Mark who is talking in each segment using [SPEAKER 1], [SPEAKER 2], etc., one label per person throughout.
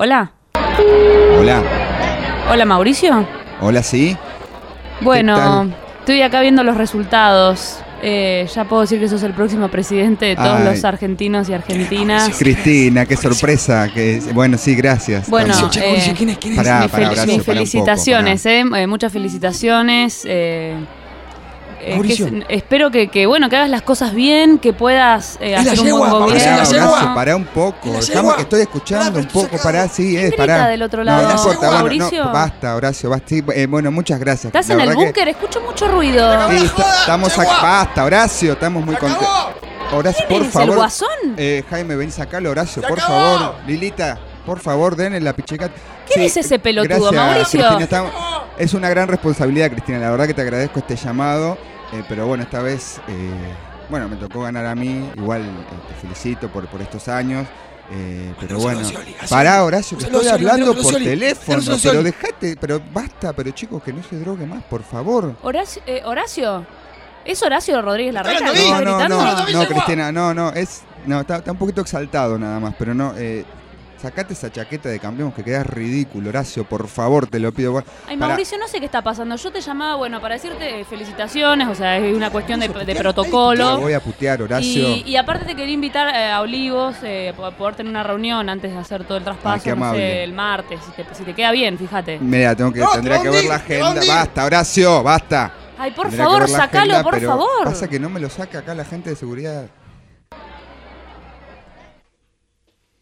[SPEAKER 1] Hola.
[SPEAKER 2] Hola.
[SPEAKER 1] Hola, Mauricio.
[SPEAKER 2] Hola, sí.
[SPEAKER 1] Bueno, estoy acá viendo los resultados. Eh, ya puedo decir que sos el próximo presidente de todos
[SPEAKER 2] Ay.
[SPEAKER 1] los argentinos y argentinas.
[SPEAKER 2] Cristina, qué sorpresa. Que, bueno, sí, gracias.
[SPEAKER 1] Bueno, eh, mis, felicitaciones, eh, eh, muchas felicitaciones. Eh, que es- espero que, que, bueno que hagas las cosas bien, que puedas eh,
[SPEAKER 3] Es la
[SPEAKER 1] hacer un
[SPEAKER 3] yegua,
[SPEAKER 1] buen
[SPEAKER 3] Mauricio,
[SPEAKER 2] Pará,
[SPEAKER 3] la
[SPEAKER 1] gobierno.
[SPEAKER 3] yegua.
[SPEAKER 2] Horacio, pará un poco.
[SPEAKER 3] Es la
[SPEAKER 2] Dejame
[SPEAKER 3] yegua.
[SPEAKER 2] que estoy escuchando
[SPEAKER 3] Pará,
[SPEAKER 2] un poco. Pará, sí, eh,
[SPEAKER 1] grita
[SPEAKER 2] pará.
[SPEAKER 1] del otro
[SPEAKER 2] No,
[SPEAKER 1] lado,
[SPEAKER 2] no importa, bueno,
[SPEAKER 1] Mauricio?
[SPEAKER 2] no, basta, Horacio, basta. Sí, eh, bueno, muchas gracias.
[SPEAKER 1] Estás
[SPEAKER 2] La
[SPEAKER 1] en el búnker, escucho mucho ruido.
[SPEAKER 2] Sí,
[SPEAKER 3] ¡La
[SPEAKER 2] está-
[SPEAKER 3] joda,
[SPEAKER 2] estamos acá. Basta, Horacio, estamos muy
[SPEAKER 3] ¡Se
[SPEAKER 2] contentos. Horacio,
[SPEAKER 1] ¿Quién
[SPEAKER 2] por
[SPEAKER 1] es,
[SPEAKER 2] favor.
[SPEAKER 1] el guasón?
[SPEAKER 2] Eh, Jaime, ven, sacalo, Horacio,
[SPEAKER 3] ¡Se
[SPEAKER 2] por favor. Lilita, por favor, denle la pichicat.
[SPEAKER 1] ¿Qué dice ese pelotudo,
[SPEAKER 2] gracias,
[SPEAKER 1] Mauricio?
[SPEAKER 2] Cristina, está- es una gran responsabilidad, Cristina. La verdad que te agradezco este llamado. Eh, pero bueno, esta vez, eh, bueno, me tocó ganar a mí. Igual eh, te felicito por, por estos años. eh, pero bueno, pará. Horacio, que estoy hablando por teléfono. Pero dejate, pero basta, pero chicos, que no se drogue más, por favor.
[SPEAKER 1] Horacio, eh, Horacio, ¿es Horacio Rodríguez Larreta?
[SPEAKER 2] No, no, no, no. Cristina, no, no, es. No, está, está un poquito exaltado nada más, pero no. Eh, sacate esa chaqueta de campeón que quedas ridículo, Horacio, por favor, te lo pido.
[SPEAKER 1] Ay. Mauricio, no sé qué está pasando. Yo te llamaba, bueno, para decirte eh, felicitaciones, o sea, es una cuestión de, de protocolo.
[SPEAKER 2] Te voy a putear, Horacio.
[SPEAKER 1] Y, y aparte te quería invitar eh, a Olivos eh, para poder tener una reunión antes de hacer todo el
[SPEAKER 2] Ah,
[SPEAKER 1] traspaso,
[SPEAKER 2] qué
[SPEAKER 1] no sé, el martes, si te, si te queda bien, fíjate.
[SPEAKER 2] Mira, tengo que,
[SPEAKER 3] No,
[SPEAKER 2] tendría
[SPEAKER 3] te
[SPEAKER 2] que ver la agenda. Basta, Horacio, basta.
[SPEAKER 1] Ay, por
[SPEAKER 2] Tendría
[SPEAKER 1] favor, sacalo,
[SPEAKER 2] agenda,
[SPEAKER 1] por favor.
[SPEAKER 2] Pasa que no me lo saca acá la gente de seguridad.
[SPEAKER 4] La Tercermón, Oxymoron,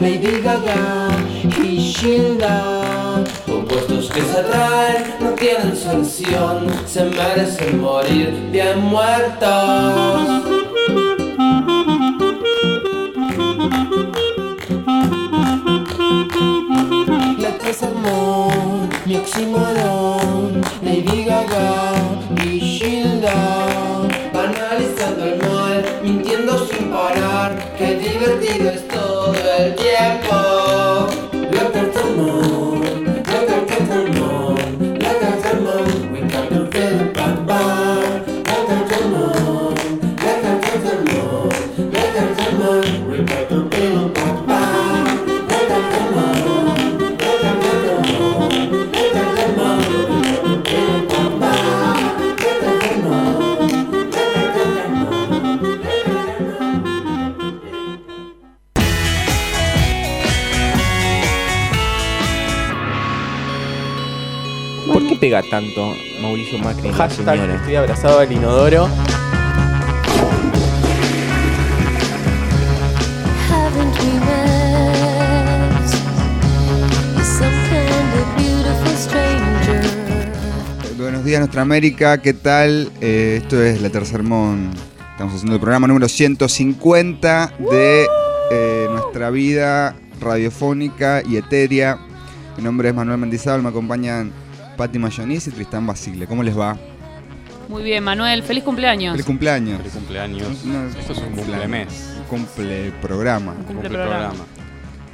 [SPEAKER 4] Lady Gaga y Shilda. Opuestos que atraen, no tienen solución, se merecen morir bien muertos. La Tercermón, mi Oxymoron, Lady Gaga y Shilda. Banalizando el mal, mintiendo sin parar. Qué divertido es todo el tiempo.
[SPEAKER 5] Pega tanto Mauricio Macri en la
[SPEAKER 6] Hashtag
[SPEAKER 5] señora?
[SPEAKER 6] estoy abrazado al inodoro.
[SPEAKER 2] Buenos días, Nuestra América. ¿Qué tal? Eh, esto es La Tercermón. Estamos haciendo el programa número 150 de eh, nuestra vida radiofónica y etérea. Mi nombre es Manuel Mendizábal, me acompañan Patti Mayonis y Tristán Basile. ¿Cómo les va?
[SPEAKER 1] Muy bien, Manuel, feliz cumpleaños.
[SPEAKER 2] Feliz cumpleaños.
[SPEAKER 6] Feliz cumpleaños.
[SPEAKER 2] No,
[SPEAKER 6] Esto es un
[SPEAKER 2] cumpleaños.
[SPEAKER 6] cumplemes.
[SPEAKER 2] Un cumple programa.
[SPEAKER 1] Cumple
[SPEAKER 6] Cumple
[SPEAKER 1] programa.
[SPEAKER 6] programa.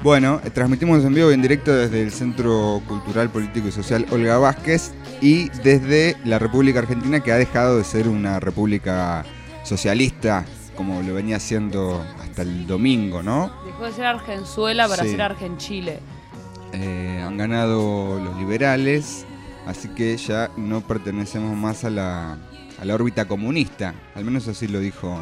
[SPEAKER 2] Bueno, eh, transmitimos en vivo y en directo desde el Centro Cultural, Político y Social Olga Vázquez y desde la República Argentina que ha dejado de ser una república socialista como lo venía siendo hasta el domingo, ¿no?
[SPEAKER 1] Dejó de ser Argenzuela para
[SPEAKER 2] Sí.
[SPEAKER 1] ser Argenchile.
[SPEAKER 2] Eh, han ganado los liberales, así que ya no pertenecemos más a la, a la órbita comunista, al menos así lo dijo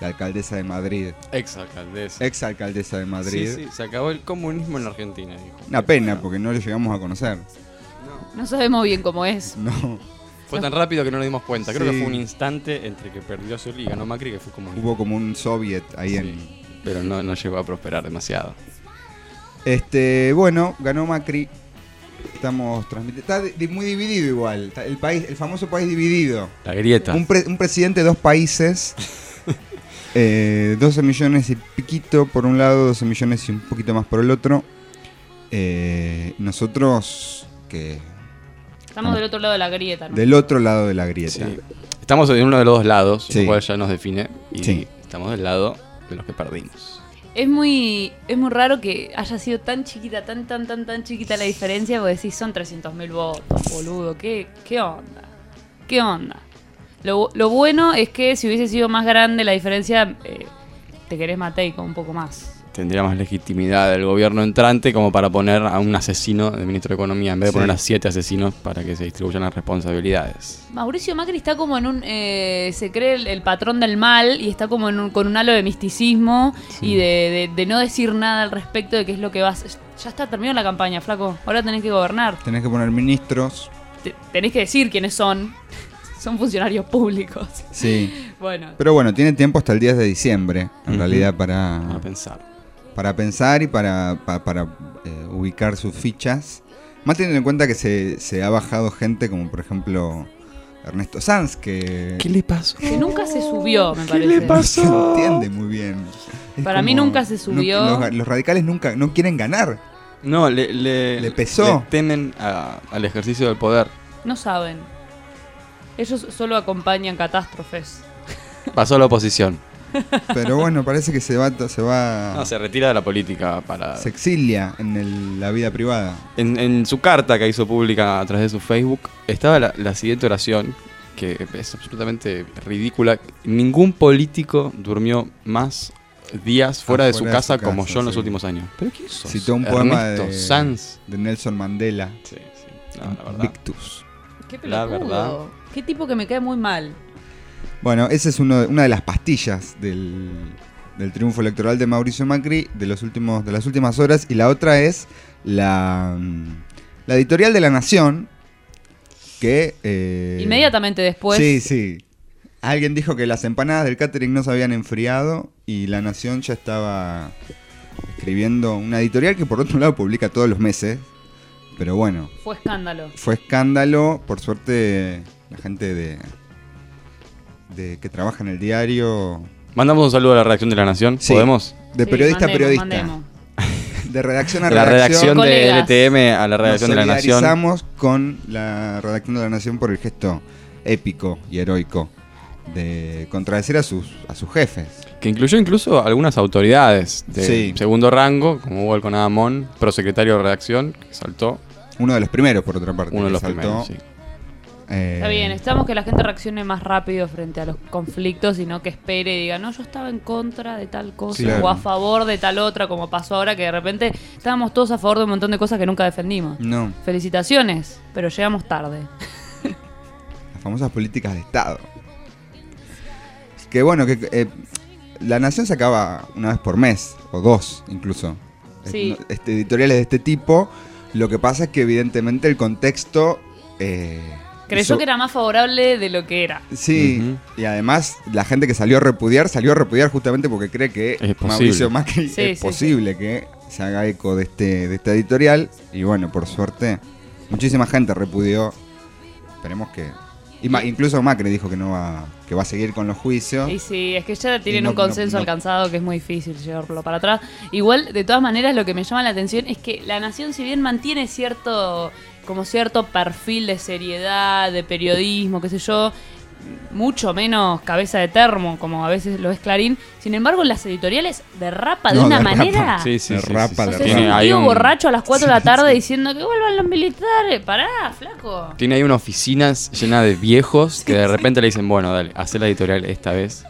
[SPEAKER 2] la alcaldesa de Madrid,
[SPEAKER 6] Ex alcaldesa.
[SPEAKER 2] ex alcaldesa de Madrid.
[SPEAKER 6] Sí, sí, se acabó el comunismo en la Argentina, dijo.
[SPEAKER 2] Una pena porque no lo llegamos a conocer.
[SPEAKER 1] No sabemos bien cómo es.
[SPEAKER 2] No.
[SPEAKER 6] Fue tan rápido que no nos dimos cuenta. Creo
[SPEAKER 2] Sí.
[SPEAKER 6] que fue un instante entre que perdió Scioli y ganó Macri que fue como...
[SPEAKER 2] Hubo como un soviet ahí en.
[SPEAKER 6] Pero no, no llegó a prosperar demasiado.
[SPEAKER 2] Este, bueno, ganó Macri. Estamos transmitiendo. Está muy dividido igual. Está el país, el famoso país dividido.
[SPEAKER 6] La grieta.
[SPEAKER 2] Un, pre- un presidente de dos países. eh, 12 millones y piquito por un lado, 12 millones y un poquito más por el otro. Eh, nosotros, que
[SPEAKER 1] Estamos del otro lado de la grieta, ¿no?
[SPEAKER 2] del otro lado de la grieta.
[SPEAKER 6] Sí. Estamos en uno de los dos lados,
[SPEAKER 2] Sí.
[SPEAKER 6] lo cual ya nos define. Y
[SPEAKER 2] Sí.
[SPEAKER 6] estamos del lado de los que perdimos.
[SPEAKER 1] Es muy, es muy raro que haya sido tan chiquita, tan, tan, tan, tan chiquita la diferencia, porque decís, son 300.000 votos, boludo. ¿Qué, ¿Qué onda? ¿Qué onda? Lo, lo bueno es que si hubiese sido más grande la diferencia, eh, te querés Matei con un poco más.
[SPEAKER 6] Tendría más legitimidad del gobierno entrante como para poner a un asesino de ministro de Economía en vez de
[SPEAKER 2] Sí.
[SPEAKER 6] poner a siete asesinos para que se distribuyan las responsabilidades.
[SPEAKER 1] Mauricio Macri está como en un. eh, se cree el, el patrón del mal y está como en un- con un halo de misticismo y de, de- de no decir nada al respecto de qué es lo que va a hacer. Ya está terminó la campaña, flaco. Ahora tenés que gobernar.
[SPEAKER 2] Tenés que poner ministros.
[SPEAKER 1] Te- tenés que decir quiénes son. son funcionarios públicos.
[SPEAKER 2] Sí.
[SPEAKER 1] Bueno.
[SPEAKER 2] Pero bueno, tiene tiempo hasta el 10 de diciembre, en realidad, para,
[SPEAKER 6] A pensar.
[SPEAKER 2] Para pensar y para, pa- para, eh, ubicar sus fichas. Más teniendo en cuenta que se, se ha bajado gente como por ejemplo Ernesto Sanz, que
[SPEAKER 6] le pasó?
[SPEAKER 1] Que nunca se subió, me parece.
[SPEAKER 2] no se entiende muy bien. Es
[SPEAKER 1] Para mí nunca se
[SPEAKER 2] no-
[SPEAKER 1] subió.
[SPEAKER 2] los, los radicales nunca no quieren ganar.
[SPEAKER 6] No, le, le,
[SPEAKER 2] Le pesó.
[SPEAKER 6] le temen a- al ejercicio del poder.
[SPEAKER 1] No saben. Ellos solo acompañan catástrofes.
[SPEAKER 6] Pasó la oposición.
[SPEAKER 2] Pero bueno, parece que se va, se va,
[SPEAKER 6] No, se retira de la política para...
[SPEAKER 2] se exilia en el- la vida privada.
[SPEAKER 6] En, en su carta que hizo pública a través de su Facebook estaba la, la siguiente oración, que es absolutamente ridícula. Ningún político durmió más días fuera de su
[SPEAKER 2] de
[SPEAKER 6] casa
[SPEAKER 2] su
[SPEAKER 6] como yo en los
[SPEAKER 2] sí.
[SPEAKER 6] últimos años. ¿Pero qué sos?
[SPEAKER 2] Citó un poema de,
[SPEAKER 6] Sanz.
[SPEAKER 2] de Nelson Mandela,
[SPEAKER 6] Sí, sí. No, la verdad.
[SPEAKER 2] Victus.
[SPEAKER 1] Qué
[SPEAKER 6] La
[SPEAKER 1] pelotudo.
[SPEAKER 6] verdad.
[SPEAKER 1] Qué tipo que me cae muy mal.
[SPEAKER 2] Bueno, esa es uno de- una de las pastillas del, del triunfo electoral de Mauricio Macri de, los últimos, de las últimas horas. Y la otra es la, mm, la editorial de La Nación, que... eh,
[SPEAKER 1] Inmediatamente después.
[SPEAKER 2] Sí, sí. Alguien dijo que las empanadas del catering no se habían enfriado y La Nación ya estaba escribiendo una editorial que por otro lado publica todos los meses. Pero bueno,
[SPEAKER 1] Fue escándalo.
[SPEAKER 2] fue escándalo. Por suerte, la gente de, de que trabaja en el diario,
[SPEAKER 6] Mandamos un saludo a la redacción de La Nación.
[SPEAKER 2] Sí.
[SPEAKER 6] ¿Podemos?
[SPEAKER 2] de
[SPEAKER 1] Sí,
[SPEAKER 2] periodista a periodista,
[SPEAKER 1] mandemos.
[SPEAKER 2] de redacción a
[SPEAKER 6] De la redacción de
[SPEAKER 1] Colegas.
[SPEAKER 6] LTM a la
[SPEAKER 2] Nos
[SPEAKER 6] redacción de La Nación.
[SPEAKER 2] solidarizamos con la redacción de la Nación por el gesto épico y heroico de contradecir a sus, a sus jefes.
[SPEAKER 6] Que incluyó incluso algunas autoridades de
[SPEAKER 2] Sí.
[SPEAKER 6] segundo rango, como Hugo Alconada Amón, prosecretario de redacción, que saltó.
[SPEAKER 2] Uno de los primeros, por otra parte.
[SPEAKER 6] Uno de los
[SPEAKER 2] saltó.
[SPEAKER 6] primeros, sí.
[SPEAKER 2] Eh,
[SPEAKER 1] Está bien, necesitamos que la gente reaccione más rápido frente a los conflictos y no que espere y diga, no, yo estaba en contra de tal cosa
[SPEAKER 2] Claro.
[SPEAKER 1] o a favor de tal otra, como pasó ahora que de repente estábamos todos a favor de un montón de cosas que nunca defendimos.
[SPEAKER 2] No,
[SPEAKER 1] Felicitaciones, pero llegamos tarde.
[SPEAKER 2] las famosas políticas de Estado. Que bueno, que eh, la Nación se acaba una vez por mes, o dos incluso.
[SPEAKER 1] Sí.
[SPEAKER 2] Este, editoriales de este tipo. Lo que pasa es que evidentemente el contexto... eh,
[SPEAKER 1] Creyó que era más favorable de lo que era.
[SPEAKER 2] Sí, y además la gente que salió a repudiar, salió a repudiar justamente porque cree que
[SPEAKER 6] Es.
[SPEAKER 2] Mauricio Macri
[SPEAKER 1] Sí,
[SPEAKER 2] es
[SPEAKER 1] sí,
[SPEAKER 2] posible que se haga eco de este, de esta editorial. Y bueno, por suerte, muchísima gente repudió. Esperemos que. y ma- incluso Macri dijo que no va, que va a seguir con los juicios.
[SPEAKER 1] Y sí, es que ya tienen
[SPEAKER 2] no-
[SPEAKER 1] un consenso
[SPEAKER 2] no- no-
[SPEAKER 1] alcanzado que es muy difícil llevarlo para atrás. Igual, de todas maneras, lo que me llama la atención es que la Nación, si bien mantiene cierto, como cierto perfil de seriedad, de periodismo, qué sé yo, mucho menos cabeza de termo, como a veces lo es Clarín, sin embargo, en las editoriales derrapa de
[SPEAKER 2] No,
[SPEAKER 1] una
[SPEAKER 2] derrapa.
[SPEAKER 1] manera.
[SPEAKER 6] Sí, sí,
[SPEAKER 2] Le
[SPEAKER 6] sí, Tiene
[SPEAKER 1] un tío borracho a las 4 de la tarde diciendo que vuelvan los militares. Pará, flaco.
[SPEAKER 6] Tiene ahí unas oficinas llenas de viejos que de repente le dicen, bueno, dale, haz la editorial esta vez.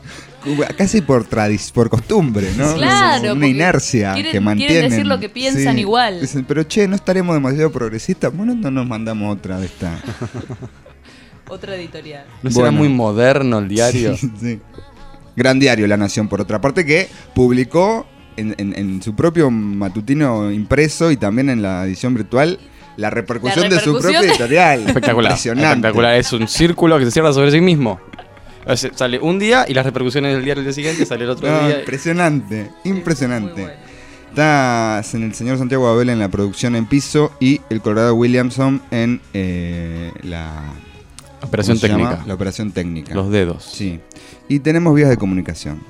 [SPEAKER 2] Casi por tradic- por costumbre, ¿no?
[SPEAKER 1] Claro,
[SPEAKER 2] Una inercia
[SPEAKER 1] quieren-
[SPEAKER 2] que
[SPEAKER 1] quieren
[SPEAKER 2] mantienen.
[SPEAKER 1] decir lo que piensan igual.
[SPEAKER 2] Dicen, pero che, no estaremos demasiado progresistas. Bueno, no nos mandamos otra de esta.
[SPEAKER 1] Otra editorial.
[SPEAKER 6] ¿No será
[SPEAKER 2] Bueno.
[SPEAKER 6] muy moderno el diario?
[SPEAKER 2] Sí, sí. Gran diario La Nación, por otra parte, que publicó en, en- en su propio matutino impreso y también en la edición virtual la repercusión, de su
[SPEAKER 1] de-
[SPEAKER 2] editorial.
[SPEAKER 6] Espectacular.
[SPEAKER 2] Impresionante.
[SPEAKER 6] Espectacular. Es un círculo que se cierra sobre sí mismo. O sea, Sale un día y las repercusiones del diario del día siguiente sale el otro
[SPEAKER 2] No,
[SPEAKER 6] día.
[SPEAKER 2] impresionante, impresionante.
[SPEAKER 1] bueno.
[SPEAKER 2] Está en el señor Santiago Abel en la producción en piso y el Colorado Williamson en eh, la
[SPEAKER 6] Operación técnica.
[SPEAKER 2] La operación técnica.
[SPEAKER 6] Los dedos.
[SPEAKER 2] Sí. Y tenemos vías de comunicación.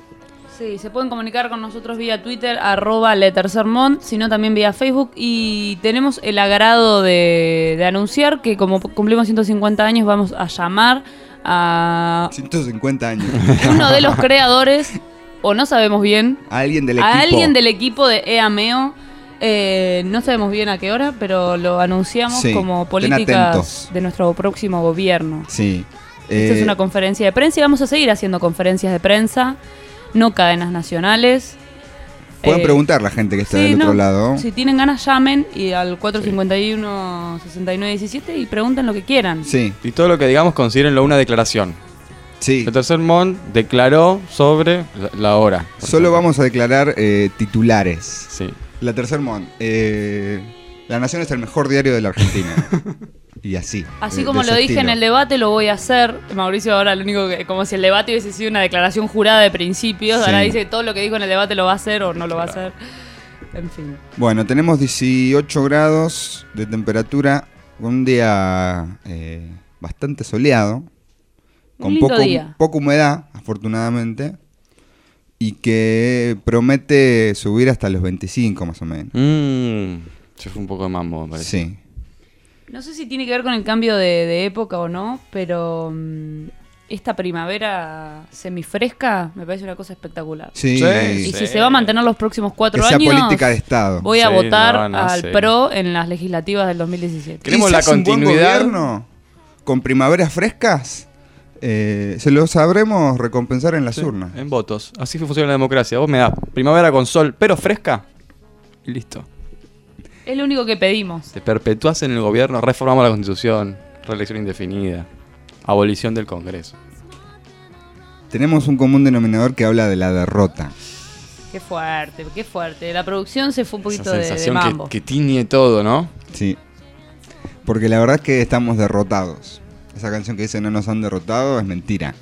[SPEAKER 1] Sí, se pueden comunicar con nosotros vía Twitter, arroba Letercermont, sino también vía Facebook. Y tenemos el agrado de, de anunciar que como cumplimos 150 años vamos a llamar a
[SPEAKER 2] 150 años.
[SPEAKER 1] uno de los creadores, o no sabemos bien.
[SPEAKER 2] A alguien del
[SPEAKER 1] a
[SPEAKER 2] equipo.
[SPEAKER 1] alguien del equipo de EAMEO. eh, no sabemos bien a qué hora, pero lo anunciamos
[SPEAKER 2] Sí,
[SPEAKER 1] como políticas de nuestro próximo gobierno.
[SPEAKER 2] Sí.
[SPEAKER 1] Esta
[SPEAKER 2] Eh,
[SPEAKER 1] es una conferencia de prensa y vamos a seguir haciendo conferencias de prensa, no cadenas nacionales.
[SPEAKER 2] Pueden
[SPEAKER 1] Eh,
[SPEAKER 2] preguntar la gente que está
[SPEAKER 1] sí,
[SPEAKER 2] del otro
[SPEAKER 1] no,
[SPEAKER 2] lado.
[SPEAKER 1] Si tienen ganas, llamen y al 451-6917 y pregunten lo que quieran.
[SPEAKER 2] Sí,
[SPEAKER 6] Y todo lo que digamos considérenlo una declaración.
[SPEAKER 2] sí.
[SPEAKER 6] El tercer mon declaró sobre la, hora.
[SPEAKER 2] Solo
[SPEAKER 6] ejemplo.
[SPEAKER 2] vamos a declarar eh, titulares.
[SPEAKER 6] Sí.
[SPEAKER 2] La tercer mon. eh, la Nación es el mejor diario de la Argentina. y así.
[SPEAKER 1] Así
[SPEAKER 2] de-
[SPEAKER 1] como
[SPEAKER 2] de
[SPEAKER 1] lo dije en el debate, lo voy a hacer. Mauricio ahora lo único que, como si el debate hubiese sido una declaración jurada de principios,
[SPEAKER 2] Sí.
[SPEAKER 1] ahora dice que todo lo que dijo en el debate lo va a hacer o no lo va a hacer. En fin.
[SPEAKER 2] Bueno, tenemos 18 grados de temperatura. Un día eh, bastante soleado. Con poco,
[SPEAKER 1] día.
[SPEAKER 2] humedad, afortunadamente. Y que promete subir hasta los 25 más o menos.
[SPEAKER 6] Mmm. Se fue un poco de mambo, me parece.
[SPEAKER 2] Sí.
[SPEAKER 1] No sé si tiene que ver con el cambio de, de época o no, pero mm, esta primavera semifresca me parece una cosa espectacular.
[SPEAKER 2] Sí.
[SPEAKER 1] Y si se va a mantener los próximos cuatro
[SPEAKER 2] Esa
[SPEAKER 1] años,
[SPEAKER 2] política de Estado.
[SPEAKER 1] voy a
[SPEAKER 6] Sí,
[SPEAKER 1] votar al. PRO en las legislativas del 2017.
[SPEAKER 6] Queremos
[SPEAKER 2] ¿Y si
[SPEAKER 6] la
[SPEAKER 2] un buen
[SPEAKER 6] continuidad.
[SPEAKER 2] gobierno con primaveras frescas, eh, se lo sabremos recompensar en las
[SPEAKER 6] Sí,
[SPEAKER 2] urnas.
[SPEAKER 6] En votos. Así funciona la democracia. Vos me das primavera con sol, pero fresca. Y listo.
[SPEAKER 1] Es lo único que pedimos.
[SPEAKER 6] Te perpetuás en el gobierno, reformamos la constitución, reelección indefinida, abolición del Congreso.
[SPEAKER 2] Tenemos un común denominador que habla de la derrota.
[SPEAKER 1] Qué fuerte, qué fuerte. La producción se fue un poquito
[SPEAKER 6] Esa
[SPEAKER 1] de, de
[SPEAKER 6] sensación
[SPEAKER 1] mambo.
[SPEAKER 6] que, que tiñe todo, ¿no?
[SPEAKER 2] Sí. Porque la verdad es que estamos derrotados. Esa canción que dice no nos han derrotado es mentira.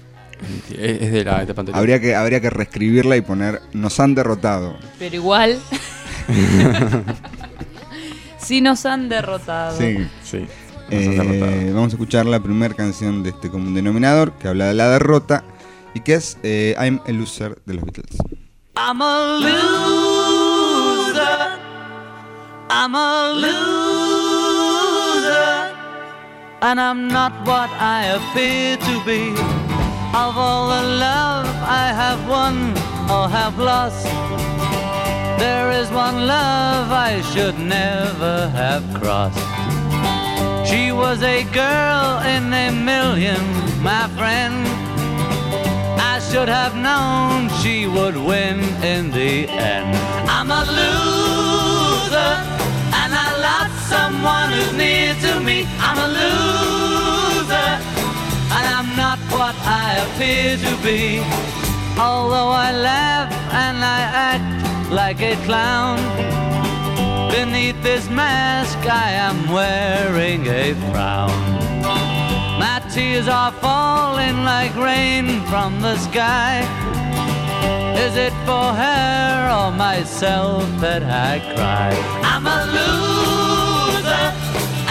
[SPEAKER 6] Es, es de la etapa anterior.
[SPEAKER 2] Habría que, habría que reescribirla y poner nos han derrotado.
[SPEAKER 1] Pero igual. sí nos han derrotado.
[SPEAKER 2] Sí.
[SPEAKER 6] Sí. nos
[SPEAKER 2] Eh,
[SPEAKER 6] han derrotado.
[SPEAKER 2] vamos a escuchar la primera canción de este común denominador que habla de la derrota y que es eh, I'm a Loser de los Beatles.
[SPEAKER 3] I'm a loser. I'm a loser. And I'm not what I appear to be. Of all the love I have won or have lost, there is one love I should never have crossed. She was a girl in a million, my friend. I should have known she would win in the end. I'm a loser, and I lost someone who's near to me. I'm a loser, and I'm not what I appear to be. Although I laugh and I act like a clown, beneath this mask I am wearing a frown. My tears are falling like rain from the sky. Is it for her or myself that I cry? I'm a loser,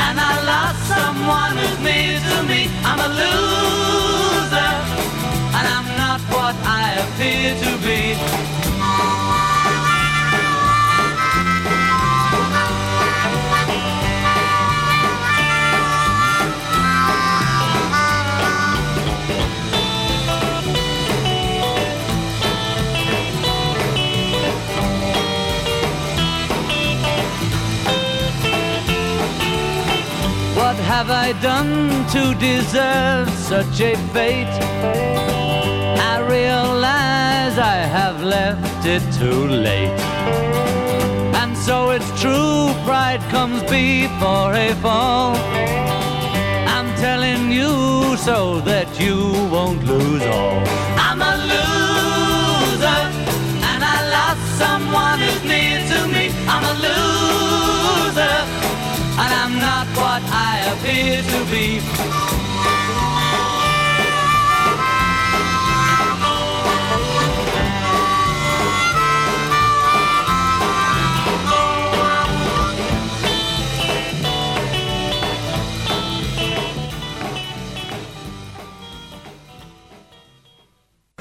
[SPEAKER 3] and I lost someone who's near to me. I'm a loser, and I'm not what I appear to be. Have I done to deserve such a fate? I realize I have left it too late. And so it's true, pride comes before a fall. I'm telling you so that you won't lose all. I'm a loser, and I lost someone who's near to me. I'm a loser, and I'm not what I appear to be.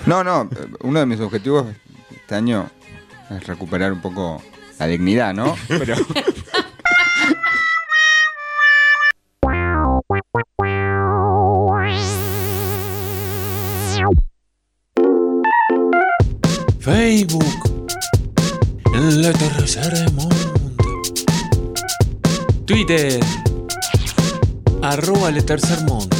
[SPEAKER 2] No, no, uno de mis objetivos este año es recuperar un poco la dignidad, ¿no? Pero
[SPEAKER 7] Facebook, el tercer mundo. Twitter, arroba el tercer mundo.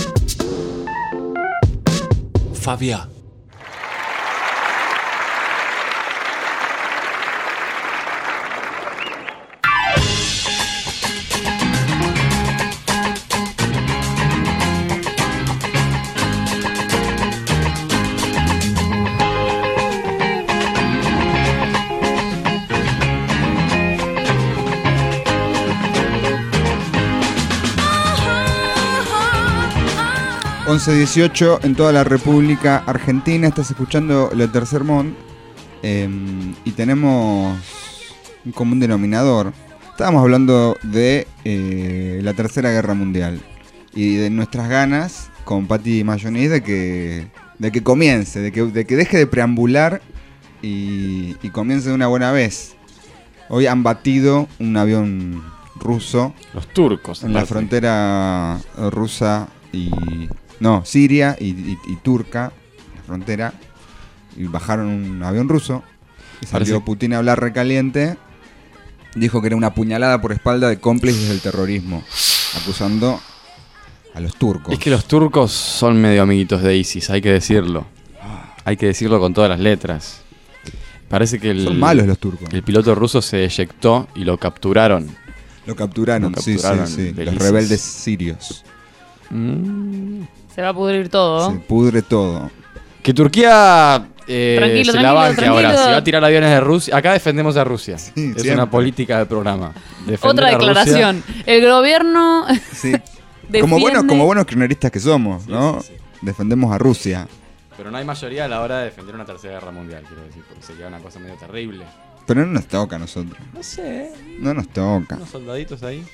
[SPEAKER 2] 11.18 en toda la República Argentina. Estás escuchando Le Tercer Mont. eh, y tenemos un común denominador. Estábamos hablando de eh, la Tercera Guerra Mundial. Y de nuestras ganas con Patti Mayonnaise de que, de que comience, de que, de que deje de preambular y, y comience de una buena vez. Hoy han batido un avión ruso
[SPEAKER 6] Los turcos.
[SPEAKER 2] en la frontera eh, rusa y. No, Siria y, y- y turca, la frontera. Y bajaron un avión ruso. Y salió
[SPEAKER 6] Parece-
[SPEAKER 2] Putin a hablar recaliente. Dijo que era una puñalada por espalda de cómplices del terrorismo. Acusando a los turcos.
[SPEAKER 6] Es que los turcos son medio amiguitos de ISIS, hay que decirlo. Hay que decirlo con todas las letras. Parece que el,
[SPEAKER 2] Son malos los turcos.
[SPEAKER 6] el piloto ruso se eyectó y lo capturaron.
[SPEAKER 2] Lo capturaron,
[SPEAKER 6] Lo
[SPEAKER 2] sí,
[SPEAKER 6] capturaron
[SPEAKER 2] sí, sí. Los rebeldes sirios.
[SPEAKER 6] Mm.
[SPEAKER 1] Se va a pudrir todo.
[SPEAKER 2] Se pudre todo.
[SPEAKER 6] Que Turquía eh, se la banque ahora. Si va a tirar aviones de Rusia. Acá defendemos a Rusia. es
[SPEAKER 2] siempre.
[SPEAKER 6] una política del programa. Defender
[SPEAKER 1] Otra
[SPEAKER 6] a Rusia.
[SPEAKER 1] declaración. El gobierno
[SPEAKER 2] Sí. como, buenos, como buenos kirchneristas que somos, ¿no? Defendemos a Rusia.
[SPEAKER 6] Pero no hay mayoría a la hora de defender una tercera guerra mundial, quiero decir, porque sería una cosa medio terrible.
[SPEAKER 2] Pero no nos toca a nosotros.
[SPEAKER 6] No sé,
[SPEAKER 2] No nos toca.
[SPEAKER 6] unos soldaditos ahí.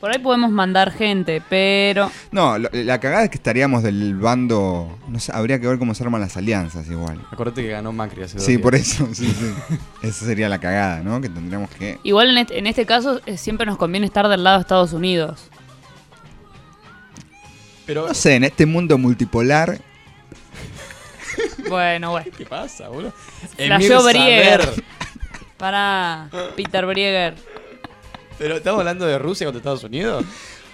[SPEAKER 1] Por ahí podemos mandar gente, pero...
[SPEAKER 2] No, lo- la cagada es que estaríamos del bando. No sé, habría que ver cómo se arman las alianzas igual.
[SPEAKER 6] Acuérdate que ganó Macri hace dos
[SPEAKER 2] Sí,
[SPEAKER 6] días.
[SPEAKER 2] por eso, sí, sí. Esa sería la cagada, ¿no? Que tendríamos que.
[SPEAKER 1] Igual en este, en este caso eh, siempre nos conviene estar del lado de Estados Unidos.
[SPEAKER 6] Pero,
[SPEAKER 2] No sé, en este mundo multipolar.
[SPEAKER 1] Bueno, bueno.
[SPEAKER 6] ¿qué pasa, boludo?
[SPEAKER 1] Flasheó
[SPEAKER 6] Emir
[SPEAKER 1] Brieger. Para Peter Brieger.
[SPEAKER 6] Pero estamos hablando de Rusia contra Estados Unidos.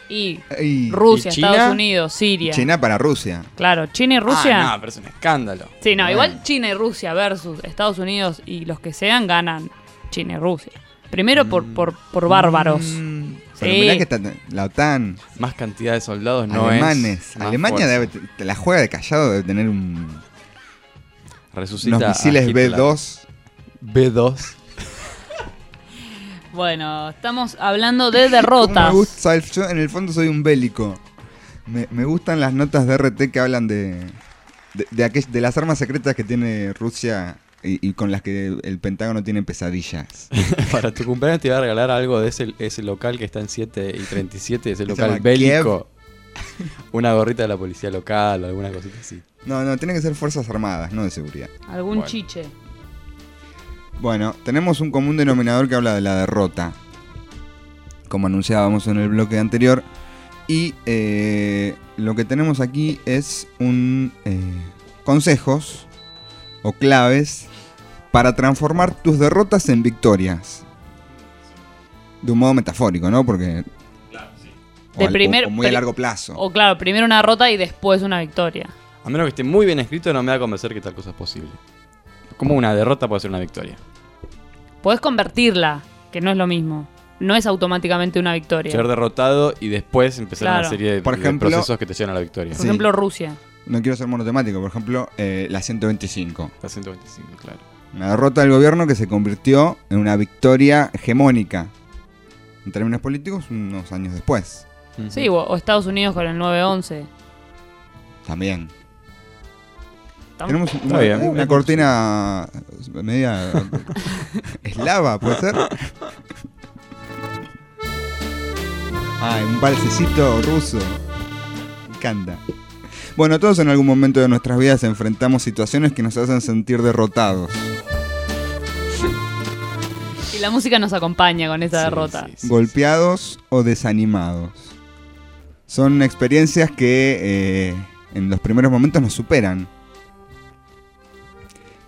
[SPEAKER 1] Y
[SPEAKER 2] Y
[SPEAKER 1] Rusia,
[SPEAKER 6] ¿Y China?
[SPEAKER 1] Estados Unidos, Siria.
[SPEAKER 2] China para Rusia.
[SPEAKER 1] Clano, China y Rusia.
[SPEAKER 6] Ah, no, pero es un escándalo.
[SPEAKER 1] Sí, no,
[SPEAKER 2] Bueno.
[SPEAKER 1] igual China y Rusia versus Estados Unidos y los que sean ganan China y Rusia. Primero por, por, por bárbaros.
[SPEAKER 2] Mm, Pero
[SPEAKER 1] Sí.
[SPEAKER 2] mirá que está la OTAN,
[SPEAKER 6] Más cantidad de soldados no
[SPEAKER 2] alemanes.
[SPEAKER 6] es.
[SPEAKER 2] Alemania debe, te la juega de callado, debe tener un-
[SPEAKER 6] Resucita
[SPEAKER 2] unos misiles
[SPEAKER 6] Hitler.
[SPEAKER 2] B2.
[SPEAKER 6] B2.
[SPEAKER 1] Bueno, estamos hablando de
[SPEAKER 2] ¿Cómo
[SPEAKER 1] derrotas.
[SPEAKER 2] Me gusta, ¿sabes? Yo en el fondo soy un bélico. Me, me gustan las notas de RT que hablan de, de, de aquell- de las armas secretas que tiene Rusia y, y con las que el Pentágono tiene pesadillas.
[SPEAKER 6] Para tu cumpleaños te voy a regalar algo de ese, ese local que está en 7 y 37, ese
[SPEAKER 2] Se
[SPEAKER 6] local bélico. Una gorrita de la policía local o alguna cosita así.
[SPEAKER 2] No, no, tienen que ser fuerzas armadas, no de seguridad.
[SPEAKER 1] Algún
[SPEAKER 6] Bueno.
[SPEAKER 1] chiche.
[SPEAKER 2] Bueno, tenemos un común denominador que habla de la derrota, como anunciábamos en el bloque anterior. Y eh, lo que tenemos aquí es un eh, consejos o claves para transformar tus derrotas en victorias. De un modo metafórico, ¿no? Porque... O,
[SPEAKER 1] De
[SPEAKER 2] al- o-
[SPEAKER 1] primer-
[SPEAKER 2] o muy a largo plazo.
[SPEAKER 1] O claro, primero una derrota y después una victoria.
[SPEAKER 6] A menos que esté muy bien escrito, no me va a convencer que tal cosa es posible. Como una derrota puede ser una victoria.
[SPEAKER 1] Podés convertirla, que no es lo mismo. No es automáticamente una victoria.
[SPEAKER 6] Ser derrotado y después empezar
[SPEAKER 1] Claro.
[SPEAKER 6] una serie de,
[SPEAKER 2] Por
[SPEAKER 6] de
[SPEAKER 2] ejemplo-
[SPEAKER 6] procesos que te llevan a la victoria.
[SPEAKER 1] Por
[SPEAKER 2] Sí.
[SPEAKER 1] ejemplo, Rusia.
[SPEAKER 2] No quiero ser monotemático, por ejemplo, eh, la 125.
[SPEAKER 6] La 125, claro.
[SPEAKER 2] Una derrota del gobierno que se convirtió en una victoria hegemónica. En términos políticos, unos años después.
[SPEAKER 1] Sí, o, o Estados Unidos con el 9-11.
[SPEAKER 2] También. Tenemos una,
[SPEAKER 6] bien.
[SPEAKER 2] una cortina media eslava, ¿puede ser? Ay, un balsecito ruso. Me encanta. Bueno, todos en algún momento de nuestras vidas enfrentamos situaciones que nos hacen sentir derrotados.
[SPEAKER 1] Y la música nos acompaña con esta
[SPEAKER 6] Sí,
[SPEAKER 1] derrota.
[SPEAKER 6] sí, sí,
[SPEAKER 2] golpeados o desanimados. Son experiencias que eh, en los primeros momentos nos superan.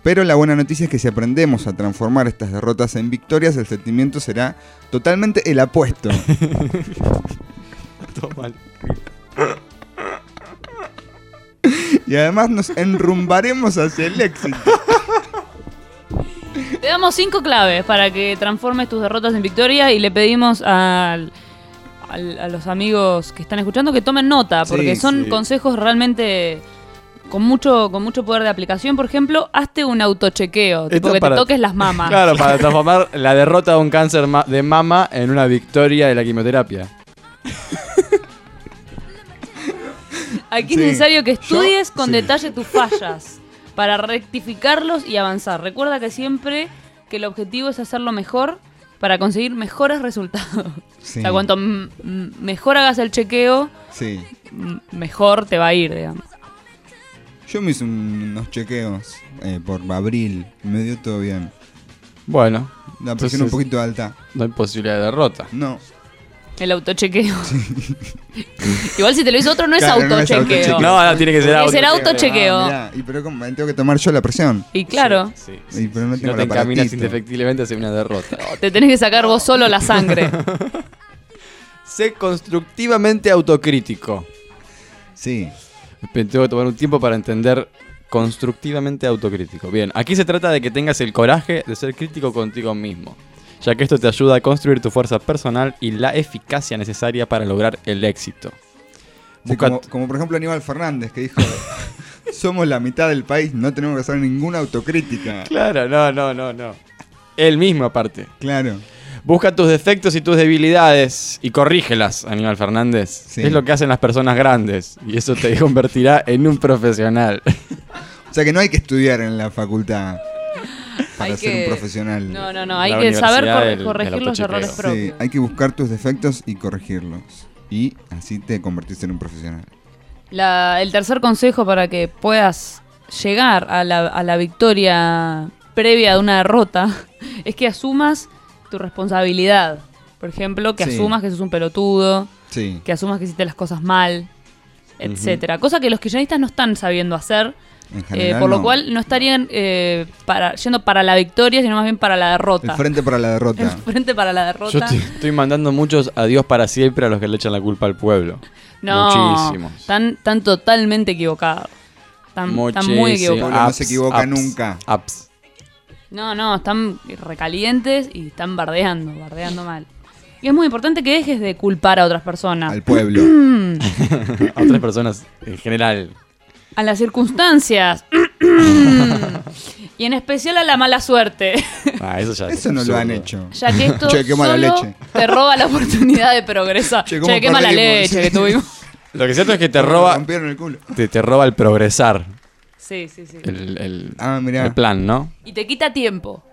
[SPEAKER 2] Pero la buena noticia es que si aprendemos a transformar estas derrotas en victorias, el sentimiento será totalmente el apuesto.
[SPEAKER 6] Todo mal.
[SPEAKER 2] y además nos enrumbaremos hacia el éxito.
[SPEAKER 1] Te damos cinco claves para que transformes tus derrotas en victorias y le pedimos al- al- a los amigos que están escuchando que tomen nota, porque
[SPEAKER 2] Sí,
[SPEAKER 1] son
[SPEAKER 6] sí.
[SPEAKER 1] consejos realmente con mucho, con mucho poder de aplicación. Por ejemplo, hazte un autochequeo, tipo que
[SPEAKER 6] para-
[SPEAKER 1] te toques las mamas.
[SPEAKER 6] Claro, para transformar la derrota de un cáncer de mama en una victoria de la quimioterapia.
[SPEAKER 1] Aquí
[SPEAKER 2] Sí.
[SPEAKER 1] es necesario que estudies
[SPEAKER 2] Yo-
[SPEAKER 1] con
[SPEAKER 2] sí.
[SPEAKER 1] detalle tus fallas para rectificarlos y avanzar. Recuerda que siempre que el objetivo es hacerlo mejor para conseguir mejores resultados.
[SPEAKER 2] Sí.
[SPEAKER 1] O sea, cuanto mejor hagas el chequeo, mejor te va a ir, digamos.
[SPEAKER 2] Yo me hice un- unos chequeos eh, por abril me dio todo bien.
[SPEAKER 6] Bueno,
[SPEAKER 2] La presión un poquito alta.
[SPEAKER 6] no hay posibilidad de derrota.
[SPEAKER 2] No.
[SPEAKER 1] El autochequeo. Igual si te lo hizo otro no es
[SPEAKER 2] Claro, no es
[SPEAKER 1] autochequeo.
[SPEAKER 2] autochequeo.
[SPEAKER 6] No, no, tiene que ser
[SPEAKER 1] Tiene que ser
[SPEAKER 6] auto.
[SPEAKER 1] autochequeo.
[SPEAKER 2] Ah, mirá, y pero ¿cómo? Me tengo que tomar yo la presión.
[SPEAKER 1] Y claro,
[SPEAKER 6] Sí,
[SPEAKER 2] Y pero no
[SPEAKER 6] si
[SPEAKER 2] tengo
[SPEAKER 6] no te
[SPEAKER 2] el
[SPEAKER 6] encaminas indefectiblemente hacia una derrota.
[SPEAKER 1] te tenés que sacar vos solo la sangre.
[SPEAKER 6] Sé constructivamente autocrítico.
[SPEAKER 2] Sí.
[SPEAKER 6] Tengo que tomar un tiempo para entender constructivamente autocrítico. Bien, aquí se trata de que tengas el coraje de ser crítico contigo mismo, ya que esto te ayuda a construir tu fuerza personal y la eficacia necesaria para lograr el éxito.
[SPEAKER 2] Sí, como, como por ejemplo Aníbal Fernández que dijo, somos la mitad del país, no tenemos que hacer ninguna autocrítica.
[SPEAKER 6] Claro, no, no, no, no. Él mismo aparte.
[SPEAKER 2] Claro.
[SPEAKER 6] Busca tus defectos y tus debilidades y corrígelas, Aníbal Fernández.
[SPEAKER 2] Sí.
[SPEAKER 6] Es lo que hacen las personas grandes y eso te convertirá en un profesional.
[SPEAKER 2] O sea que no hay que estudiar en la facultad para
[SPEAKER 1] Hay
[SPEAKER 2] ser
[SPEAKER 1] que-
[SPEAKER 2] un profesional.
[SPEAKER 1] No, no, no. Hay
[SPEAKER 6] La
[SPEAKER 1] que saber cor-
[SPEAKER 6] del-
[SPEAKER 1] corregir los errores
[SPEAKER 2] Sí,
[SPEAKER 1] propios.
[SPEAKER 2] hay que buscar tus defectos y corregirlos. Y así te convertís en un profesional.
[SPEAKER 1] La- el tercer consejo para que puedas llegar a la, a la victoria previa de una derrota es que asumas tu responsabilidad. Por ejemplo, que
[SPEAKER 2] Sí.
[SPEAKER 1] asumas que sos un pelotudo,
[SPEAKER 2] Sí.
[SPEAKER 1] que asumas que hiciste las cosas mal, etcétera. Cosa que los kirchneristas no están sabiendo hacer, eh, por lo cual no estarían eh, para, yendo para la victoria, sino más bien para la derrota.
[SPEAKER 2] El frente para la
[SPEAKER 1] El
[SPEAKER 2] derrota.
[SPEAKER 1] frente para la derrota.
[SPEAKER 6] Yo estoy, estoy mandando muchos adiós para siempre a los que le echan la culpa al pueblo.
[SPEAKER 1] No,
[SPEAKER 6] Muchísimos.
[SPEAKER 1] están, totalmente equivocados. Están, muy
[SPEAKER 6] Muchísimos.
[SPEAKER 1] equivocados.
[SPEAKER 2] no se equivoca nunca.
[SPEAKER 6] Apps.
[SPEAKER 1] No, no, están recalientes y están bardeando, bardeando mal. Y es muy importante que dejes de culpar a otras personas.
[SPEAKER 2] Al pueblo.
[SPEAKER 6] A otras personas en general.
[SPEAKER 1] A las circunstancias. y en especial a la mala suerte.
[SPEAKER 6] Ah, eso ya es
[SPEAKER 2] Eso no lo han hecho.
[SPEAKER 1] ya que esto
[SPEAKER 2] Che, qué mala
[SPEAKER 1] solo
[SPEAKER 2] leche.
[SPEAKER 1] te roba la oportunidad de progresar.
[SPEAKER 2] Che,
[SPEAKER 1] Che, qué mala leche que tuvimos.
[SPEAKER 6] Lo que es cierto es que te roba,
[SPEAKER 2] rompieron el culo.
[SPEAKER 6] te, te roba el progresar.
[SPEAKER 1] Sí, sí, sí.
[SPEAKER 6] El, el-
[SPEAKER 2] Ah, mirá.
[SPEAKER 6] el plan, ¿no?
[SPEAKER 1] Y te quita tiempo.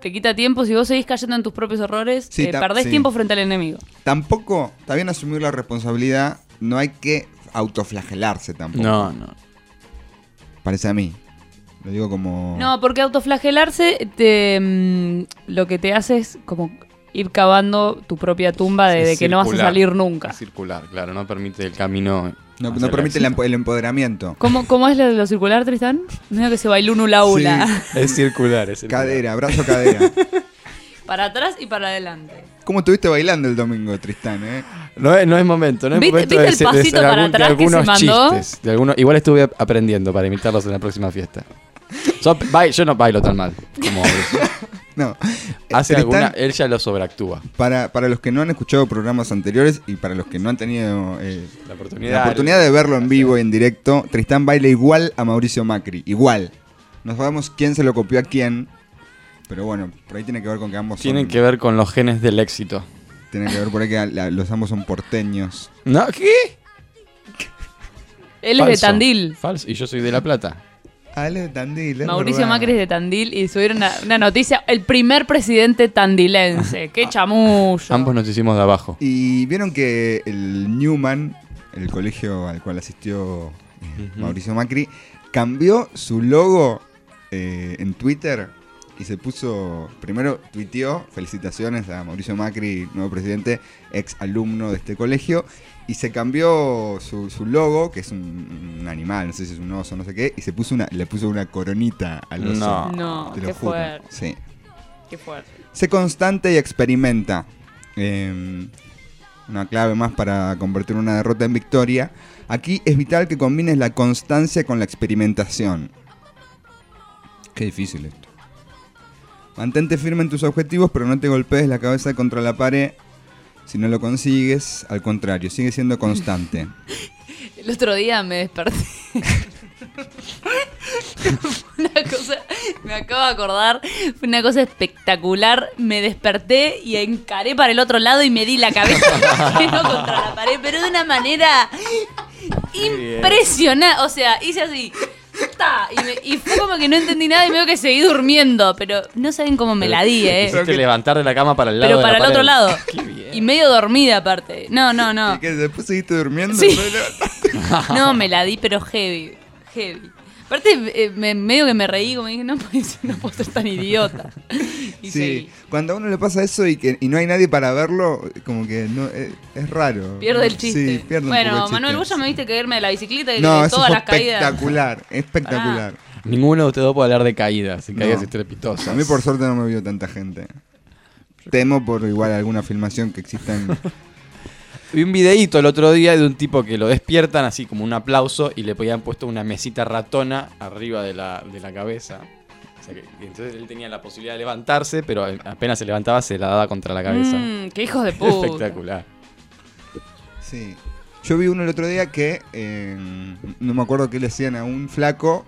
[SPEAKER 1] Te quita tiempo. Si vos seguís cayendo en tus propios errores,
[SPEAKER 2] Sí,
[SPEAKER 1] eh,
[SPEAKER 2] ta-
[SPEAKER 1] perdés
[SPEAKER 2] sí.
[SPEAKER 1] tiempo frente al enemigo.
[SPEAKER 2] Tampoco, está bien asumir la responsabilidad, no hay que autoflagelarse tampoco.
[SPEAKER 6] No, no.
[SPEAKER 2] Parece a mí. Lo digo como...
[SPEAKER 1] No, porque autoflagelarse te, mm, lo que te hace es como ir cavando tu propia tumba de, de que no vas a salir nunca.
[SPEAKER 6] Circular, claro, no permite el camino.
[SPEAKER 2] No, no
[SPEAKER 6] el
[SPEAKER 2] permite el, empoderamiento.
[SPEAKER 1] ¿Cómo, ¿Cómo es lo, lo circular, Tristán? Medio que se bailó un hula hula.
[SPEAKER 6] Es circular, es circular.
[SPEAKER 2] Cadera, brazo, cadera.
[SPEAKER 1] para atrás y para adelante.
[SPEAKER 2] ¿Cómo estuviste bailando el domingo, Tristán, eh?
[SPEAKER 6] No es, no es momento, no es
[SPEAKER 1] ¿Viste-
[SPEAKER 6] momento
[SPEAKER 1] viste
[SPEAKER 6] de,
[SPEAKER 1] el
[SPEAKER 6] de
[SPEAKER 1] pasito para
[SPEAKER 6] algún- de
[SPEAKER 1] atrás que se
[SPEAKER 6] algunos
[SPEAKER 1] mandó?
[SPEAKER 6] chistes. De algunos, igual estuve aprendiendo para imitarlos en la próxima fiesta. Yo, yo no bailo tan mal como.
[SPEAKER 2] No.
[SPEAKER 6] Hace
[SPEAKER 2] Tristán,
[SPEAKER 6] alguna, él ya lo sobreactúa.
[SPEAKER 2] para, para los que no han escuchado programas anteriores y para los que no han tenido eh,
[SPEAKER 6] La oportunidad.
[SPEAKER 2] la oportunidad de verlo en vivo y en directo, Tristán baila igual a Mauricio Macri. Igual. No sabemos quién se lo copió a quién. Pero bueno, por ahí tiene que ver con que ambos
[SPEAKER 6] Tienen
[SPEAKER 2] son-
[SPEAKER 6] que ver con los genes del éxito.
[SPEAKER 2] Tiene que ver por ahí que la- los ambos son porteños.
[SPEAKER 6] ¿No? ¿Qué?
[SPEAKER 1] Él es de. Tandil.
[SPEAKER 6] Falso. Y yo soy de La Plata.
[SPEAKER 2] Ah, él es de Tandil, es
[SPEAKER 1] Mauricio
[SPEAKER 2] verdad.
[SPEAKER 1] Macri es de Tandil y subieron una, una noticia. El primer presidente tandilense. ¡Qué chamullo!
[SPEAKER 6] Ambos nos hicimos de abajo.
[SPEAKER 2] Y vieron que el Newman, el colegio al cual asistió eh, Mauricio Macri, cambió su logo eh, en Twitter y se puso, primero tuiteó, felicitaciones a Mauricio Macri, nuevo presidente, ex alumno de este colegio, y se cambió su, su logo, que es un, un animal, no sé si es un oso, no sé qué, y se puso una, le puso una coronita al oso.
[SPEAKER 6] No.
[SPEAKER 1] No,
[SPEAKER 2] Te lo
[SPEAKER 1] qué
[SPEAKER 2] juro.
[SPEAKER 1] fuerte.
[SPEAKER 2] Sí.
[SPEAKER 1] Qué fuerte.
[SPEAKER 2] Sé constante y experimenta. Eh, una clave más para convertir una derrota en victoria. Aquí es vital que combines la constancia con la experimentación. Qué difícil esto. Mantente firme en tus objetivos, pero no te golpees la cabeza contra la pared. Si no lo consigues, al contrario, sigue siendo constante.
[SPEAKER 1] El otro día me desperté. una cosa, me acabo de acordar, fue una cosa espectacular. Me desperté y encaré para el otro lado y me di la cabeza no contra la pared, pero de una manera impresionante. O sea, hice así. Y, me- y fue como que no entendí nada y me que seguí durmiendo. Pero no saben cómo me la di, eh.
[SPEAKER 6] Hiciste levantar de la cama para el lado
[SPEAKER 1] Pero
[SPEAKER 6] de la
[SPEAKER 1] para el
[SPEAKER 6] pared.
[SPEAKER 1] otro lado.
[SPEAKER 6] Qué bien.
[SPEAKER 1] Y medio dormida aparte. No, no, no.
[SPEAKER 2] ¿Y qué, después seguiste durmiendo?
[SPEAKER 1] Sí.
[SPEAKER 2] No,
[SPEAKER 1] me la di, pero heavy. Heavy. Aparte, eh, me- medio que me reí, como dije, no, pues, no puedo ser tan idiota. Y
[SPEAKER 2] Sí,
[SPEAKER 1] seguí.
[SPEAKER 2] cuando a uno le pasa eso y, que, y no hay nadie para verlo, como que no es, es raro.
[SPEAKER 1] Pierde el chiste.
[SPEAKER 2] Sí, pierde un
[SPEAKER 1] bueno,
[SPEAKER 2] poco el
[SPEAKER 1] Manuel,
[SPEAKER 2] chiste.
[SPEAKER 1] vos ya me viste caerme de la bicicleta y
[SPEAKER 2] No,
[SPEAKER 1] de
[SPEAKER 2] eso
[SPEAKER 1] todas
[SPEAKER 2] fue
[SPEAKER 1] las caídas.
[SPEAKER 2] espectacular, espectacular.
[SPEAKER 6] Ninguno de ustedes dos puede hablar de caídas, y caídas
[SPEAKER 2] No.
[SPEAKER 6] estrepitosas.
[SPEAKER 2] A mí por suerte no me vio tanta gente. Temo por igual alguna filmación que exista en...
[SPEAKER 6] Vi un videíto el otro día de un tipo que lo despiertan así como un aplauso y le habían puesto una mesita ratona arriba de la, de la cabeza. O sea que- entonces él tenía la posibilidad de levantarse, pero apenas se levantaba se la daba contra la cabeza.
[SPEAKER 1] Mm, qué hijos de puta.
[SPEAKER 6] Espectacular.
[SPEAKER 2] Sí. Yo vi uno el otro día que eh, no me acuerdo qué le hacían a un flaco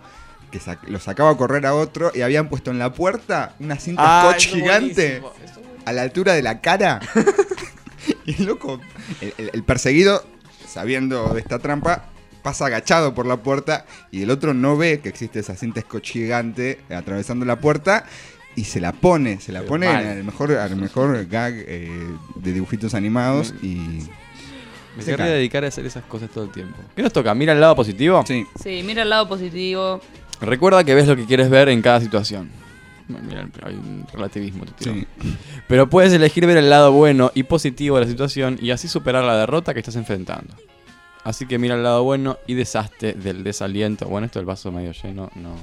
[SPEAKER 2] que sac- lo sacaba a correr a otro y habían puesto en la puerta una cinta
[SPEAKER 6] Ah,
[SPEAKER 2] scotch gigante
[SPEAKER 6] buenísimo,
[SPEAKER 2] a la altura de la cara. y el loco, el, el- el perseguido, sabiendo de esta trampa, pasa agachado por la puerta y el otro no ve que existe esa cinta scotch gigante atravesando la puerta y se la pone, se la
[SPEAKER 6] Pero
[SPEAKER 2] pone al mejor, al mejor gag eh, de dibujitos animados y...
[SPEAKER 6] Me
[SPEAKER 2] Se
[SPEAKER 6] querría dedicar a hacer esas cosas todo el tiempo. ¿Qué nos toca? Mira el lado positivo.
[SPEAKER 2] Sí.
[SPEAKER 1] Sí, mira el lado positivo.
[SPEAKER 6] Recuerda que ves lo que quieres ver en cada situación. Mira, hay un relativismo. te tiro.
[SPEAKER 2] Sí.
[SPEAKER 6] Pero puedes elegir ver el lado bueno y positivo de la situación y así superar la derrota que estás enfrentando. Así que mira el lado bueno y deshazte del desaliento. Bueno, esto del vaso medio lleno, no.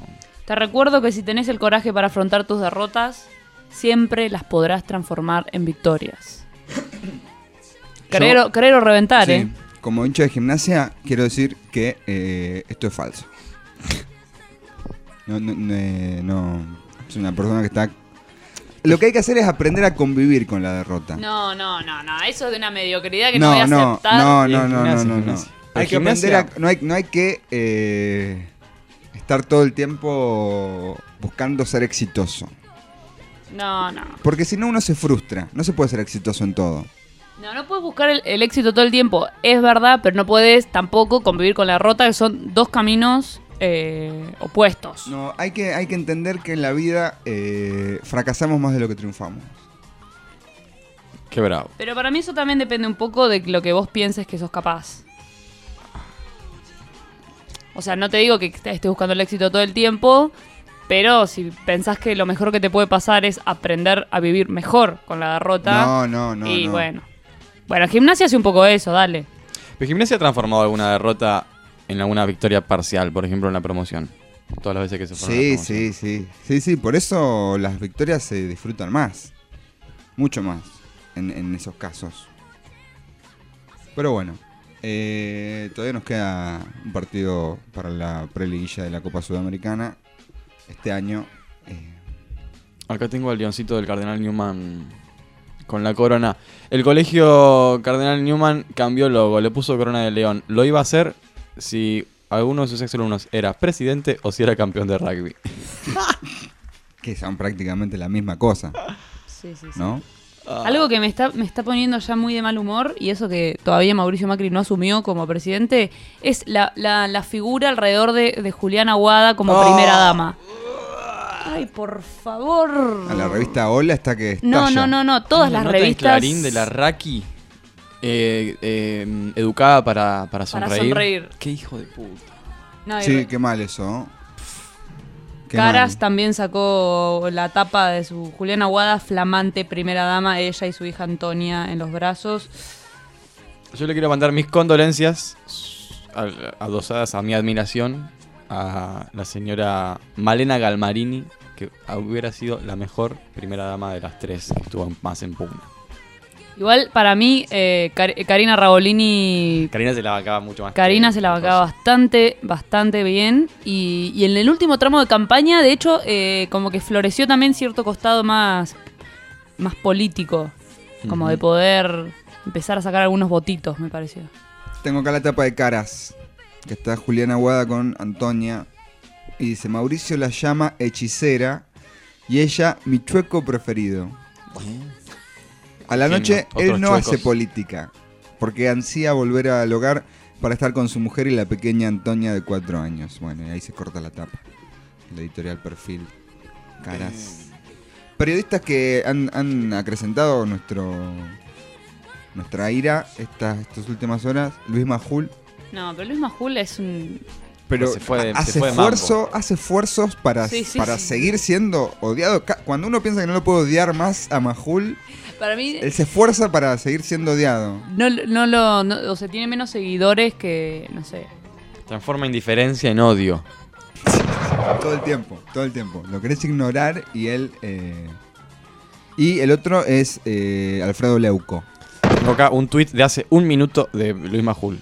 [SPEAKER 1] Te recuerdo que si tenés el coraje para afrontar tus derrotas, siempre las podrás transformar en victorias. Creer, o- creer o reventar,
[SPEAKER 2] Sí.
[SPEAKER 1] ¿eh?
[SPEAKER 2] Como hincha de gimnasia, quiero decir que eh, esto es falso. No, no, no, no. Es una persona que está. Lo que hay que hacer es aprender a convivir con la derrota.
[SPEAKER 1] No, no, no, no. Eso es de una mediocridad que no, voy a
[SPEAKER 2] no,
[SPEAKER 1] aceptar.
[SPEAKER 2] no, no, no, no, no, no. Hay que aprender a,
[SPEAKER 6] gimnasia-
[SPEAKER 2] no hay, no hay que eh, estar todo el tiempo buscando ser exitoso.
[SPEAKER 1] No, no.
[SPEAKER 2] Porque si no uno se frustra. No se puede ser exitoso en todo.
[SPEAKER 1] No, no puedes buscar el, el éxito todo el tiempo. Es verdad, pero no puedes tampoco convivir con la derrota, que son dos caminos eh, opuestos.
[SPEAKER 2] No, hay que, hay que entender que en la vida eh, fracasamos más de lo que triunfamos.
[SPEAKER 6] Qué bravo.
[SPEAKER 1] Pero para mí eso también depende un poco de lo que vos pienses que sos capaz. O sea, no te digo que est- estés buscando el éxito todo el tiempo, pero si pensás que lo mejor que te puede pasar es aprender a vivir mejor con la derrota.
[SPEAKER 2] No, no, no.
[SPEAKER 1] y
[SPEAKER 2] no.
[SPEAKER 1] bueno. Bueno, gimnasia hace un poco eso, dale.
[SPEAKER 6] ¿Pero gimnasia ha transformado alguna derrota en alguna victoria parcial, por ejemplo, en la promoción? Todas las veces que se fueron
[SPEAKER 2] Sí, sí, sí. Sí, sí, por eso las victorias se disfrutan más. Mucho más en, en esos casos. Pero bueno, eh, todavía nos queda un partido para la preliguilla de la Copa Sudamericana. Este año. eh,
[SPEAKER 6] Acá tengo al leoncito del Cardenal Newman con la corona. El colegio Cardenal Newman cambió el logo, le puso corona de león. Lo iba a hacer si alguno de sus exalumnos era presidente o si era campeón de rugby.
[SPEAKER 2] que son prácticamente la misma cosa,
[SPEAKER 1] Sí, sí,
[SPEAKER 2] ¿no?
[SPEAKER 1] Algo que me está, me está poniendo ya muy de mal humor, y eso que todavía Mauricio Macri no asumió como presidente, es la, la- la figura alrededor de, de Julián Aguada como
[SPEAKER 2] Oh.
[SPEAKER 1] primera dama. Ay, por favor.
[SPEAKER 2] A la revista Hola está que
[SPEAKER 1] No,
[SPEAKER 2] estalla.
[SPEAKER 1] no, no, no, todas
[SPEAKER 6] Una
[SPEAKER 1] las
[SPEAKER 6] en
[SPEAKER 1] revistas.
[SPEAKER 6] Clarín de la Raki. Eh, eh, educada para, para
[SPEAKER 1] Para
[SPEAKER 6] sonreír.
[SPEAKER 1] sonreír.
[SPEAKER 6] Qué hijo de puta.
[SPEAKER 1] No,
[SPEAKER 2] Sí,
[SPEAKER 1] re-
[SPEAKER 2] qué mal eso.
[SPEAKER 1] Caras
[SPEAKER 2] mal.
[SPEAKER 1] también sacó la tapa de su Juliana Aguada, flamante primera dama, ella y su hija Antonia en los brazos.
[SPEAKER 6] Yo le quiero mandar mis condolencias adosadas a mi admiración a la señora Malena Galmarini, que hubiera sido la mejor primera dama de las tres que estuvo más en pugna.
[SPEAKER 1] Igual, para mí, eh, Car- Karina Rabolini
[SPEAKER 6] Karina se la bancaba mucho más.
[SPEAKER 1] Karina se la bancaba bastante, bastante bien. Y, y en el último tramo de campaña, de hecho, eh, como que floreció también cierto costado más, más político. Como de poder empezar a sacar algunos votitos, me pareció.
[SPEAKER 2] Tengo acá la tapa de caras, que está Juliana Aguada con Antonia. Y dice, Mauricio la llama hechicera y ella mi chueco preferido. A la
[SPEAKER 6] ¿Quién
[SPEAKER 2] noche
[SPEAKER 6] no?
[SPEAKER 2] él no
[SPEAKER 6] chuecos.
[SPEAKER 2] hace política, porque ansía volver al hogar para estar con su mujer y la pequeña Antonia de cuatro años. Bueno, y ahí se corta la tapa. La editorial Perfil. Caras. Periodistas que han, han acrecentado nuestro nuestra ira estas, estas últimas horas. Luis Majul.
[SPEAKER 1] No, pero Luis Majul es un...
[SPEAKER 2] Pero
[SPEAKER 6] Se fue de-
[SPEAKER 2] hace,
[SPEAKER 6] se fue de
[SPEAKER 2] esfuerzo, hace esfuerzos para,
[SPEAKER 1] Sí, sí,
[SPEAKER 2] para
[SPEAKER 1] sí.
[SPEAKER 2] seguir siendo odiado. Cuando uno piensa que no lo puede odiar más a Majul,
[SPEAKER 1] Para mí,
[SPEAKER 2] él se esfuerza para seguir siendo odiado.
[SPEAKER 1] no, no lo... no- o sea, tiene menos seguidores que, no sé...
[SPEAKER 6] Transforma indiferencia en odio.
[SPEAKER 2] Todo el tiempo, todo el tiempo. Lo querés ignorar y él... eh, Y el otro es eh, Alfredo Leuco.
[SPEAKER 6] Tengo acá un tuit de hace un minuto de Luis Majul.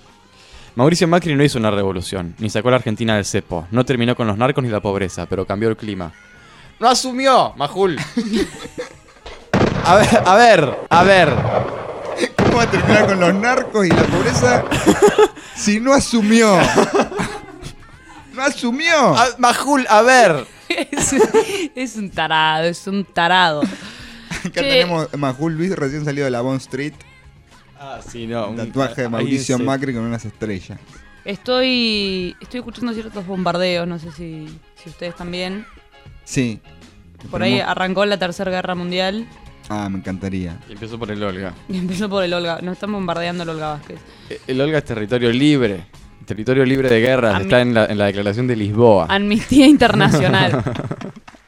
[SPEAKER 6] Mauricio Macri no hizo una revolución, ni sacó a la Argentina del cepo, no terminó con los narcos ni la pobreza, pero cambió el clima. ¡No asumió, Majul! A ver, a ver, a ver.
[SPEAKER 2] ¿Cómo va a terminar con los narcos y la pobreza si no asumió? ¡No asumió!
[SPEAKER 6] A- Majul, a ver.
[SPEAKER 1] Es, es un tarado, es un tarado.
[SPEAKER 2] Acá
[SPEAKER 1] Che.
[SPEAKER 2] tenemos a Majul Luis recién salido de la Bond Street.
[SPEAKER 6] Ah, sí, no.
[SPEAKER 2] Un tatuaje de Mauricio
[SPEAKER 6] se-
[SPEAKER 2] Macri con unas estrellas.
[SPEAKER 1] Estoy, estoy escuchando ciertos bombardeos, no sé si, si ustedes también.
[SPEAKER 2] Sí.
[SPEAKER 1] Por ahí arrancó la Tercera Guerra Mundial
[SPEAKER 2] Ah, me encantaría.
[SPEAKER 6] Y empezó por el Olga.
[SPEAKER 1] y empezó por el Olga. Nos están bombardeando el Olga Vázquez.
[SPEAKER 6] Eh, El Olga es territorio libre. Territorio libre de guerras. Está en la, en la declaración de Lisboa.
[SPEAKER 1] Amnistía Internacional.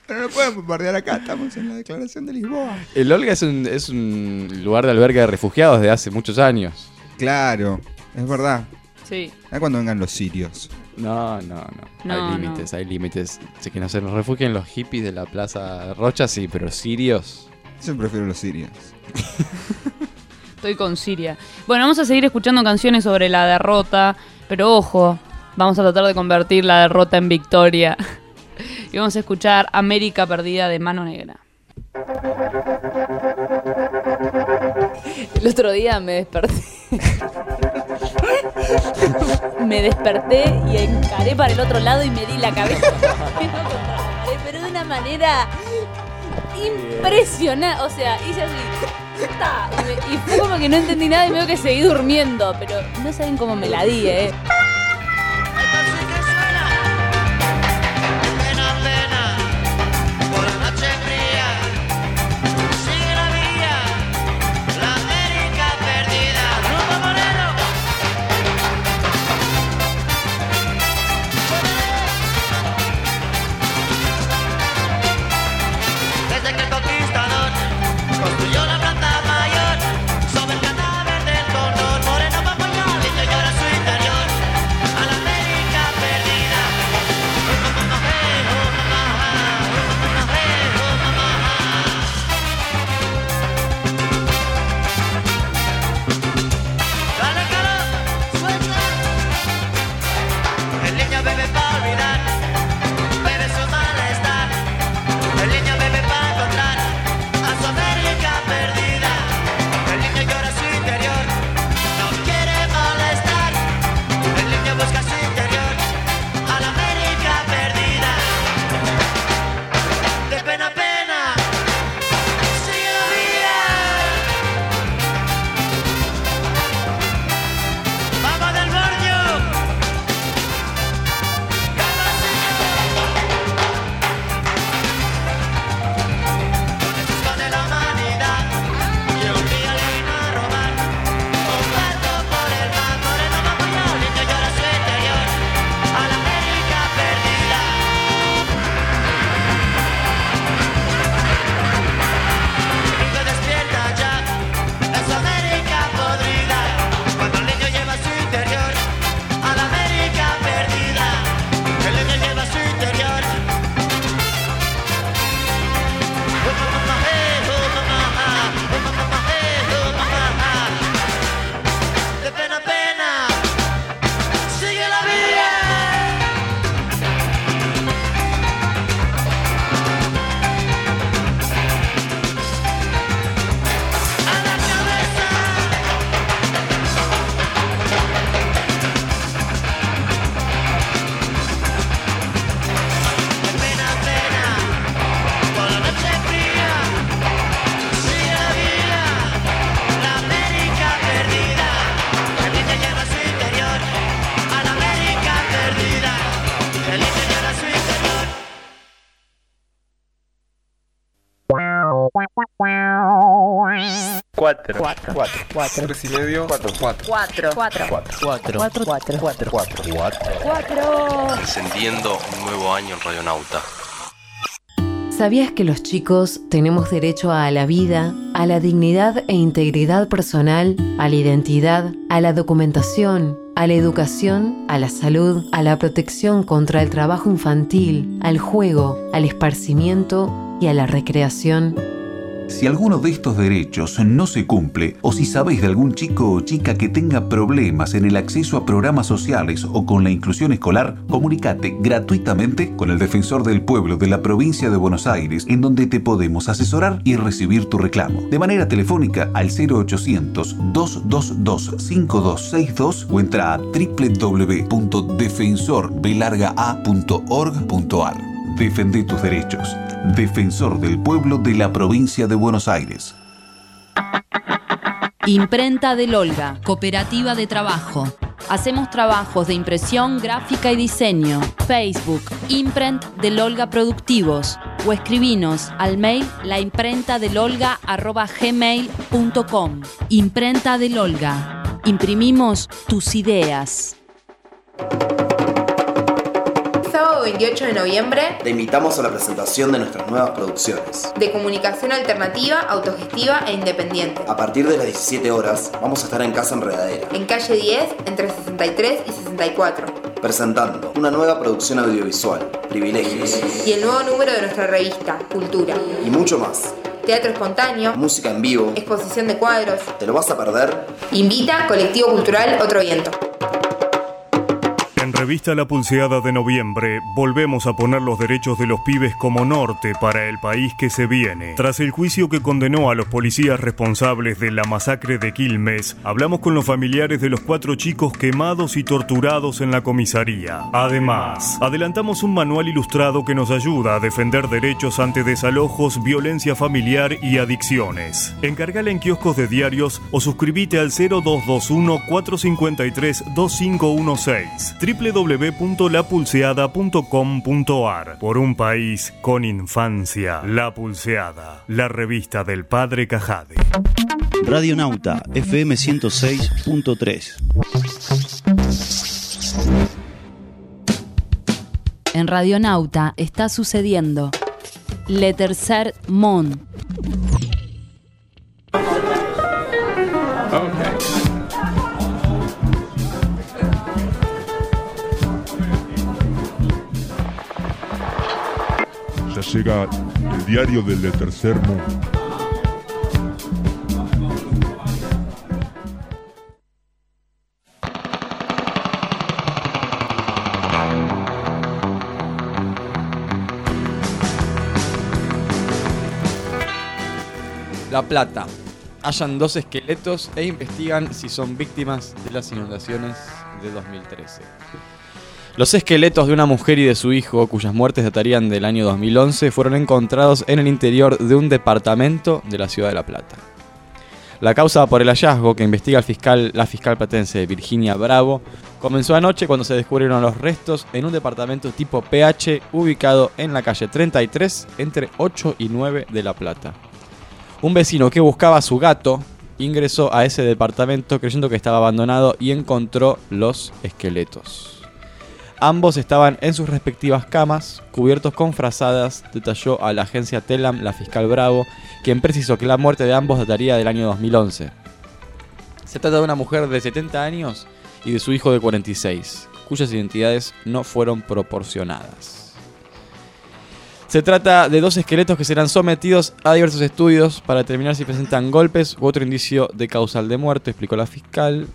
[SPEAKER 2] Pero no pueden bombardear acá, estamos en la declaración de Lisboa.
[SPEAKER 6] El Olga es un, es un lugar de albergue de refugiados de hace muchos años.
[SPEAKER 2] Claro, es verdad.
[SPEAKER 1] Sí.
[SPEAKER 2] Es cuando vengan los sirios.
[SPEAKER 6] No, no, no.
[SPEAKER 1] No,
[SPEAKER 6] hay límites, hay límites. Si que no se nos refugien los hippies de la Plaza Rocha, sí, pero sirios.
[SPEAKER 2] Yo prefiero los sirios.
[SPEAKER 1] Estoy con Siria. Bueno, vamos a seguir escuchando canciones sobre la derrota, pero ojo, vamos a tratar de convertir la derrota en victoria. Y vamos a escuchar América Perdida de Mano Negra. El otro día me desperté. me desperté y encaré para el otro lado y me di la cabeza. pero de una manera impresionante. O sea, hice así. y fue como que no entendí nada y veo que seguí durmiendo. Pero no saben cómo me la di, ¿eh?
[SPEAKER 8] Cuatro.
[SPEAKER 9] Cuatro. Cuatro.
[SPEAKER 8] Tres y medio. Cuatro. Cuatro.
[SPEAKER 9] Cuatro. Cuatro.
[SPEAKER 8] Cuatro.
[SPEAKER 9] Cuatro. Cuatro. Cuatro. Cuatro.
[SPEAKER 8] Cuatro.
[SPEAKER 9] Cuatro.
[SPEAKER 10] Encendiendo un nuevo año en Radionauta.
[SPEAKER 11] ¿Sabías que los chicos tenemos derecho a la vida, a la dignidad e integridad personal, a la identidad, a la documentación, a la educación, a la salud, a la protección contra el trabajo infantil, al juego, al esparcimiento y a la recreación?
[SPEAKER 12] Si alguno de estos derechos no se cumple o si sabéis de algún chico o chica que tenga problemas en el acceso a programas sociales o con la inclusión escolar, comunicate gratuitamente con el defensor del pueblo de la provincia de Buenos Aires en donde te podemos asesorar y recibir tu reclamo. De manera telefónica al 0800-222-5262 o entra a www.defensorbelargaa.org.ar. Defende tus derechos. Defensor del Pueblo de la Provincia de Buenos Aires.
[SPEAKER 13] Imprenta del Olga, Cooperativa de Trabajo. Hacemos trabajos de impresión, gráfica y diseño. Facebook, Imprent del Olga Productivos. O escribinos al mail laimprentadelolga.gmail.com Imprenta del Olga. Imprimimos tus ideas.
[SPEAKER 14] Sábado 28 de noviembre,
[SPEAKER 15] Te invitamos a la presentación de nuestras nuevas producciones.
[SPEAKER 14] de comunicación alternativa, autogestiva e independiente.
[SPEAKER 15] A partir de las 17 horas vamos a estar en Casa Enredadera,
[SPEAKER 14] En calle 10, entre 63 y 64.
[SPEAKER 15] presentando una nueva producción audiovisual, Privilegios,
[SPEAKER 14] Y el nuevo número de nuestra revista, Cultura.
[SPEAKER 15] y mucho más.
[SPEAKER 14] Teatro espontáneo,
[SPEAKER 15] Música en vivo,
[SPEAKER 14] exposición de cuadros.
[SPEAKER 15] ¿te lo vas a perder?
[SPEAKER 14] Invita Colectivo Cultural Otro Viento.
[SPEAKER 16] En Revista La Pulseada de noviembre volvemos a poner los derechos de los pibes como norte para el país que se viene. Tras el juicio que condenó a los policías responsables de la masacre de Quilmes, hablamos con los familiares de los cuatro chicos quemados y torturados en la comisaría. Además, adelantamos un manual ilustrado que nos ayuda a defender derechos ante desalojos, violencia familiar y adicciones. Encargala en kioscos de diarios o suscríbete al 0221 453 2516 www.lapulseada.com.ar Por un país con infancia. La Pulseada, la revista del padre Cajade.
[SPEAKER 17] Radio Nauta, FM 106.3.
[SPEAKER 13] En Radionauta está sucediendo Le Tercer Mon.
[SPEAKER 18] Llega el diario del tercer mundo.
[SPEAKER 6] La Plata. Hallan dos esqueletos e investigan si son víctimas de las inundaciones de 2013. Los esqueletos de una mujer y de su hijo, cuyas muertes datarían del año 2011, fueron encontrados en el interior de un departamento de la ciudad de La Plata. La causa por el hallazgo que investiga el fiscal, la fiscal platense Virginia Bravo comenzó anoche cuando se descubrieron los restos en un departamento tipo PH ubicado en la calle 33 entre 8 y 9 de La Plata. Un vecino que buscaba a su gato ingresó a ese departamento creyendo que estaba abandonado y encontró los esqueletos. Ambos estaban en sus respectivas camas, cubiertos con frazadas, detalló a la agencia Telam la fiscal Bravo, quien precisó que la muerte de ambos dataría del año 2011. Se trata de una mujer de 70 años y de su hijo de 46, cuyas identidades no fueron proporcionadas. Se trata de dos esqueletos que serán sometidos a diversos estudios para determinar si presentan golpes u otro indicio de causal de muerte, explicó la fiscal.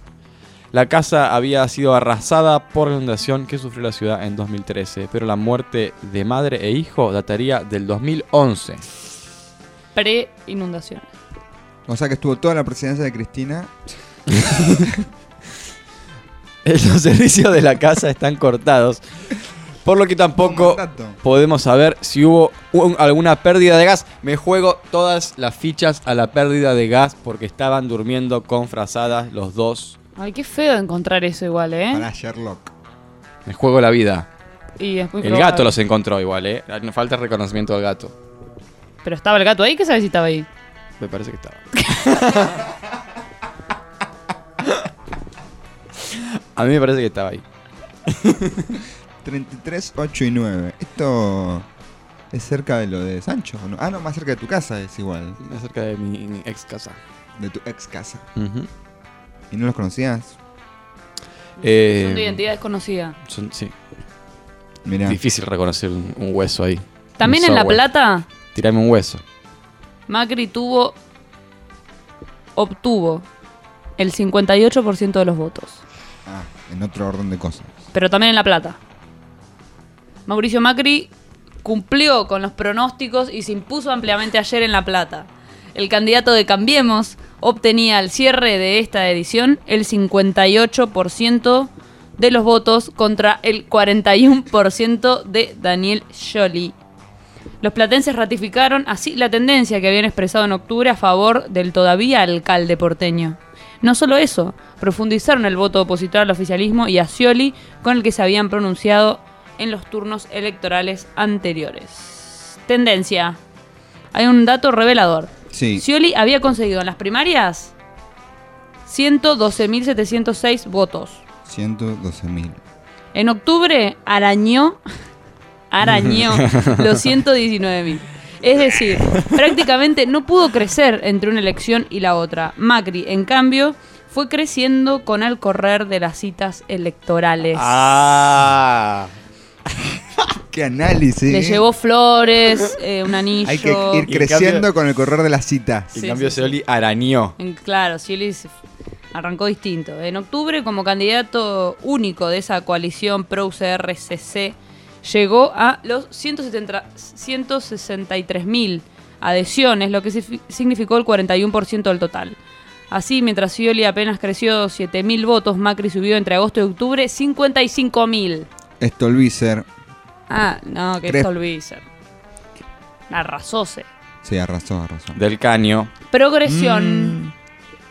[SPEAKER 6] La casa había sido arrasada por la inundación que sufrió la ciudad en 2013, pero la muerte de madre e hijo dataría del 2011.
[SPEAKER 1] Pre-inundación.
[SPEAKER 2] O sea que estuvo toda la presidencia de Cristina.
[SPEAKER 6] Los servicios de la casa están cortados, por lo que tampoco podemos saber si hubo un- alguna pérdida de gas. Me juego todas las fichas a la pérdida de gas porque estaban durmiendo con frazadas los dos.
[SPEAKER 1] Ay, qué feo encontrar eso igual, ¿eh?
[SPEAKER 2] Para Sherlock.
[SPEAKER 6] Me juego la vida.
[SPEAKER 1] Y es muy
[SPEAKER 6] El
[SPEAKER 1] probable.
[SPEAKER 6] gato los encontró igual, ¿eh? No falta el reconocimiento del gato.
[SPEAKER 1] Pero estaba el gato ahí, ¿qué sabes si estaba ahí?
[SPEAKER 6] Me parece que estaba. A mí me parece que estaba ahí.
[SPEAKER 2] 33, 8 y 9. Esto es cerca de lo de Sancho, ¿o no? Ah, no, más cerca de tu casa es igual.
[SPEAKER 6] Más cerca de mi, mi ex casa.
[SPEAKER 2] De tu ex casa.
[SPEAKER 6] Ujú.
[SPEAKER 2] ¿Y no los conocías?
[SPEAKER 6] Eh,
[SPEAKER 1] Son de identidad desconocida.
[SPEAKER 6] son- sí.
[SPEAKER 2] Mirá.
[SPEAKER 6] Difícil reconocer un, un hueso ahí.
[SPEAKER 1] También en La. Plata,
[SPEAKER 6] Tirame un hueso.
[SPEAKER 1] Macri tuvo. obtuvo el 58% de los votos.
[SPEAKER 2] Ah, en otro orden de cosas.
[SPEAKER 1] Pero también en La Plata. Mauricio Macri cumplió con los pronósticos y se impuso ampliamente ayer en La Plata. El candidato de Cambiemos obtenía al cierre de esta edición el 58% de los votos contra el 41% de Daniel Scioli. Los platenses ratificaron así la tendencia que habían expresado en octubre a favor del todavía alcalde porteño. No solo eso, profundizaron el voto opositor al oficialismo y a Scioli con el que se habían pronunciado en los turnos electorales anteriores. Tendencia. Hay un dato revelador.
[SPEAKER 2] Sí.
[SPEAKER 1] Scioli había conseguido en las primarias 112.706 votos.
[SPEAKER 2] 112.000.
[SPEAKER 1] En octubre arañó, arañó los 119.000. Es decir, prácticamente no pudo crecer entre una elección y la otra. Macri, en cambio, fue creciendo con el correr de las citas electorales.
[SPEAKER 6] Ah.
[SPEAKER 2] ¡Qué análisis!
[SPEAKER 1] Le llevó flores, eh, un anillo.
[SPEAKER 2] Hay que ir
[SPEAKER 6] Y en
[SPEAKER 2] creciendo
[SPEAKER 6] cambio-
[SPEAKER 2] con el correr de las citas.
[SPEAKER 6] En
[SPEAKER 1] Sí,
[SPEAKER 6] cambio,
[SPEAKER 1] sí,
[SPEAKER 6] Scioli arañó.
[SPEAKER 1] En- Claro, Scioli se arrancó distinto. En octubre, como candidato único de esa coalición pro-UCR-CC, llegó a los 163 mil adhesiones, lo que si- significó el 41% del total. Así, mientras Scioli apenas creció 7.000 votos, Macri subió entre agosto y octubre 55.000.
[SPEAKER 2] Stolbizer
[SPEAKER 1] Ah, no, que
[SPEAKER 2] Cres-
[SPEAKER 1] es Stolbizer. Arrasóse.
[SPEAKER 2] Sí, arrasó, arrasó.
[SPEAKER 6] Del caño.
[SPEAKER 1] Progresión.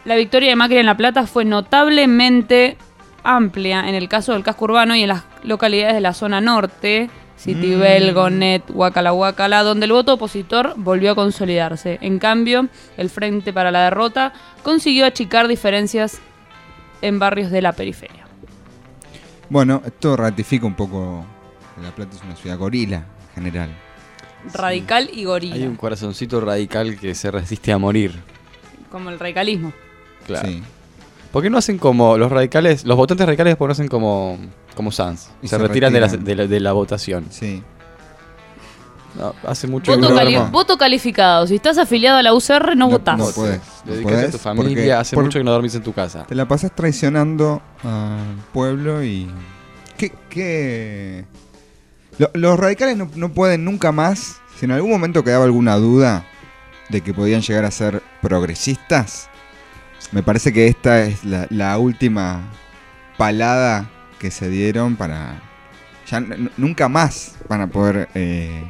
[SPEAKER 1] La victoria de Macri en La Plata fue notablemente amplia en el caso del casco urbano y en las localidades de la zona norte, Citibel, Gonet, Huacala, Huacala, donde el voto opositor volvió a consolidarse. En cambio, el Frente para la Derrota consiguió achicar diferencias en barrios de la periferia.
[SPEAKER 2] Bueno, esto ratifica un poco que La Plata es una ciudad gorila en general.
[SPEAKER 1] Radical y gorila,
[SPEAKER 6] Hay un corazoncito radical que se resiste a morir.
[SPEAKER 1] como el radicalismo.
[SPEAKER 6] Claro.
[SPEAKER 2] Sí.
[SPEAKER 6] ¿Por qué no hacen como los radicales, los votantes radicales por qué no hacen como, como Sanz?
[SPEAKER 2] Y
[SPEAKER 6] se,
[SPEAKER 2] se
[SPEAKER 6] retiran, de la,
[SPEAKER 2] retiran.
[SPEAKER 6] de la- de la votación.
[SPEAKER 2] Sí.
[SPEAKER 6] No, hace mucho
[SPEAKER 1] Voto,
[SPEAKER 6] que no
[SPEAKER 1] cali-
[SPEAKER 6] duermo.
[SPEAKER 1] voto calificado. Si estás afiliado a la UCR, no, votás.
[SPEAKER 2] No podés. no
[SPEAKER 6] Dedícate a tu familia,
[SPEAKER 2] porque
[SPEAKER 6] hace
[SPEAKER 2] por-
[SPEAKER 6] mucho que no dormís en tu casa.
[SPEAKER 2] Te la pasas traicionando al pueblo y. ¿Qué.? qué... Lo- los radicales no, no pueden nunca más. Si en algún momento quedaba alguna duda de que podían llegar a ser progresistas, me parece que esta es la, la última palada que se dieron para. Ya nunca más van a poder eh,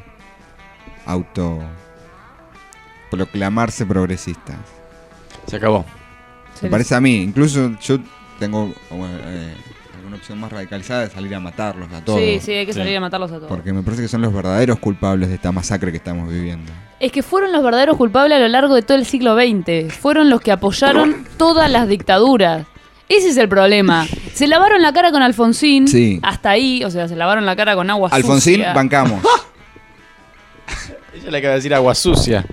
[SPEAKER 2] auto. proclamarse progresistas.
[SPEAKER 6] Se acabó.
[SPEAKER 2] Me parece a mí. Incluso yo tengo bueno, eh, alguna opción más radicalizada de salir a matarlos a todos.
[SPEAKER 1] Sí, sí, hay que salir a matarlos a todos.
[SPEAKER 2] Porque me parece que son los verdaderos culpables de esta masacre que estamos viviendo.
[SPEAKER 1] Es que fueron los verdaderos culpables a lo largo de todo el siglo XX. Fueron los que apoyaron todas las dictaduras. Ese es el problema. Se lavaron la cara con Alfonsín.
[SPEAKER 2] Sí.
[SPEAKER 1] Hasta ahí, o sea, se lavaron la cara con agua
[SPEAKER 2] Alfonsín,
[SPEAKER 1] sucia.
[SPEAKER 2] bancamos.
[SPEAKER 6] Ella le acaba de decir agua sucia.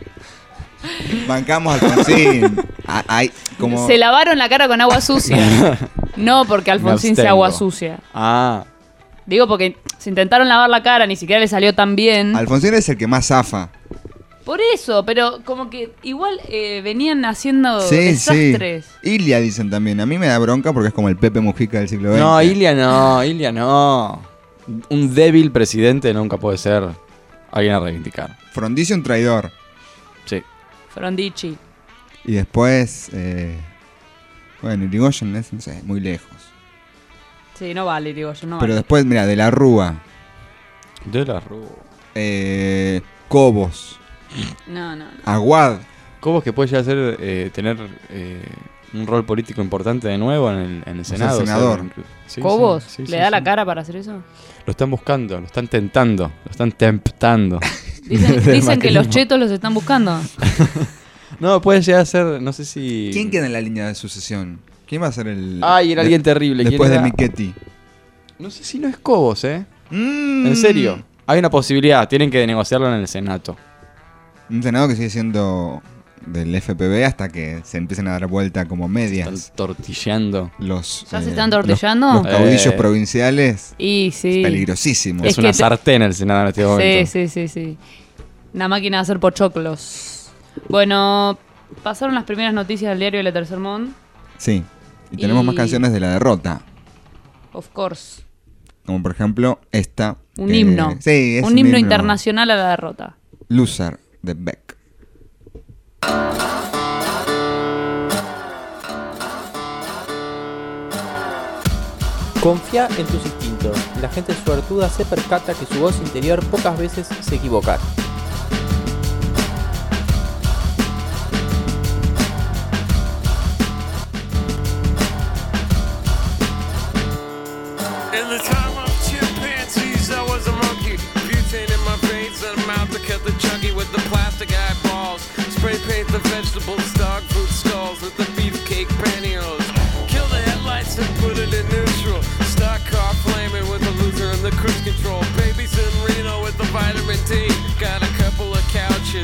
[SPEAKER 2] Bancamos a Alfonsín. A- ay, como...
[SPEAKER 1] Se lavaron la cara con agua sucia. no porque Alfonsín sea
[SPEAKER 6] abstengo.
[SPEAKER 1] agua sucia.
[SPEAKER 6] Ah,
[SPEAKER 1] Digo porque se intentaron lavar la cara, ni siquiera le salió tan bien.
[SPEAKER 2] Alfonsín es el que más zafa.
[SPEAKER 1] Por eso, pero como que igual eh, venían haciendo
[SPEAKER 2] Sí,
[SPEAKER 1] desastres.
[SPEAKER 2] sí. Ilia dicen también. A mí me da bronca porque es como el Pepe Mujica del siglo XX.
[SPEAKER 6] no, Ilia no, Ilia no. Un débil presidente nunca puede ser alguien a reivindicar.
[SPEAKER 2] Frondizi un traidor.
[SPEAKER 6] Sí.
[SPEAKER 1] Frondici.
[SPEAKER 2] Y después... eh, bueno, Irigoyen es, no sé, muy lejos.
[SPEAKER 1] Sí, no vale, digo yo, no
[SPEAKER 2] Pero
[SPEAKER 1] vale.
[SPEAKER 2] después, mira, de la Rúa.
[SPEAKER 6] De la Rúa.
[SPEAKER 2] Eh, Cobos.
[SPEAKER 1] No, no, no.
[SPEAKER 2] Aguad.
[SPEAKER 6] ¿Cómo es que puede llegar a ser, eh, tener eh, un rol político importante de nuevo en el, en el
[SPEAKER 2] sea,
[SPEAKER 6] Senado?
[SPEAKER 2] senador.
[SPEAKER 6] sí,
[SPEAKER 1] ¿Cobos?
[SPEAKER 6] sí, sí,
[SPEAKER 1] ¿Le
[SPEAKER 6] sí,
[SPEAKER 1] da
[SPEAKER 6] sí.
[SPEAKER 1] la cara para hacer eso?
[SPEAKER 6] Lo están buscando, lo están tentando, lo están temptando.
[SPEAKER 1] Dicen, dicen que los chetos los están buscando.
[SPEAKER 6] No, puede llegar a ser, no sé si...
[SPEAKER 2] ¿Quién queda en la línea de sucesión? ¿Quién va a ser el.
[SPEAKER 6] Ay, era
[SPEAKER 2] de-
[SPEAKER 6] alguien terrible. ¿Quién
[SPEAKER 2] Después de
[SPEAKER 6] era?
[SPEAKER 2] Michetti.
[SPEAKER 6] No sé si no es Cobos, ¿eh?
[SPEAKER 2] Mm.
[SPEAKER 6] En serio. Hay una posibilidad, tienen que negociarlo en el Senato.
[SPEAKER 2] Un senado que sigue siendo del FPV hasta que se empiecen a dar vuelta como medias.
[SPEAKER 6] Están tortilleando.
[SPEAKER 2] Los,
[SPEAKER 1] ¿Ya se
[SPEAKER 2] eh,
[SPEAKER 1] están
[SPEAKER 2] los-
[SPEAKER 1] tortillando?
[SPEAKER 2] Los, caudillos
[SPEAKER 6] Eh.
[SPEAKER 2] provinciales.
[SPEAKER 1] Y sí.
[SPEAKER 2] Peligrosísimo.
[SPEAKER 6] Es,
[SPEAKER 1] Es
[SPEAKER 6] una
[SPEAKER 1] te-
[SPEAKER 6] sartén el Senado en este
[SPEAKER 1] Sí,
[SPEAKER 6] momento.
[SPEAKER 1] sí, sí, sí. Una máquina de hacer pochoclos. Bueno, pasaron las primeras noticias del diario de la Tercer Mond.
[SPEAKER 2] Sí. Y tenemos
[SPEAKER 1] Y-
[SPEAKER 2] más canciones de la derrota.
[SPEAKER 1] Of course.
[SPEAKER 2] Como por ejemplo esta.
[SPEAKER 1] Un
[SPEAKER 2] que-
[SPEAKER 1] himno.
[SPEAKER 2] Sí, es
[SPEAKER 1] un, himno internacional a la derrota.
[SPEAKER 2] Loser de Beck.
[SPEAKER 5] Confía en tus instintos. La gente suertuda se percata que su voz interior pocas veces se equivoca.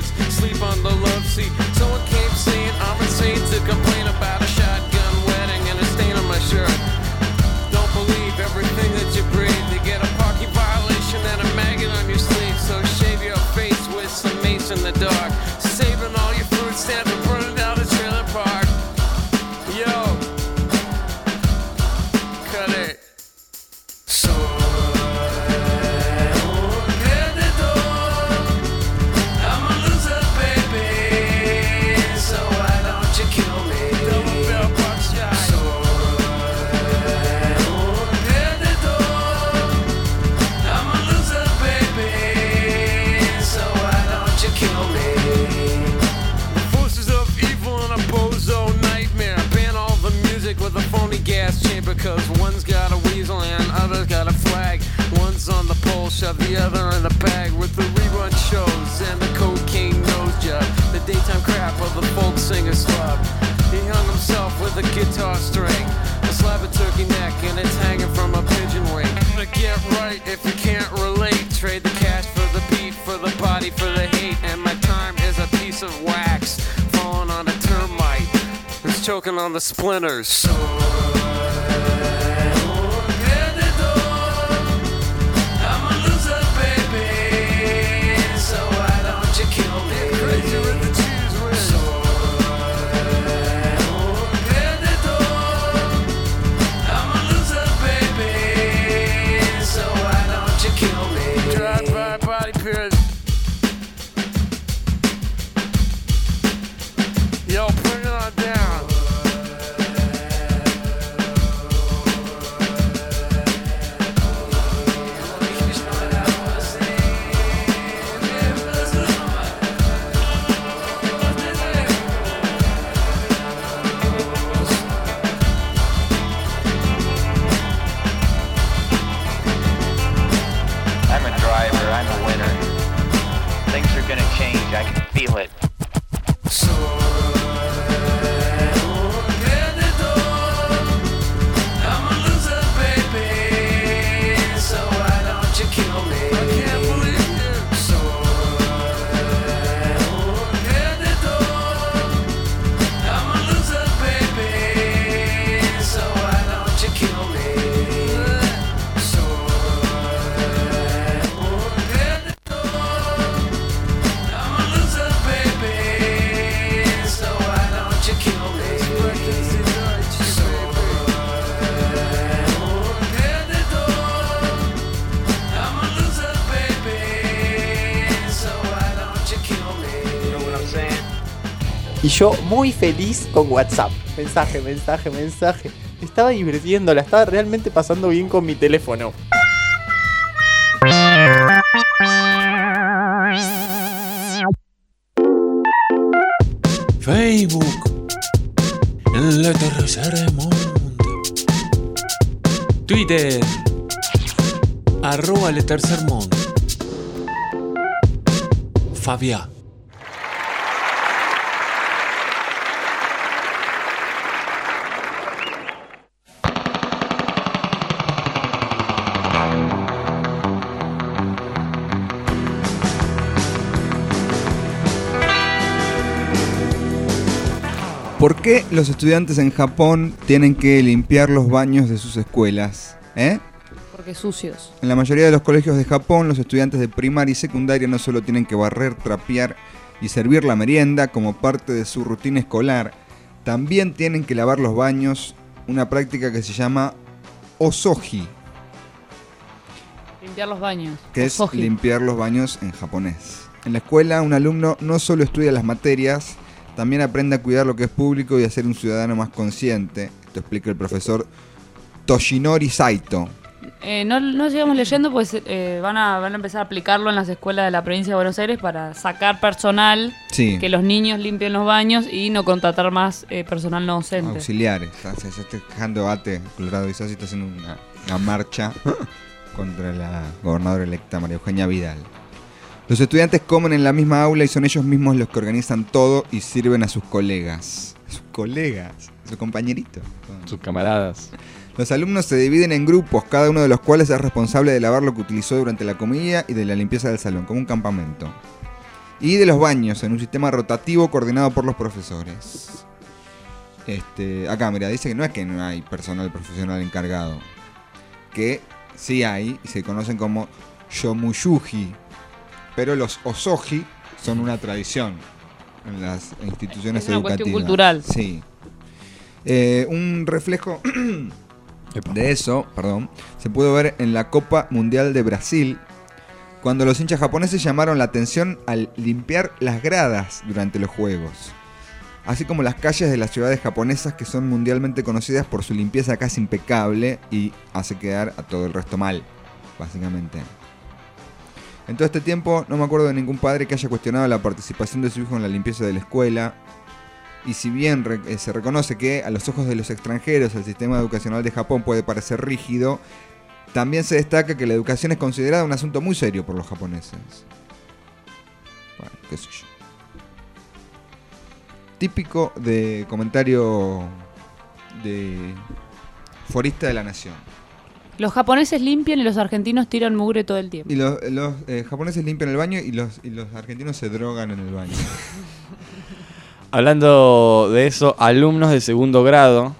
[SPEAKER 19] Sleep on the love seat. Someone came saying I'm insane to complain on the splinters.
[SPEAKER 5] Muy feliz con WhatsApp. Mensaje, mensaje, mensaje. Me Estaba divirtiendo, la estaba realmente pasando bien con mi teléfono.
[SPEAKER 7] Facebook. El tercer mundo. Twitter. Arroba el tercer mundo. Fabia.
[SPEAKER 2] Qué los estudiantes en Japón tienen que limpiar los baños de sus escuelas? ¿Eh?
[SPEAKER 1] Porque sucios.
[SPEAKER 2] En la mayoría de los colegios de Japón, los estudiantes de primaria y secundaria no solo tienen que barrer, trapear y servir la merienda como parte de su rutina escolar, también tienen que lavar los baños, una práctica que se llama osoji,
[SPEAKER 1] Limpiar los baños.
[SPEAKER 2] que es limpiar los baños en japonés. En la escuela, un alumno no solo estudia las materias, también aprende a cuidar lo que es público y a ser un ciudadano más consciente. Esto explica el profesor Toshinori Saito.
[SPEAKER 1] Eh, no, no sigamos leyendo, pues eh, van, a, van a empezar a aplicarlo en las escuelas de la provincia de Buenos Aires para sacar personal,
[SPEAKER 2] Sí.
[SPEAKER 1] que los niños limpien los baños y no contratar más eh, personal no docente.
[SPEAKER 2] Auxiliares. Sea, se está dejando debate. Colorado y está haciendo una, una marcha contra la gobernadora electa María Eugenia Vidal. Los estudiantes comen en la misma aula y son ellos mismos los que organizan todo y sirven a sus colegas. Sus colegas, sus compañeritos.
[SPEAKER 6] Sus camaradas.
[SPEAKER 2] Los alumnos se dividen en grupos, cada uno de los cuales es responsable de lavar lo que utilizó durante la comida y de la limpieza del salón, como un campamento. Y de los baños, en un sistema rotativo coordinado por los profesores. Este, acá, mira, dice que no es que no hay personal profesional encargado. Que sí hay, y se conocen como Shomuyuji. Pero los Osoji son una tradición en las instituciones
[SPEAKER 1] Es una cuestión
[SPEAKER 2] educativas.
[SPEAKER 1] cultural.
[SPEAKER 2] Sí. Eh, un reflejo de eso, perdón, se pudo ver en la Copa Mundial de Brasil, cuando los hinchas japoneses llamaron la atención al limpiar las gradas durante los juegos. Así como las calles de las ciudades japonesas que son mundialmente conocidas por su limpieza casi impecable y hace quedar a todo el resto mal, básicamente. En todo este tiempo no me acuerdo de ningún padre que haya cuestionado la participación de su hijo en la limpieza de la escuela, y si bien eh, se reconoce que a los ojos de los extranjeros el sistema educacional de Japón puede parecer rígido, también se destaca que la educación es considerada un asunto muy serio por los japoneses. Bueno, qué sé yo. Típico de comentario de forista de la nación.
[SPEAKER 1] Los japoneses limpian y los argentinos tiran mugre todo el tiempo.
[SPEAKER 2] Y los, los, eh, japoneses limpian el baño y los, y los argentinos se drogan en el baño.
[SPEAKER 6] Hablando de eso, alumnos de segundo grado,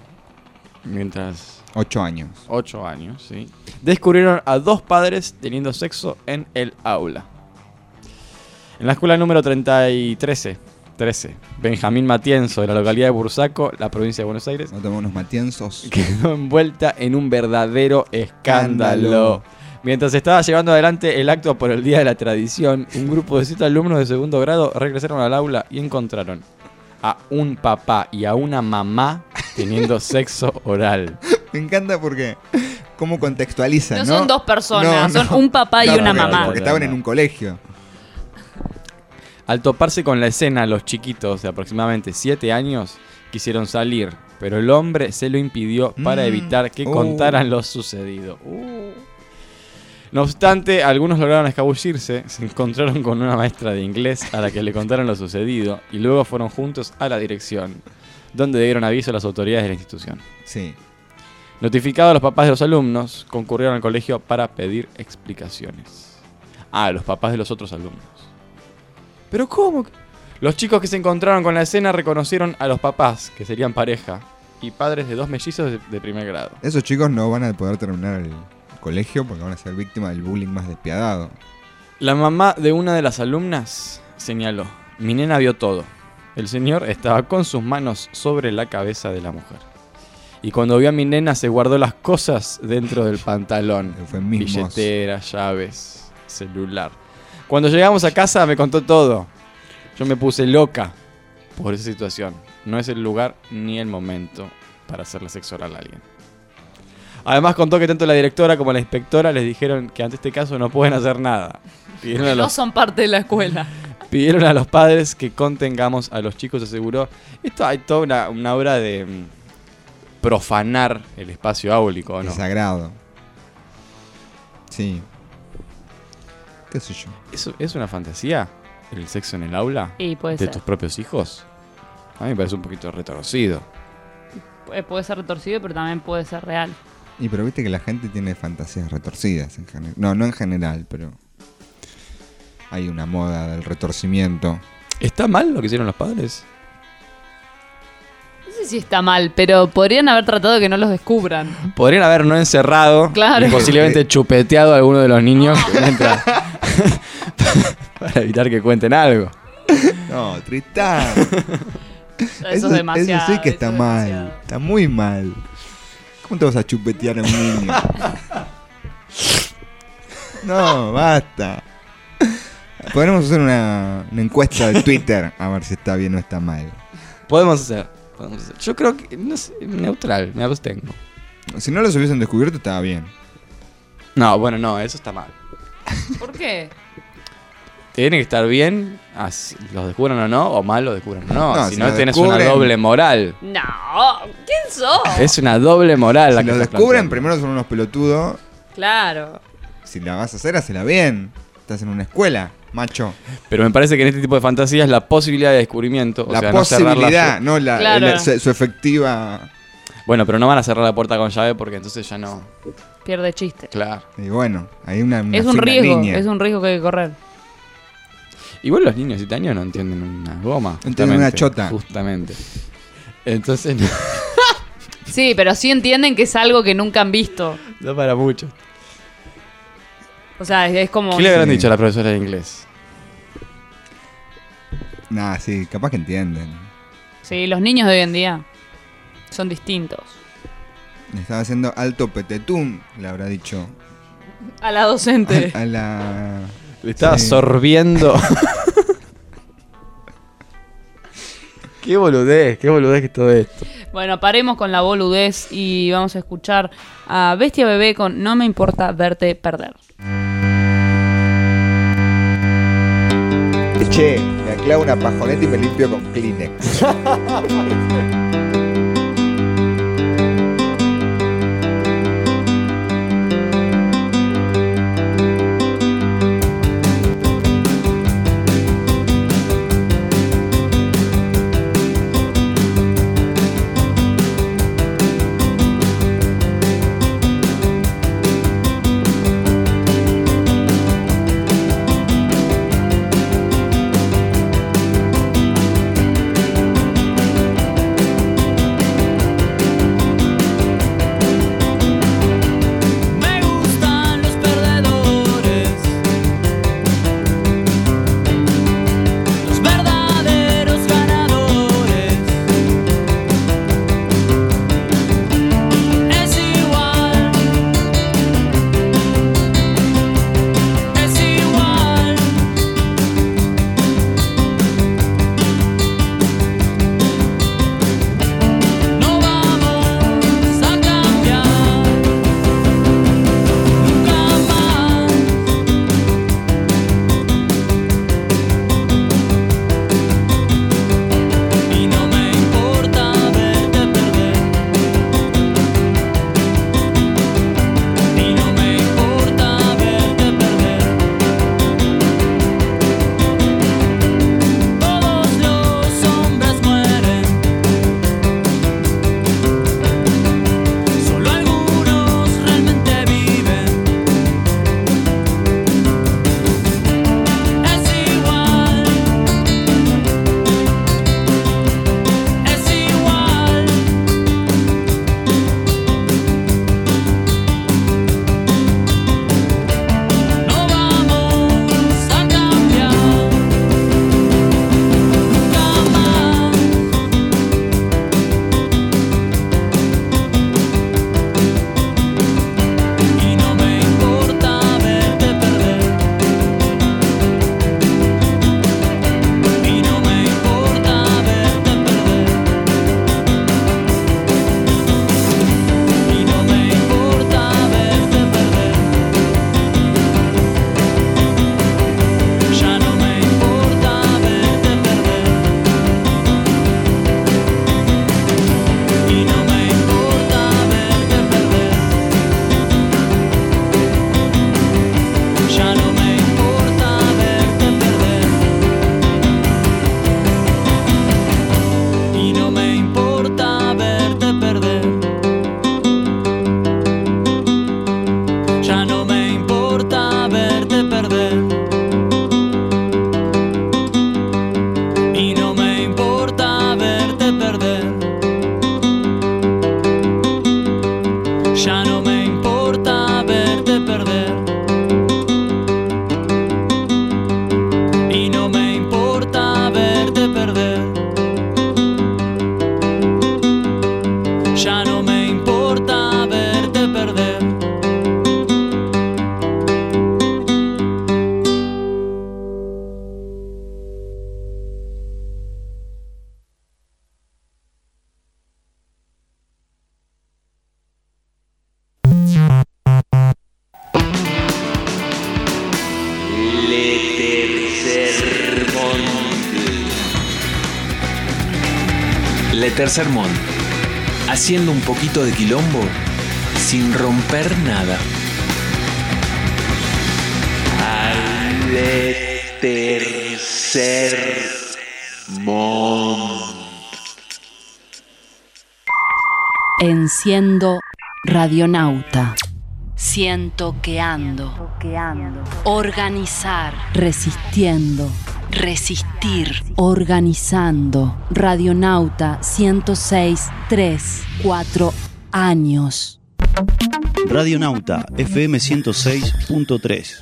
[SPEAKER 6] mientras...
[SPEAKER 2] Ocho años.
[SPEAKER 6] Ocho años, sí. Descubrieron a dos padres teniendo sexo en el aula. En la escuela número 30 y 13, 13, Benjamín Matienzo, de la localidad de Bursaco, la provincia de Buenos Aires,
[SPEAKER 2] No tenemos unos matienzos.
[SPEAKER 6] quedó envuelta en un verdadero escándalo.
[SPEAKER 2] Escándalo.
[SPEAKER 6] Mientras estaba llevando adelante el acto por el Día de la Tradición, un grupo de siete alumnos de segundo grado regresaron al aula y encontraron a un papá y a una mamá teniendo sexo oral.
[SPEAKER 2] Me encanta porque cómo contextualizan,
[SPEAKER 1] No
[SPEAKER 2] ¿no?
[SPEAKER 1] son dos personas, son un papá y una mamá.
[SPEAKER 2] Porque estaban en un colegio.
[SPEAKER 6] Al toparse con la escena, los chiquitos de aproximadamente 7 años quisieron salir, pero el hombre se lo impidió para
[SPEAKER 2] Mm.
[SPEAKER 6] evitar que
[SPEAKER 2] Oh.
[SPEAKER 6] contaran lo sucedido. Uh. No obstante, algunos lograron escabullirse, se encontraron con una maestra de inglés a la que le contaron lo sucedido y luego fueron juntos a la dirección, donde dieron aviso a las autoridades de la institución.
[SPEAKER 2] Sí.
[SPEAKER 6] Notificados los papás de los alumnos, concurrieron al colegio para pedir explicaciones. Ah, los papás de los otros alumnos. ¿Pero cómo? Los chicos que se encontraron con la escena reconocieron a los papás, que serían pareja, y padres de dos mellizos de, de primer grado.
[SPEAKER 2] Esos chicos no van a poder terminar el colegio porque van a ser víctimas del bullying más despiadado.
[SPEAKER 6] La mamá de una de las alumnas señaló, mi nena vio todo. El señor estaba con sus manos sobre la cabeza de la mujer. Y cuando vio a mi nena se guardó las cosas dentro del pantalón.
[SPEAKER 2] Eufemismos.
[SPEAKER 6] Billetera, llaves, celular. Cuando llegamos a casa me contó todo. Yo me puse loca por esa situación. No es el lugar ni el momento para hacerle sexo oral a alguien. Además contó que tanto la directora como la inspectora les dijeron que ante este caso no pueden hacer nada. Pidieron a
[SPEAKER 1] Que no
[SPEAKER 6] los,
[SPEAKER 1] son parte de la escuela.
[SPEAKER 6] pidieron a los padres que contengamos a los chicos, aseguró. Esto hay toda una, una obra de mm, profanar el espacio áulico, ¿o ¿no?
[SPEAKER 2] Es sagrado. Sí. ¿Qué sé yo?
[SPEAKER 6] ¿Es, es una fantasía? el sexo en el aula
[SPEAKER 1] Y puede
[SPEAKER 6] de
[SPEAKER 1] ser.
[SPEAKER 6] tus propios hijos, a mí me parece un poquito retorcido.
[SPEAKER 1] Eh, Puede ser retorcido, pero también puede ser real.
[SPEAKER 2] Y pero viste que la gente tiene fantasías retorcidas en general. No, no en general, pero hay una moda del retorcimiento.
[SPEAKER 6] ¿Está mal lo que hicieron los padres?
[SPEAKER 1] No sé si está mal, pero podrían haber tratado de que no los descubran.
[SPEAKER 6] Podrían haber no encerrado
[SPEAKER 1] Claro.
[SPEAKER 6] y posiblemente chupeteado a alguno de los niños mientras- para evitar que cuenten algo.
[SPEAKER 2] No, Tristán.
[SPEAKER 1] Eso es demasiado,
[SPEAKER 2] Eso sí que está
[SPEAKER 1] es
[SPEAKER 2] mal.
[SPEAKER 1] demasiado.
[SPEAKER 2] Está muy mal. ¿Cómo te vas a chupetear a un niño? no, basta. Podremos hacer una, una encuesta de Twitter a ver si está bien o está mal.
[SPEAKER 6] Podemos hacer. podemos hacer. Yo creo que, no sé, neutral, me abstengo.
[SPEAKER 2] Si no los hubiesen descubierto, estaba bien.
[SPEAKER 6] No, bueno, no, eso está mal.
[SPEAKER 1] ¿Por qué?
[SPEAKER 6] Tiene que estar bien, así, los descubran o no, o mal los descubran o no.
[SPEAKER 2] No,
[SPEAKER 6] si
[SPEAKER 2] si
[SPEAKER 6] no,
[SPEAKER 2] lo
[SPEAKER 6] tienes
[SPEAKER 2] descubren-
[SPEAKER 6] una doble moral.
[SPEAKER 1] No, ¿quién sos?
[SPEAKER 6] Es una doble moral la
[SPEAKER 2] Si
[SPEAKER 6] que
[SPEAKER 2] los
[SPEAKER 6] estás
[SPEAKER 2] descubren,
[SPEAKER 6] planteando.
[SPEAKER 2] primero son unos pelotudos.
[SPEAKER 1] Claro.
[SPEAKER 2] Si la vas a hacer, hacela bien. Estás en una escuela, macho.
[SPEAKER 6] Pero me parece que en este tipo de fantasías la posibilidad de descubrimiento, o
[SPEAKER 2] la
[SPEAKER 6] sea, no cerrar
[SPEAKER 2] posibilidad,
[SPEAKER 6] la
[SPEAKER 2] no la,
[SPEAKER 1] Claro.
[SPEAKER 2] la- su, su efectiva.
[SPEAKER 6] Bueno, pero no van a cerrar la puerta con llave porque entonces ya no.
[SPEAKER 1] Pierde chiste.
[SPEAKER 6] Claro.
[SPEAKER 2] Y bueno, hay una, una
[SPEAKER 1] Es un
[SPEAKER 2] fina
[SPEAKER 1] riesgo,
[SPEAKER 2] línea.
[SPEAKER 1] es un riesgo que hay que correr.
[SPEAKER 6] Igual los niños italianos no entienden una goma.
[SPEAKER 2] Entienden una chota.
[SPEAKER 6] Justamente. Entonces no,
[SPEAKER 1] Sí, pero sí entienden que es algo que nunca han visto.
[SPEAKER 6] no para mucho.
[SPEAKER 1] O sea, es, es como...
[SPEAKER 6] ¿Qué le habrán
[SPEAKER 2] Sí.
[SPEAKER 6] dicho a la profesora de inglés?
[SPEAKER 2] Nah, sí, capaz que entienden.
[SPEAKER 1] Sí, los niños de hoy en día son distintos.
[SPEAKER 2] Le estaba haciendo alto petetún, le habrá dicho.
[SPEAKER 1] A la docente.
[SPEAKER 2] A, a la.
[SPEAKER 6] Le estaba
[SPEAKER 2] Sí.
[SPEAKER 6] sorbiendo. qué boludez, qué boludez que es todo esto.
[SPEAKER 1] Bueno, paremos con la boludez y vamos a escuchar a Bestia Bebé con No me importa verte perder.
[SPEAKER 2] Che, me aclavo una pajoneta y me limpio con Kleenex.
[SPEAKER 7] Monde. Haciendo un poquito de quilombo sin romper nada.
[SPEAKER 20] Le tercer mundo.
[SPEAKER 13] Enciendo Radionauta. Siento que ando. Organizar. Resistiendo. Resistir. Organizando. Radionauta 106, 3, 4 años.
[SPEAKER 17] Radionauta FM 106.3.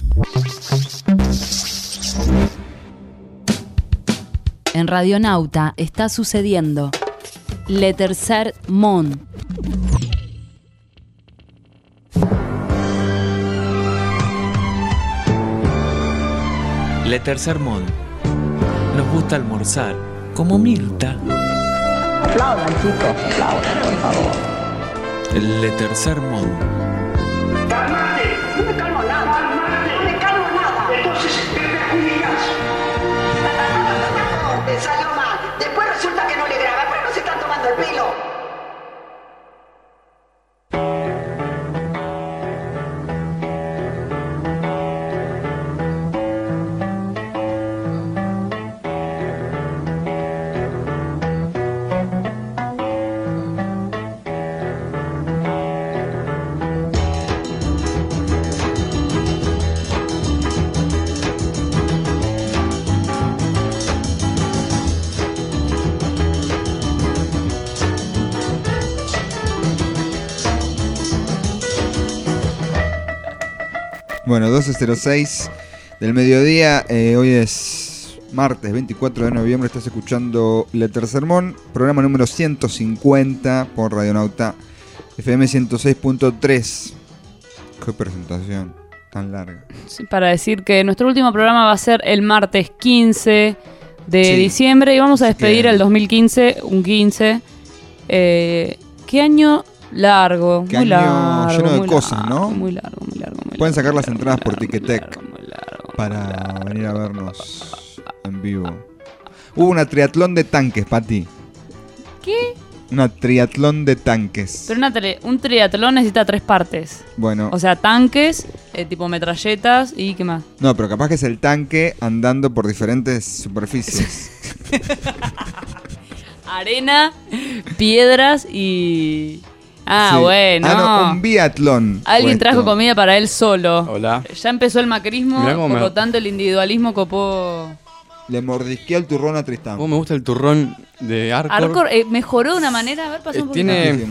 [SPEAKER 13] En Radionauta está sucediendo Le Tercer Mon.
[SPEAKER 7] Le Tercer Monde. Nos gusta almorzar como Mirta.
[SPEAKER 9] Aplaudan, chicos, aplaudan, por favor.
[SPEAKER 7] Le Tercer Monde.
[SPEAKER 2] Bueno, 12.06 del mediodía. eh, hoy es martes 24 de noviembre. Estás escuchando Le Tercermón, programa número 150 por Radionauta FM 106.3. Qué presentación tan larga.
[SPEAKER 1] Sí, para decir que nuestro último programa va a ser el martes 15 de
[SPEAKER 2] Sí.
[SPEAKER 1] diciembre y vamos a despedir el 2015, un 15. Eh, ¿Qué año largo? Muy largo.
[SPEAKER 2] lleno de
[SPEAKER 1] muy
[SPEAKER 2] cosas,
[SPEAKER 1] largo,
[SPEAKER 2] ¿no?
[SPEAKER 1] Muy largo, muy largo. Muy
[SPEAKER 2] Pueden sacar las entradas por Ticketek para venir a vernos en vivo. Hubo una triatlón de tanques, Pati.
[SPEAKER 1] ¿Qué?
[SPEAKER 2] Una triatlón de tanques.
[SPEAKER 1] Pero una tri- un triatlón necesita tres partes.
[SPEAKER 2] Bueno,
[SPEAKER 1] O sea, tanques, eh, tipo metralletas y ¿qué más?
[SPEAKER 2] no, pero capaz que es el tanque andando por diferentes superficies.
[SPEAKER 1] Arena, piedras y... Ah,
[SPEAKER 2] Sí.
[SPEAKER 1] bueno.
[SPEAKER 2] Ah, no, un biatlón.
[SPEAKER 1] Alguien trajo comida para él solo.
[SPEAKER 6] Hola.
[SPEAKER 1] Ya empezó el macrismo,
[SPEAKER 6] cómo
[SPEAKER 1] por
[SPEAKER 6] me-
[SPEAKER 1] lo tanto el individualismo copó...
[SPEAKER 2] Le mordisqué el turrón a Tristán.
[SPEAKER 6] Oh, me gusta el turrón de Arcor.
[SPEAKER 1] Arcor eh, mejoró de una manera, a ver, pasó
[SPEAKER 6] Eh,
[SPEAKER 1] un poquito.
[SPEAKER 6] tiene-.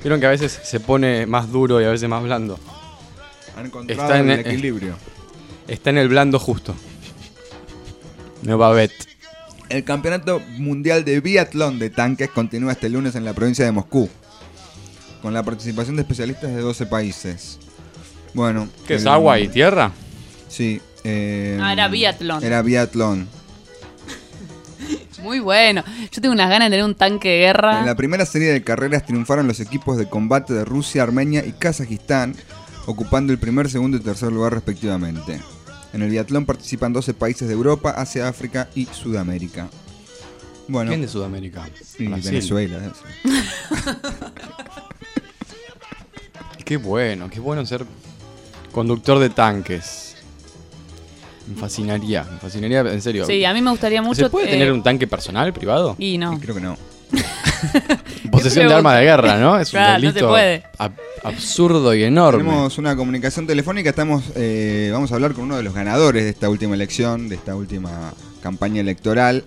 [SPEAKER 6] Vieron que a veces se pone más duro y a veces más blando.
[SPEAKER 2] Han encontrado
[SPEAKER 6] Está en
[SPEAKER 2] el equilibrio.
[SPEAKER 6] Está en el blando justo. No va a bet.
[SPEAKER 2] El campeonato mundial de biatlón de tanques continúa este lunes en la provincia de Moscú, con la participación de especialistas de 12 países. Bueno.
[SPEAKER 6] ¿Qué es
[SPEAKER 2] el-
[SPEAKER 6] agua y tierra?
[SPEAKER 2] Sí. eh,
[SPEAKER 1] Ah, era biatlón.
[SPEAKER 2] Era biatlón.
[SPEAKER 1] Muy bueno. Yo tengo unas ganas de tener un tanque de guerra.
[SPEAKER 2] En la primera serie de carreras triunfaron los equipos de combate de Rusia, Armenia y Kazajistán, ocupando el primer, segundo y tercer lugar respectivamente. En el biatlón participan 12 países de Europa, Asia, África y Sudamérica. Bueno,
[SPEAKER 6] ¿Quién de Sudamérica?
[SPEAKER 2] y
[SPEAKER 6] Brasil.
[SPEAKER 2] Venezuela.
[SPEAKER 6] Qué bueno, qué bueno ser conductor de tanques. Me fascinaría, me fascinaría, en serio.
[SPEAKER 1] Sí, a mí me gustaría mucho...
[SPEAKER 6] ¿Se puede
[SPEAKER 1] eh,
[SPEAKER 6] tener un tanque personal, privado?
[SPEAKER 1] Y no.
[SPEAKER 2] Creo que no.
[SPEAKER 6] Posesión de arma de guerra, ¿no? Es un
[SPEAKER 1] Claro, no se
[SPEAKER 6] delito
[SPEAKER 1] puede.
[SPEAKER 6] ab- absurdo y enorme.
[SPEAKER 2] Tenemos una comunicación telefónica, estamos, eh, vamos a hablar con uno de los ganadores de esta última elección, de esta última campaña electoral.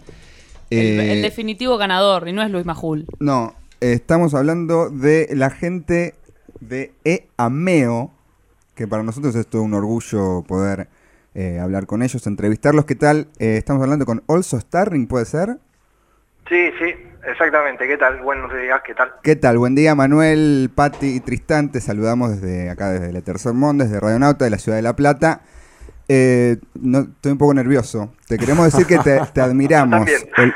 [SPEAKER 1] El,
[SPEAKER 2] Eh,
[SPEAKER 1] el definitivo ganador, y no es Luis Majul.
[SPEAKER 2] No, estamos hablando de la gente de EAMEO, que para nosotros es todo un orgullo poder eh, hablar con ellos, entrevistarlos. ¿Qué tal? Eh, estamos hablando con Olso Starring, ¿puede ser?
[SPEAKER 21] Sí, sí, exactamente. ¿Qué tal? Buenos días, ¿qué tal?
[SPEAKER 2] ¿Qué tal? Buen día, Manuel, Patti y Tristán. Te saludamos desde acá, desde la Tercer Mundo, desde Radionauta de la Ciudad de La Plata. Eh, no, estoy un poco nervioso. Te queremos decir que te, te admiramos,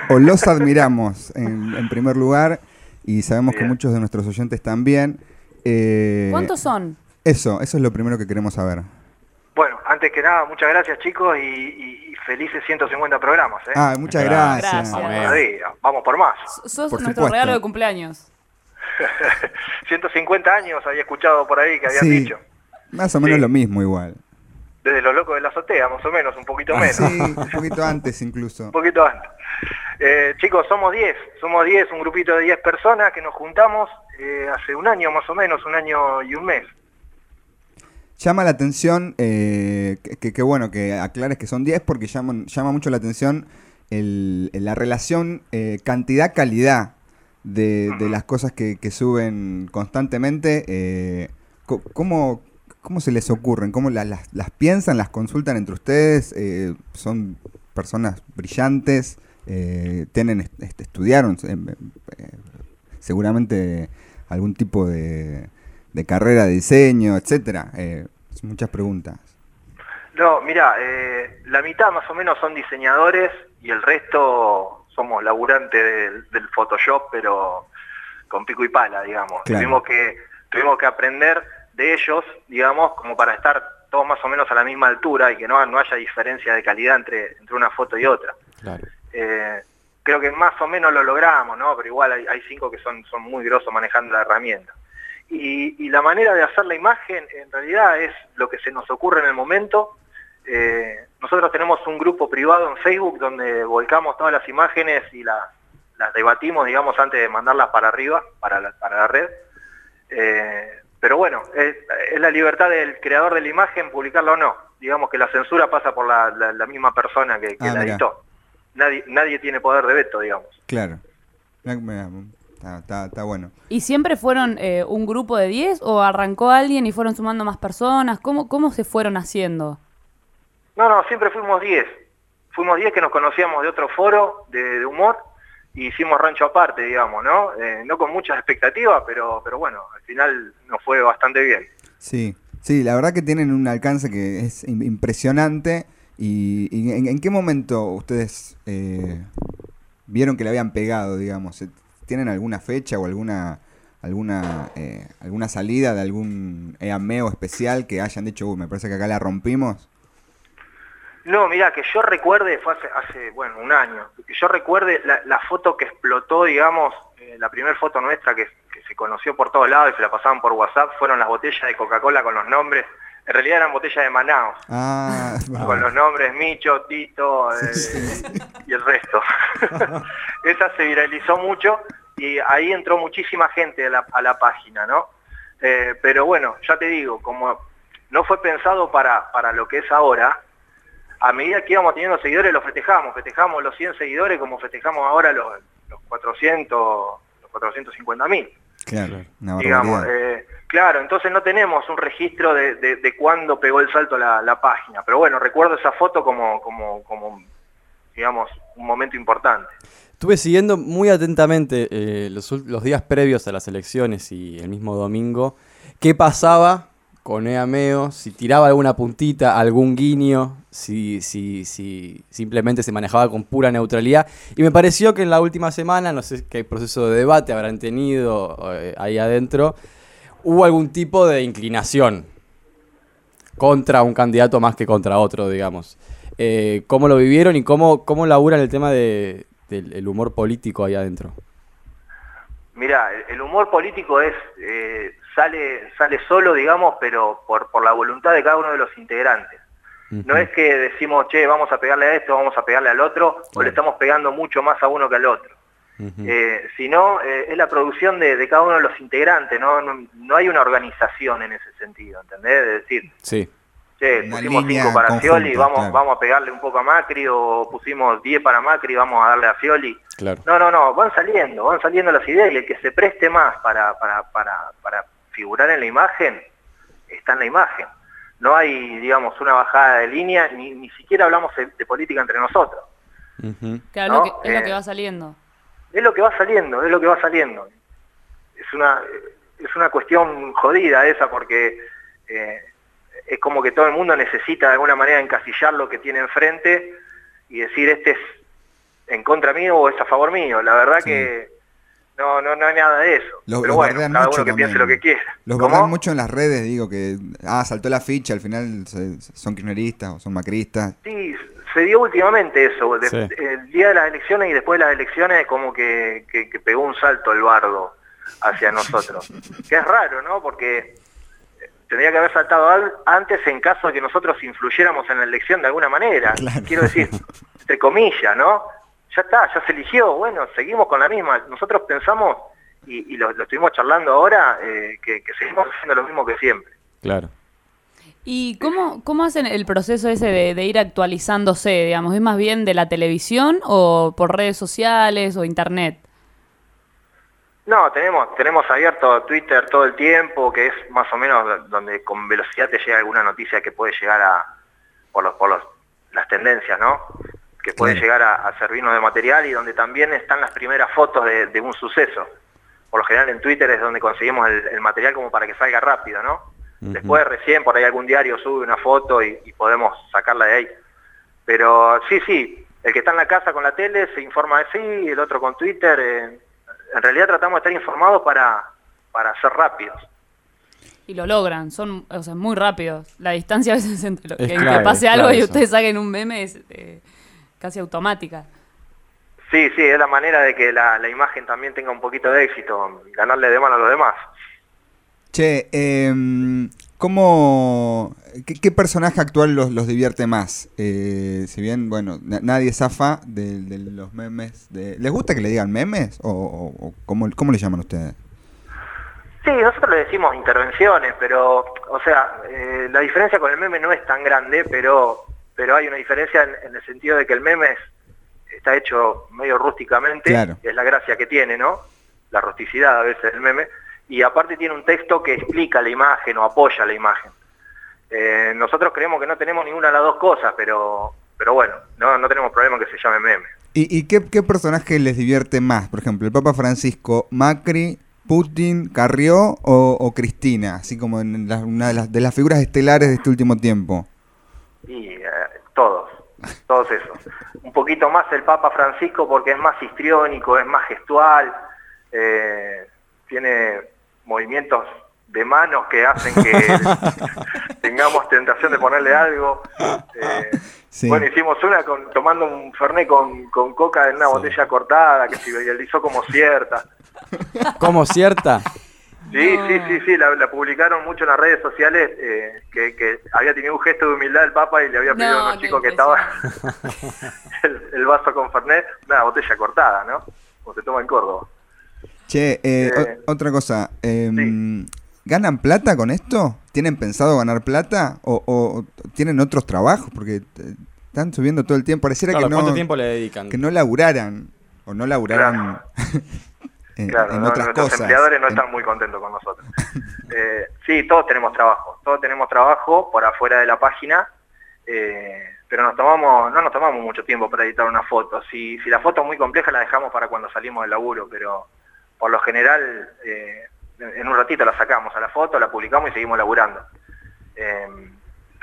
[SPEAKER 2] o, o los admiramos en, en primer lugar, y sabemos que muchos de nuestros oyentes también. Eh,
[SPEAKER 1] ¿Cuántos son?
[SPEAKER 2] Eso, eso es lo primero que queremos saber.
[SPEAKER 21] Bueno, antes que nada, muchas gracias chicos y, y- felices 150 programas. ¿eh?
[SPEAKER 2] Ah, muchas gracias.
[SPEAKER 1] Gracias.
[SPEAKER 21] Vamos por más.
[SPEAKER 1] Sos
[SPEAKER 2] Por
[SPEAKER 1] nuestro
[SPEAKER 2] supuesto.
[SPEAKER 1] regalo de cumpleaños.
[SPEAKER 21] 150 años había escuchado por ahí que habían
[SPEAKER 2] Sí,
[SPEAKER 21] dicho.
[SPEAKER 2] más o menos lo mismo igual.
[SPEAKER 21] Desde los locos de la azotea, más o menos, un poquito
[SPEAKER 2] Ah,
[SPEAKER 21] menos.
[SPEAKER 2] sí, un poquito antes incluso.
[SPEAKER 21] Un poquito antes. Eh, chicos, somos 10, somos 10, un grupito de 10 personas que nos juntamos eh, hace un año más o menos, un año y un mes.
[SPEAKER 2] Llama la atención, eh, que, bueno que aclares que son 10 porque llama, llama mucho la atención el- la relación eh, cantidad-calidad de, de las cosas que, que suben constantemente. co- ¿cómo, ¿Cómo se les ocurren? ¿Cómo la- las, las piensan, las consultan entre ustedes? Eh, ¿Son personas brillantes? Eh, ¿Tienen, est- est- estudiaron eh, eh, seguramente algún tipo de, de carrera de diseño, etcétera? Muchas preguntas.
[SPEAKER 21] No, mira, la mitad más o menos son diseñadores y el resto somos laburantes del, del Photoshop, pero con pico y pala, digamos.
[SPEAKER 2] Claro.
[SPEAKER 21] Tuvimos que tuvimos que aprender de ellos, digamos, como para estar todos más o menos a la misma altura y que no, no haya diferencia de calidad entre, entre una foto y otra.
[SPEAKER 6] Claro.
[SPEAKER 21] Eh, creo que más o menos lo logramos, ¿no? Pero igual hay, hay cinco que son, son muy grosos manejando la herramienta. Y, y la manera de hacer la imagen en realidad es lo que se nos ocurre en el momento. Eh, nosotros tenemos un grupo privado en Facebook donde volcamos todas las imágenes y las, las debatimos, digamos, antes de mandarlas para arriba, para la, para la red. Eh, pero bueno, es, es la libertad del creador de la imagen publicarla o no. Digamos que la censura pasa por la, la- la misma persona que, que
[SPEAKER 2] Ah,
[SPEAKER 21] la
[SPEAKER 2] mirá.
[SPEAKER 21] editó. Nadie, nadie tiene poder de veto, digamos.
[SPEAKER 2] Claro. Mirá, mirá, Está, está- está bueno.
[SPEAKER 1] ¿Y siempre fueron eh, un grupo de 10 o arrancó alguien y fueron sumando más personas? ¿Cómo, cómo se fueron haciendo?
[SPEAKER 21] No, no, siempre fuimos 10. Fuimos 10 que nos conocíamos de otro foro de, de humor hicimos rancho aparte, digamos, ¿no? Eh, no con muchas expectativas, pero, pero bueno, al final nos fue bastante bien.
[SPEAKER 2] Sí, sí, la verdad que tienen un alcance que es im- impresionante. ¿Y, en, qué momento ustedes eh, vieron que le habían pegado, digamos? ¿Tienen alguna fecha o alguna alguna eh, alguna salida de algún EAMEO especial que hayan dicho, uy, me parece que acá la rompimos?
[SPEAKER 21] No, mira, que yo recuerde, fue hace, hace, bueno, un año, que yo recuerde la, la foto que explotó, digamos, eh, la primera foto nuestra que, que se conoció por todos lados y se la pasaban por WhatsApp, fueron las botellas de Coca-Cola con los nombres, en realidad eran botellas de Manaus,
[SPEAKER 2] Ah,
[SPEAKER 21] con los nombres Micho, Tito eh, y el resto. Esa se viralizó mucho y ahí entró muchísima gente a la, a la página, ¿no? Eh, pero bueno, ya te digo, como no fue pensado para, para lo que es ahora, a medida que íbamos teniendo seguidores los festejamos, festejamos los 100 seguidores como festejamos ahora los, los 400, los 450 mil
[SPEAKER 2] claro, una
[SPEAKER 21] digamos. eh, claro, entonces no tenemos un registro de, de, de cuándo pegó el salto la, la página. Pero bueno, recuerdo esa foto como, como, como digamos, un momento importante.
[SPEAKER 6] Estuve siguiendo muy atentamente eh, los, los días previos a las elecciones y el mismo domingo qué pasaba con EAMEO, si tiraba alguna puntita, algún guiño, si, si, si simplemente se manejaba con pura neutralidad. Y me pareció que en la última semana, no sé qué proceso de debate habrán tenido eh, ahí adentro, hubo algún tipo de inclinación contra un candidato más que contra otro, digamos. Eh, ¿Cómo lo vivieron y cómo, cómo laburan el tema de, del el humor político ahí adentro?
[SPEAKER 21] Mira, el, el humor político es eh, sale sale solo, digamos, pero por, por la voluntad de cada uno de los integrantes. No es que decimos, che, vamos a pegarle a esto, vamos a pegarle al otro, o le estamos pegando mucho más a uno que al otro. Eh, sino eh, es la producción de, de cada uno de los integrantes, ¿no? No, no hay una organización en ese sentido, ¿entendés? De decir,
[SPEAKER 6] Sí.
[SPEAKER 21] che, pusimos
[SPEAKER 2] línea
[SPEAKER 21] 5 para Fioli, vamos,
[SPEAKER 2] claro.
[SPEAKER 21] vamos a pegarle un poco a Macri, o pusimos 10 para Macri, vamos a darle a Fioli.
[SPEAKER 6] Claro.
[SPEAKER 21] No, no, no, van saliendo, van saliendo las ideas y el que se preste más para, para, para, para figurar en la imagen, está en la imagen. No hay, digamos, una bajada de línea, ni, ni siquiera hablamos de, de política entre nosotros.
[SPEAKER 1] Claro,
[SPEAKER 21] ¿no?
[SPEAKER 1] es, lo que, es lo que
[SPEAKER 21] Eh,
[SPEAKER 1] va saliendo.
[SPEAKER 21] Es lo que va saliendo, es lo que va saliendo. Es una, es una cuestión jodida esa porque eh, es como que todo el mundo necesita de alguna manera encasillar lo que tiene enfrente y decir este es en contra mío o es a favor mío. La verdad que no, no, no hay nada de eso.
[SPEAKER 2] Los-
[SPEAKER 21] Pero
[SPEAKER 2] los
[SPEAKER 21] bueno,
[SPEAKER 2] bardean
[SPEAKER 21] cada
[SPEAKER 2] mucho
[SPEAKER 21] uno que piense lo que quiera.
[SPEAKER 2] Los mucho en las redes, digo que, ah, saltó la ficha, al final se- son kirchneristas o son macristas.
[SPEAKER 21] Sí, se dio últimamente eso. de-
[SPEAKER 2] Sí.
[SPEAKER 21] El día de las elecciones y después de las elecciones como que, que- que pegó un salto el bardo hacia nosotros. que es raro, ¿no? Porque tendría que haber saltado al- antes en caso de que nosotros influyéramos en la elección de alguna manera. Quiero decir, entre comillas, ¿no? Ya está, ya se eligió, bueno, seguimos con la misma. Nosotros pensamos, y, y lo, lo estuvimos charlando ahora, eh, que, que seguimos haciendo lo mismo que siempre.
[SPEAKER 6] Claro.
[SPEAKER 1] ¿Y cómo, cómo hacen el proceso ese de, de ir actualizándose, digamos? ¿Es más bien de la televisión o por redes sociales o internet?
[SPEAKER 21] No, tenemos, tenemos abierto Twitter todo el tiempo, que es más o menos donde con velocidad te llega alguna noticia que puede llegar a, por, los, por los, las tendencias, ¿no? Que puede
[SPEAKER 2] Claro.
[SPEAKER 21] llegar a, a servirnos de material y donde también están las primeras fotos de, de un suceso. Por lo general en Twitter es donde conseguimos el, el material como para que salga rápido, ¿no? Después recién por ahí algún diario sube una foto y, y podemos sacarla de ahí. Pero sí, sí, el que está en la casa con la tele se informa de sí, el otro con Twitter. eh, en realidad tratamos de estar informados para, para ser rápidos.
[SPEAKER 1] Y lo logran, son o sea, muy rápidos. La distancia a veces entre lo,
[SPEAKER 21] Es
[SPEAKER 1] que,
[SPEAKER 21] clave,
[SPEAKER 1] que pase algo y ustedes saquen un meme es eh, casi automática.
[SPEAKER 21] Sí, sí, es la manera de que la, la imagen también tenga un poquito de éxito, ganarle de mano a los demás.
[SPEAKER 2] Che, em, ¿cómo, qué, qué personaje actual los, los divierte más? Eh, si bien, bueno, na- nadie zafa de, de los memes. De, ¿Les gusta que le digan memes? ¿O, o- o cómo, cómo le llaman ustedes?
[SPEAKER 21] Sí, nosotros le decimos intervenciones, pero, o sea, eh, la diferencia con el meme no es tan grande, pero, pero hay una diferencia en, en el sentido de que el meme es- está hecho medio rústicamente,
[SPEAKER 2] Claro.
[SPEAKER 21] es la gracia que tiene, ¿no? La rusticidad a veces del meme, y aparte tiene un texto que explica la imagen o apoya la imagen. Eh, nosotros creemos que no tenemos ninguna de las dos cosas, pero, pero bueno, no, no tenemos problema que se llame meme.
[SPEAKER 2] ¿Y, y qué, qué personaje les divierte más? Por ejemplo, el Papa Francisco, Macri, Putin, Carrió o, o Cristina, así como en la- una de las, de las figuras estelares de este último tiempo.
[SPEAKER 21] Y todos, todos esos. Un poquito más el Papa Francisco porque es más histriónico, es más gestual, eh, tiene movimientos de manos que hacen que tengamos tentación de ponerle algo. Eh,
[SPEAKER 2] Sí.
[SPEAKER 21] Bueno, hicimos una con, tomando un fernet con, con coca en una botella cortada que se viralizó como cierta.
[SPEAKER 6] ¿Cómo cierta?
[SPEAKER 21] Sí, sí, sí, sí, la, la publicaron mucho en las redes sociales eh, que, que había tenido un gesto de humildad el Papa y le había pedido
[SPEAKER 1] No,
[SPEAKER 21] a unos chicos que estaban el, el vaso con Fernet, una botella cortada, ¿no? Como se toma en Córdoba.
[SPEAKER 2] Che, eh,
[SPEAKER 21] Eh,
[SPEAKER 2] o- otra cosa. em, ¿Ganan plata con esto? ¿Tienen pensado ganar plata? ¿O, o tienen otros trabajos? Porque eh, están subiendo todo el tiempo. Pareciera
[SPEAKER 6] Claro,
[SPEAKER 2] que no,
[SPEAKER 6] ¿cuánto tiempo le dedican?
[SPEAKER 2] Que no laburaran. O no laburaran en,
[SPEAKER 21] Claro,
[SPEAKER 2] en
[SPEAKER 21] no,
[SPEAKER 2] otras
[SPEAKER 21] nuestros
[SPEAKER 2] cosas.
[SPEAKER 21] empleadores no están muy contentos con nosotros. Eh, sí, todos tenemos trabajo, todos tenemos trabajo por afuera de la página, eh, pero nos tomamos, no nos tomamos mucho tiempo para editar una foto. Si, si la foto es muy compleja la dejamos para cuando salimos del laburo, pero por lo general eh, en un ratito la sacamos a la foto, la publicamos y seguimos laburando. Eh,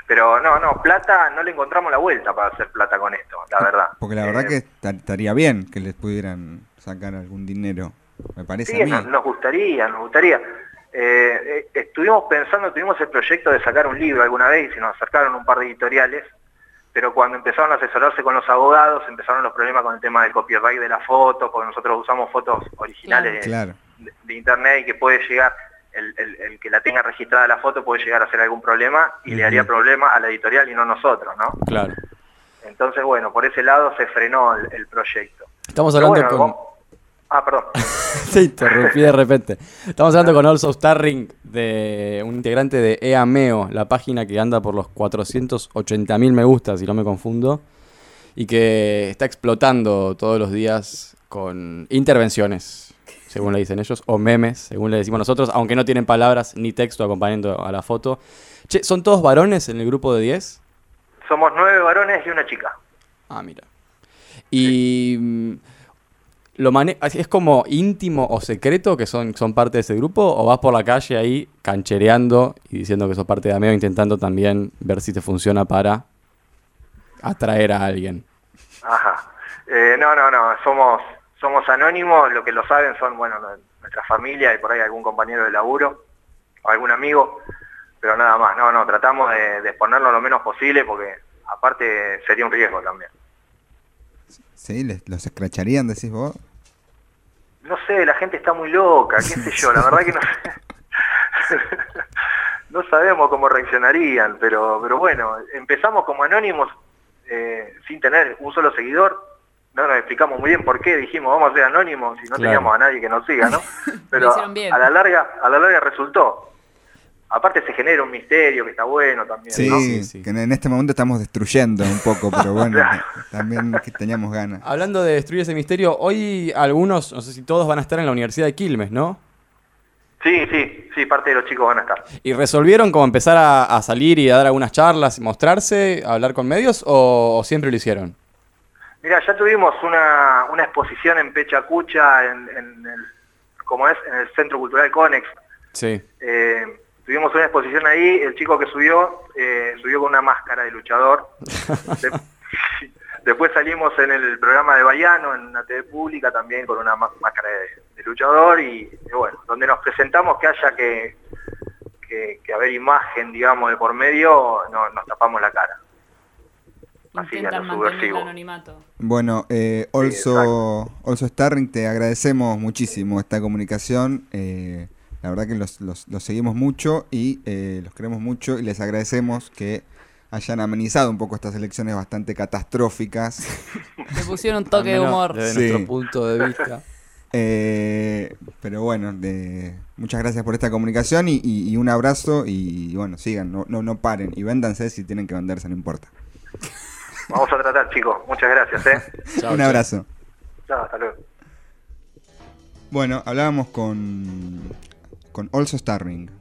[SPEAKER 21] pero no, no, plata, no le encontramos la vuelta para hacer plata con esto, la verdad.
[SPEAKER 2] Porque la verdad
[SPEAKER 21] Eh,
[SPEAKER 2] que esta- estaría bien que les pudieran sacar algún dinero. Me parece
[SPEAKER 21] Sí,
[SPEAKER 2] a mí.
[SPEAKER 21] nos, nos gustaría, nos gustaría. Eh, eh, estuvimos pensando, tuvimos el proyecto de sacar un libro alguna vez y se nos acercaron un par de editoriales, pero cuando empezaron a asesorarse con los abogados empezaron los problemas con el tema del copyright de la foto, porque nosotros usamos fotos originales de-
[SPEAKER 2] Claro.
[SPEAKER 21] de, de internet y que puede llegar, el, el- el que la tenga registrada la foto puede llegar a hacer algún problema y le haría problema a la editorial y no nosotros, ¿no?
[SPEAKER 6] Claro.
[SPEAKER 21] Entonces, bueno, por ese lado se frenó el, el proyecto.
[SPEAKER 6] Estamos hablando
[SPEAKER 21] bueno,
[SPEAKER 6] con...
[SPEAKER 21] Ah, perdón.
[SPEAKER 6] Se interrumpí de repente. Estamos hablando con Also Starring, de un integrante de EAMEO, la página que anda por los 480.000 me gusta, si no me confundo, y que está explotando todos los días con intervenciones. según le dicen ellos, o memes, según le decimos nosotros, aunque no tienen palabras ni texto acompañando a la foto. Che, ¿son todos varones en el grupo de 10?
[SPEAKER 21] Somos nueve varones y una chica.
[SPEAKER 6] Ah, mira. Y mm, lo mane es como íntimo o secreto que son, son parte de ese grupo o vas por la calle ahí canchereando y diciendo que sos parte de Ameo intentando también ver si te funciona para atraer a alguien.
[SPEAKER 21] Ajá. Eh, no, no, no, somos, somos anónimos, lo que lo saben son, bueno, no- nuestra familia y por ahí algún compañero de laburo o algún amigo, pero nada más, no, no, tratamos de, de exponerlo lo menos posible porque aparte sería un riesgo también.
[SPEAKER 2] Sí, les- los escracharían, decís vos.
[SPEAKER 21] No sé, la gente está muy loca, qué sé yo, la verdad que no sé. no sabemos cómo reaccionarían, pero, pero bueno, empezamos como anónimos eh, sin tener un solo seguidor. No nos explicamos muy bien por qué dijimos vamos a ser anónimos y no
[SPEAKER 6] Claro.
[SPEAKER 21] teníamos a nadie que nos siga, ¿no? Pero a la larga, a la larga resultó. Aparte se genera un misterio que está bueno también,
[SPEAKER 2] Sí,
[SPEAKER 21] ¿no?
[SPEAKER 2] que en este momento estamos destruyendo un poco, pero bueno, también que teníamos ganas.
[SPEAKER 6] Hablando de destruir ese misterio, hoy algunos, no sé si todos van a estar en la Universidad de Quilmes, ¿no?
[SPEAKER 21] Sí, sí, sí, parte de los chicos van a estar.
[SPEAKER 6] ¿Y resolvieron como empezar a, a salir y a dar algunas charlas, y mostrarse, a hablar con medios o, o siempre lo hicieron?
[SPEAKER 21] Mira, ya tuvimos una, una exposición en Pechacucha, en, en el, como es, en el Centro Cultural Conex.
[SPEAKER 6] Sí.
[SPEAKER 21] Eh, tuvimos una exposición ahí, el chico que subió, eh, subió con una máscara de luchador. De- después salimos en el programa de Bayano, en una TV pública también con una má- máscara de, de luchador y, y bueno, donde nos presentamos que haya que, que, que haber imagen, digamos, de por medio, no, nos tapamos la cara. Así a
[SPEAKER 1] Intentan
[SPEAKER 21] lo
[SPEAKER 1] mantener el
[SPEAKER 21] subversivo.
[SPEAKER 1] anonimato.
[SPEAKER 2] Bueno, eh, Also, Also Starring, te agradecemos muchísimo esta comunicación. eh, la verdad que los, los- los seguimos mucho y eh, los queremos mucho y les agradecemos que hayan amenizado un poco estas elecciones bastante catastróficas.
[SPEAKER 1] Le pusieron un toque de humor.
[SPEAKER 6] Desde
[SPEAKER 2] Sí.
[SPEAKER 6] nuestro punto de vista.
[SPEAKER 2] Eh, pero bueno, de- muchas gracias por esta comunicación y, y- y un abrazo y, bueno, sigan, no, no, no paren y véndanse si tienen que venderse, no importa.
[SPEAKER 21] Vamos a tratar, chicos. Muchas gracias, ¿eh?
[SPEAKER 2] un abrazo.
[SPEAKER 21] Chao, hasta luego.
[SPEAKER 2] Bueno, hablábamos con, con Also Starring.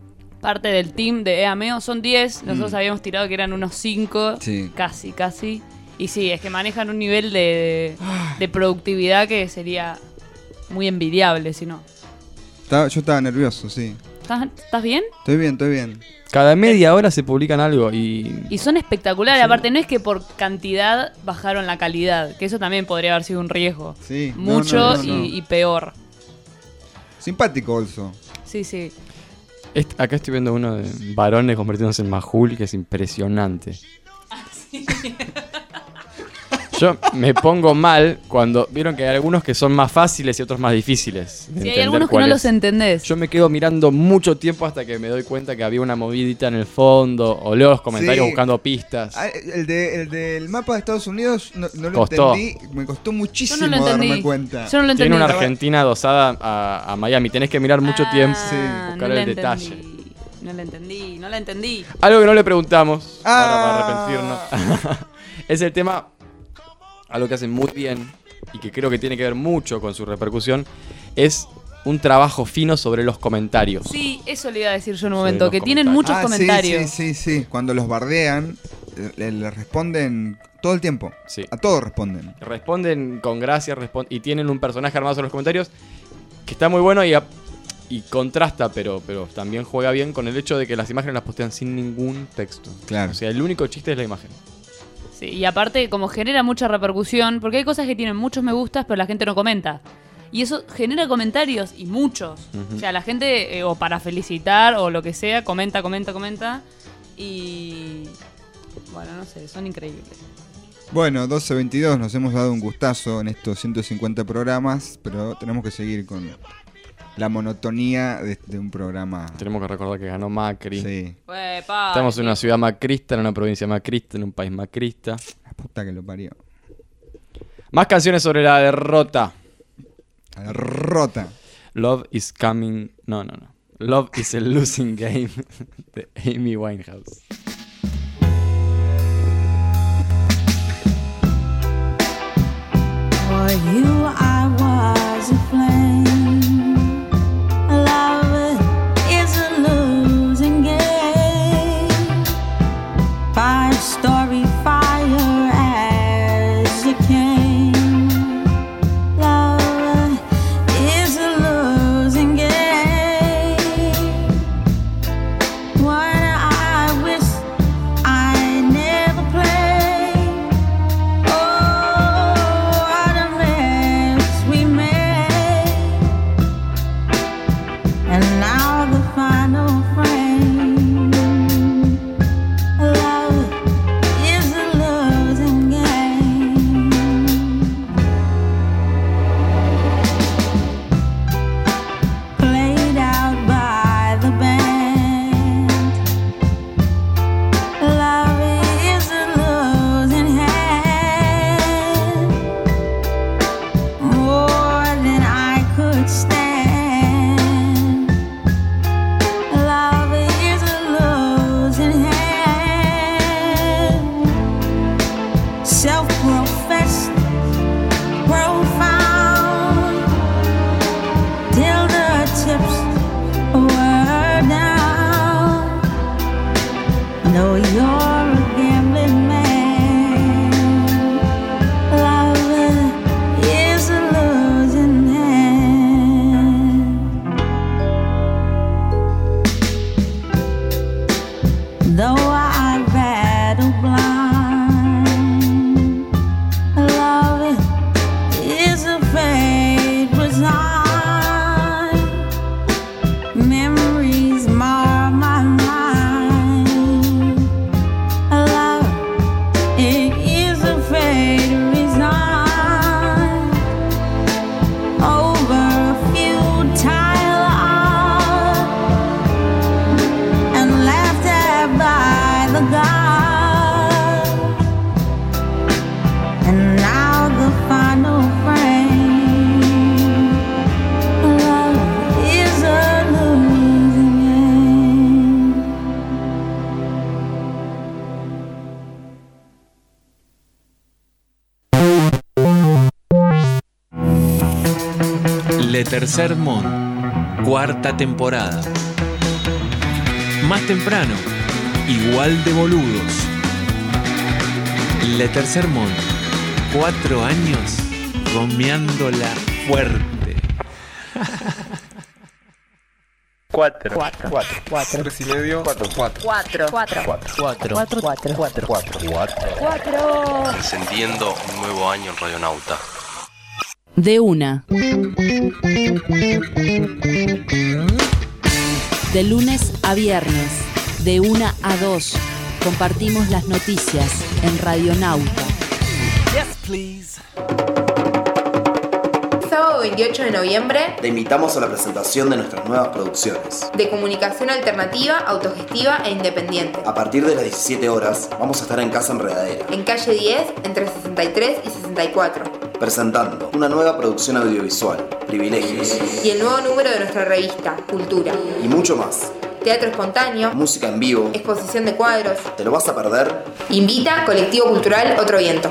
[SPEAKER 1] Parte del team de EAMEO son 10. Nosotros
[SPEAKER 2] Mm.
[SPEAKER 1] habíamos tirado que eran unos 5.
[SPEAKER 2] Sí.
[SPEAKER 1] Casi, casi. Y sí, es que manejan un nivel de, de productividad que sería muy envidiable, si no.
[SPEAKER 2] Yo estaba nervioso, sí.
[SPEAKER 1] ¿Estás, estás bien?
[SPEAKER 2] Estoy bien, estoy bien.
[SPEAKER 6] Cada media hora se publican algo y
[SPEAKER 1] Y son espectaculares. Aparte, no es que por cantidad bajaron la calidad, que eso también podría haber sido un riesgo.
[SPEAKER 2] Sí,
[SPEAKER 1] Mucho
[SPEAKER 2] no, no, no.
[SPEAKER 1] Y, y peor.
[SPEAKER 2] Simpático, Also.
[SPEAKER 1] Sí, sí.
[SPEAKER 6] Est- acá estoy viendo uno de varones convirtiéndose en Majul, que es impresionante. Yo me pongo mal cuando vieron que hay algunos que son más fáciles y otros más difíciles.
[SPEAKER 1] Sí, hay algunos que no
[SPEAKER 6] es.
[SPEAKER 1] los entendés.
[SPEAKER 6] Yo me quedo mirando mucho tiempo hasta que me doy cuenta que había una movidita en el fondo o leo los comentarios
[SPEAKER 2] Sí.
[SPEAKER 6] buscando pistas.
[SPEAKER 2] Ah, el, de, el del mapa de Estados Unidos no, no lo
[SPEAKER 6] Costó.
[SPEAKER 2] entendí. Me costó muchísimo
[SPEAKER 1] Yo no lo entendí.
[SPEAKER 2] darme cuenta.
[SPEAKER 1] Yo no lo entendí.
[SPEAKER 6] Tiene una Argentina adosada a, a Miami. Tenés que mirar mucho tiempo
[SPEAKER 1] Ah,
[SPEAKER 6] buscar
[SPEAKER 1] no la
[SPEAKER 6] el detalle.
[SPEAKER 1] entendí. No la entendí, no la entendí.
[SPEAKER 6] Algo que no le preguntamos,
[SPEAKER 2] Ah.
[SPEAKER 6] ahora para arrepentirnos, es el tema, algo que hacen muy bien y que creo que tiene que ver mucho con su repercusión, es un trabajo fino sobre los comentarios.
[SPEAKER 1] Sí, eso le iba a decir yo en un momento, que tienen muchos
[SPEAKER 2] Ah,
[SPEAKER 1] comentarios.
[SPEAKER 2] Sí, sí, sí, sí. Cuando los bardean, le, le responden todo el tiempo.
[SPEAKER 6] Sí.
[SPEAKER 2] A todos responden.
[SPEAKER 6] Responden con gracia respon- y tienen un personaje armado sobre los comentarios que está muy bueno y, a- y contrasta, pero, pero también juega bien con el hecho de que las imágenes las postean sin ningún texto.
[SPEAKER 2] Claro.
[SPEAKER 6] O sea, el único chiste es la imagen.
[SPEAKER 1] Sí, y aparte, como genera mucha repercusión, porque hay cosas que tienen muchos me gustas, pero la gente no comenta. Y eso genera comentarios, y muchos. O sea, la gente, eh, o para felicitar, o lo que sea, comenta, comenta, comenta. Y. Bueno, no sé, son increíbles.
[SPEAKER 2] Bueno, 12.22, nos hemos dado un gustazo en estos 150 programas, pero tenemos que seguir con la monotonía de, de un programa.
[SPEAKER 6] Tenemos que recordar que ganó Macri.
[SPEAKER 2] Sí.
[SPEAKER 1] Uepa,
[SPEAKER 6] Estamos en una ciudad macrista, en una provincia macrista, en un país macrista.
[SPEAKER 2] La puta que lo parió.
[SPEAKER 6] Más canciones sobre la derrota.
[SPEAKER 2] La derrota.
[SPEAKER 6] Love is coming. No, no, no. Love is a losing game de Amy Winehouse.
[SPEAKER 22] For you I was a flame
[SPEAKER 7] Tercer Mon, cuarta temporada. Más temprano, igual de boludos. Le Tercer Mon, cuatro años gomeándola fuerte.
[SPEAKER 23] Cuatro.
[SPEAKER 22] Cuatro.
[SPEAKER 23] Cuatro.
[SPEAKER 22] Cuatro.
[SPEAKER 23] Tres y medio. Cuatro. Cuatro.
[SPEAKER 22] Cuatro. Cuatro.
[SPEAKER 23] Cuatro.
[SPEAKER 22] Cuatro. Cuatro. Cuatro. Cuatro.
[SPEAKER 23] Cuatro. Cuatro.
[SPEAKER 22] Cuatro.
[SPEAKER 24] Encendiendo un nuevo año en Radionauta.
[SPEAKER 13] De una. De lunes a viernes, de una a dos, compartimos las noticias en Radionauta.
[SPEAKER 15] Yes, please. Sábado 28 de noviembre. Te invitamos a la presentación de nuestras nuevas producciones. De comunicación alternativa, autogestiva e independiente. A partir de las 17 horas, vamos a estar en Casa Enredadera. En calle 10, entre 63 y 64. Presentando una nueva producción audiovisual, Privilegios. Y el nuevo número de nuestra revista, Cultura. Y mucho más. Teatro espontáneo. Música en vivo. Exposición de cuadros. ¿Te lo vas a perder? Invita Colectivo Cultural Otro Viento.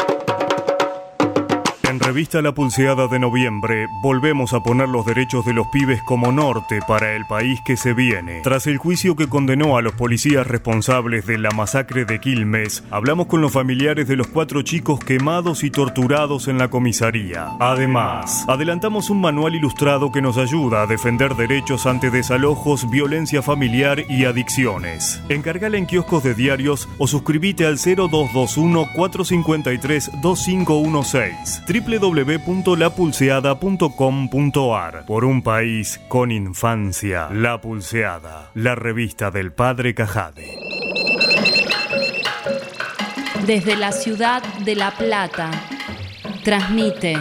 [SPEAKER 16] Revista La Pulseada de noviembre, volvemos a poner los derechos de los pibes como norte para el país que se viene. Tras el juicio que condenó a los policías responsables de la masacre de Quilmes, hablamos con los familiares de los cuatro chicos quemados y torturados en la comisaría. Además, adelantamos un manual ilustrado que nos ayuda a defender derechos ante desalojos, violencia familiar y adicciones. Encargala en kioscos de diarios o suscríbete al 0221 453 2516 www.lapulseada.com.ar Por un país con infancia. La Pulseada, la revista del padre Cajade.
[SPEAKER 13] Desde la ciudad de La Plata, transmite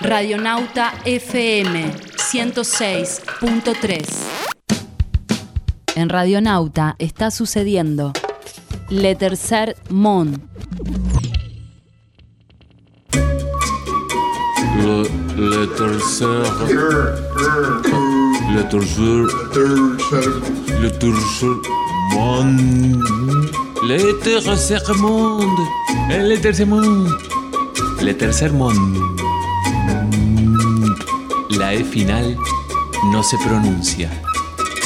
[SPEAKER 13] Radionauta FM 106.3. En Radionauta está sucediendo Le Tercer Mon.
[SPEAKER 7] Le, le tercer. Le tercer. Le tercer monde. Le tercer monde. Le tercer monde. Le tercer monde. La E final no se pronuncia.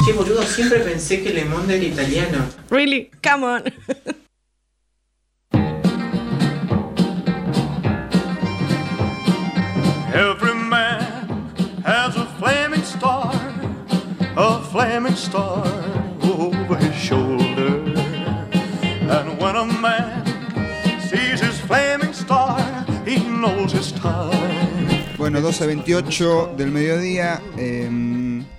[SPEAKER 5] Che, boludo, siempre pensé que Le Monde era italiano.
[SPEAKER 25] Really? Come on.
[SPEAKER 26] Every man has a flaming star, a flaming star over his shoulder. And when a man sees his flaming star, he knows it's time.
[SPEAKER 2] Bueno, 12.28 del mediodía. eh,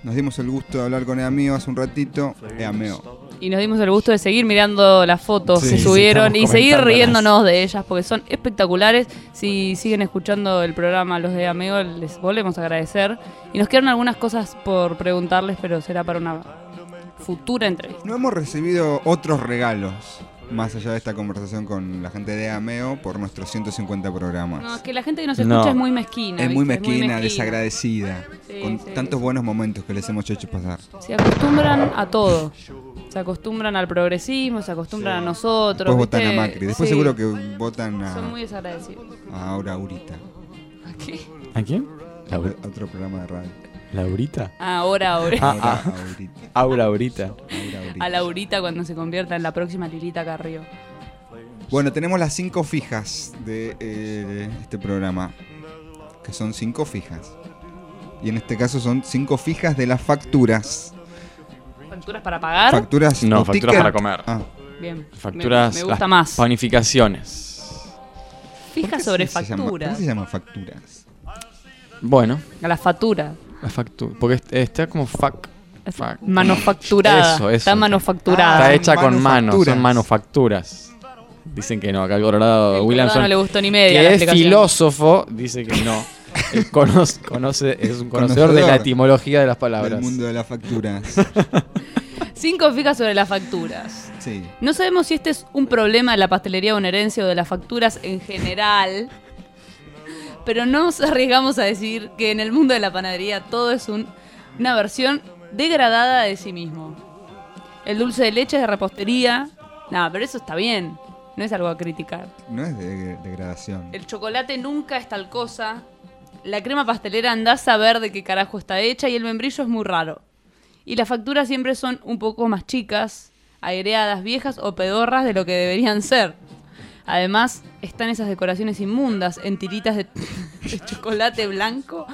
[SPEAKER 2] nos dimos el gusto de hablar con Eameo hace un ratito. Eameo.
[SPEAKER 1] Y nos dimos el gusto de seguir mirando las fotos
[SPEAKER 2] Sí,
[SPEAKER 1] que subieron y seguir riéndonos de ellas porque son espectaculares. Si siguen escuchando el programa Los de Amigo, les volvemos a agradecer. Y nos quedan algunas cosas por preguntarles, pero será para una futura entrevista.
[SPEAKER 2] No hemos recibido otros regalos más allá de esta conversación con la gente de Ameo por nuestros 150 programas.
[SPEAKER 1] No, es que la gente que nos escucha
[SPEAKER 2] No.
[SPEAKER 1] es muy mezquina.
[SPEAKER 2] es muy
[SPEAKER 1] ¿viste?
[SPEAKER 2] mezquina, desagradecida,
[SPEAKER 1] Sí,
[SPEAKER 2] con
[SPEAKER 1] sí.
[SPEAKER 2] tantos buenos momentos que les hemos hecho pasar.
[SPEAKER 1] Se acostumbran a todo. Se acostumbran al progresismo, se acostumbran a nosotros.
[SPEAKER 2] Después votan a
[SPEAKER 1] ¿viste?
[SPEAKER 2] Macri, después
[SPEAKER 1] Sí.
[SPEAKER 2] seguro que votan
[SPEAKER 1] Son
[SPEAKER 2] a,
[SPEAKER 1] muy desagradecidos.
[SPEAKER 2] a Aura Aurita.
[SPEAKER 1] ¿A qué?
[SPEAKER 6] ¿A quién?
[SPEAKER 2] A otro programa de radio.
[SPEAKER 6] ¿Laurita?
[SPEAKER 1] Ahora, ahora.
[SPEAKER 6] Ah, ah. Aura, ahorita.
[SPEAKER 1] A Laurita cuando se convierta en la próxima Lilita Carrió.
[SPEAKER 2] Bueno, tenemos las cinco fijas de eh, este programa, que son cinco fijas. Y en este caso son cinco fijas de las facturas.
[SPEAKER 1] ¿Facturas para pagar?
[SPEAKER 2] Facturas
[SPEAKER 6] No, facturas
[SPEAKER 2] ticket.
[SPEAKER 6] para comer.
[SPEAKER 2] Ah.
[SPEAKER 1] Bien.
[SPEAKER 6] Facturas.
[SPEAKER 1] Me, me gusta
[SPEAKER 6] las
[SPEAKER 1] más.
[SPEAKER 6] Panificaciones.
[SPEAKER 1] Fija
[SPEAKER 2] ¿Por qué
[SPEAKER 1] sobre
[SPEAKER 2] se llama-
[SPEAKER 1] facturas.
[SPEAKER 2] ¿Por qué se llaman facturas?
[SPEAKER 6] Bueno,
[SPEAKER 1] A la factura.
[SPEAKER 6] La factura. Porque est- está como fac. fac-
[SPEAKER 1] Manufacturada.
[SPEAKER 6] Eso, eso.
[SPEAKER 1] Está manufacturada.
[SPEAKER 6] Está hecha con manos, son manufacturas. Dicen que no, acá el Colorado
[SPEAKER 1] El
[SPEAKER 6] Williamson,
[SPEAKER 1] no le gustó ni media la
[SPEAKER 6] que es filósofo, dice que no. Conoce, conoce- es un conocedor, de la etimología de las palabras.
[SPEAKER 2] Del mundo de las facturas.
[SPEAKER 1] Cinco fijas sobre las facturas.
[SPEAKER 2] Sí.
[SPEAKER 1] No sabemos si este es un problema de la pastelería bonaerense o de las facturas en general, pero no nos arriesgamos a decir que en el mundo de la panadería todo es un- una versión degradada de sí mismo. El dulce de leche es de repostería. Nada, pero eso está bien. No es algo a criticar.
[SPEAKER 2] No es de degradación.
[SPEAKER 1] El chocolate nunca es tal cosa. La crema pastelera anda a saber de qué carajo está hecha y el membrillo es muy raro. Y las facturas siempre son un poco más chicas, aireadas, viejas o pedorras de lo que deberían ser. Además, están esas decoraciones inmundas en tiritas de, de chocolate blanco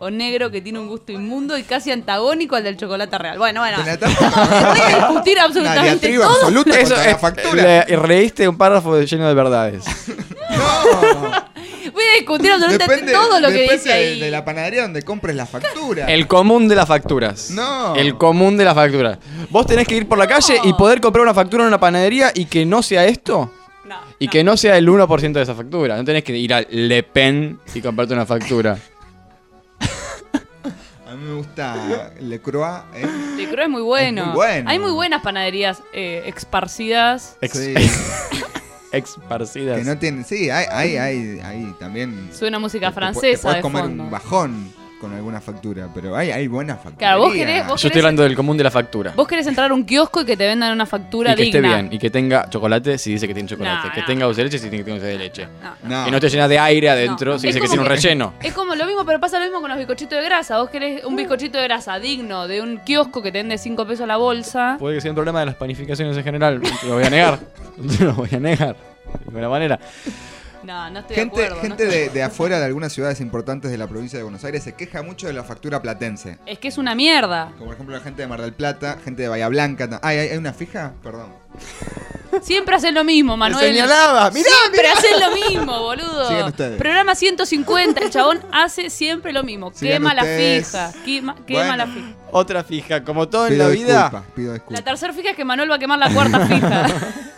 [SPEAKER 1] o negro que tiene un gusto inmundo y casi antagónico al del chocolate real. Bueno, bueno. Voy a discutir absolutamente todo.
[SPEAKER 2] absoluta
[SPEAKER 6] Eso
[SPEAKER 2] la factura.
[SPEAKER 6] le- leíste un párrafo lleno de verdades.
[SPEAKER 1] Voy a discutir absolutamente
[SPEAKER 2] Depende,
[SPEAKER 1] todo lo que dice ahí.
[SPEAKER 2] de, de la panadería donde compres la factura.
[SPEAKER 6] El común de las facturas.
[SPEAKER 2] No.
[SPEAKER 6] El común de las facturas. Vos tenés que ir por la calle y poder comprar una factura en una panadería y que no sea esto. Y que no sea el 1% de esa factura. No tenés que ir a Le Pen y comprarte una factura.
[SPEAKER 2] A mí me gusta Le Croix. ¿eh?
[SPEAKER 1] Le Croix es muy bueno.
[SPEAKER 2] Es muy bueno.
[SPEAKER 1] Hay muy buenas panaderías eh, esparcidas.
[SPEAKER 2] Sí.
[SPEAKER 6] Esparcidas.
[SPEAKER 2] Que no tienen. Sí, hay, hay, hay, hay también.
[SPEAKER 1] Suena música
[SPEAKER 2] te
[SPEAKER 1] francesa
[SPEAKER 2] Te puedes
[SPEAKER 1] de
[SPEAKER 2] comer
[SPEAKER 1] fondo.
[SPEAKER 2] un bajón con alguna factura, pero hay, hay buenas facturas.
[SPEAKER 1] Claro, vos querés- vos
[SPEAKER 6] Yo estoy hablando del común de la factura.
[SPEAKER 1] Vos querés entrar a un kiosco y que te vendan una factura
[SPEAKER 6] Y que esté
[SPEAKER 1] digna.
[SPEAKER 6] bien. Y que tenga chocolate si dice que tiene chocolate.
[SPEAKER 1] No,
[SPEAKER 6] que
[SPEAKER 1] no.
[SPEAKER 6] tenga dulce de leche si tiene que tener dulce de leche.
[SPEAKER 2] No.
[SPEAKER 6] Que no esté llena de aire adentro
[SPEAKER 1] No.
[SPEAKER 6] si
[SPEAKER 1] Es
[SPEAKER 6] dice que tiene un relleno.
[SPEAKER 1] Es como lo mismo, pero pasa lo mismo con los bizcochitos de grasa. Vos querés un bizcochito de grasa digno de un kiosco que te vende 5 pesos la bolsa.
[SPEAKER 6] Puede que sea un problema de las panificaciones en general. No te lo voy a negar. No te lo voy a negar. De ninguna manera.
[SPEAKER 1] No, no estoy
[SPEAKER 2] Gente,
[SPEAKER 1] de acuerdo.
[SPEAKER 2] gente
[SPEAKER 1] no
[SPEAKER 2] de, de afuera de algunas ciudades importantes de la provincia de Buenos Aires se queja mucho de la factura platense.
[SPEAKER 1] Es que es una mierda.
[SPEAKER 2] Como por ejemplo la gente de Mar del Plata, gente de Bahía Blanca. Ay, ¿hay, hay una fija? Perdón.
[SPEAKER 1] Siempre hacen lo mismo, Manuel.
[SPEAKER 2] señalaba, mirá,
[SPEAKER 1] Siempre
[SPEAKER 2] mirá.
[SPEAKER 1] hacen lo mismo, boludo.
[SPEAKER 2] Sigan ustedes.
[SPEAKER 1] Programa 150, el chabón hace siempre lo mismo.
[SPEAKER 6] Sigan
[SPEAKER 1] quema la
[SPEAKER 6] ustedes.
[SPEAKER 1] fija. Quema, quema
[SPEAKER 6] Bueno.
[SPEAKER 1] la fija.
[SPEAKER 6] Otra fija. Como todo en la vida.
[SPEAKER 2] disculpas, pido
[SPEAKER 1] La tercera fija es que Manuel va a quemar la cuarta fija.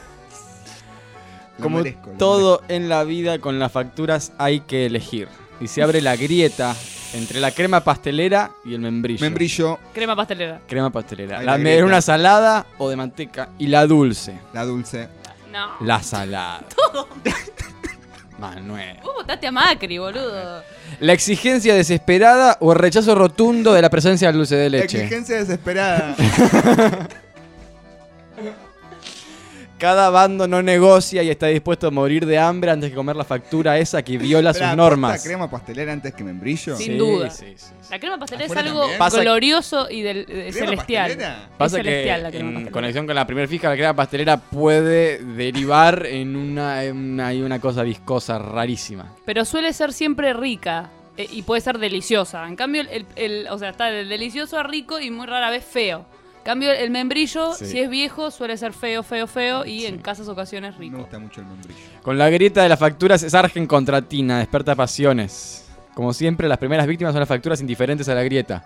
[SPEAKER 2] Lo
[SPEAKER 6] Como
[SPEAKER 2] merezco, lo
[SPEAKER 6] todo en la vida con las facturas hay que elegir. Y se abre la grieta entre la crema pastelera y el membrillo.
[SPEAKER 2] Membrillo.
[SPEAKER 1] Crema pastelera.
[SPEAKER 6] Crema pastelera. La,
[SPEAKER 2] la
[SPEAKER 6] una salada o de manteca. Y la dulce.
[SPEAKER 2] La dulce.
[SPEAKER 1] No.
[SPEAKER 6] La salada.
[SPEAKER 1] Todo.
[SPEAKER 6] Manuel.
[SPEAKER 1] Vos votaste a Macri, boludo.
[SPEAKER 6] La exigencia desesperada o el rechazo rotundo de la presencia del dulce de leche.
[SPEAKER 2] Exigencia desesperada.
[SPEAKER 6] Cada bando no negocia y está dispuesto a morir de hambre antes que comer la factura esa que viola sus normas.
[SPEAKER 2] ¿posta crema pastelera antes que membrillo?
[SPEAKER 1] Sin
[SPEAKER 6] Sí,
[SPEAKER 1] duda.
[SPEAKER 6] sí, sí,
[SPEAKER 1] La crema pastelera es
[SPEAKER 2] ¿Afuera
[SPEAKER 1] algo
[SPEAKER 2] también?
[SPEAKER 1] Glorioso y del, eh,
[SPEAKER 2] ¿Crema
[SPEAKER 1] celestial.
[SPEAKER 2] pastelera?
[SPEAKER 1] Es
[SPEAKER 6] Pasa que
[SPEAKER 1] celestial la crema
[SPEAKER 6] en
[SPEAKER 1] pastelera.
[SPEAKER 6] conexión con la primera fija, la crema pastelera puede derivar en una, en una, en una cosa viscosa rarísima.
[SPEAKER 1] Pero suele ser siempre rica eh, y puede ser deliciosa. En cambio, el, el- o sea, está del delicioso a rico y muy rara vez feo. En cambio, el membrillo,
[SPEAKER 6] Sí.
[SPEAKER 1] si es viejo, suele ser feo, feo, feo y en casas ocasiones rico.
[SPEAKER 2] Me gusta mucho el membrillo.
[SPEAKER 6] Con la grieta de las facturas, Sargen contra Tina, desperta pasiones. Como siempre, las primeras víctimas son las facturas indiferentes a la grieta.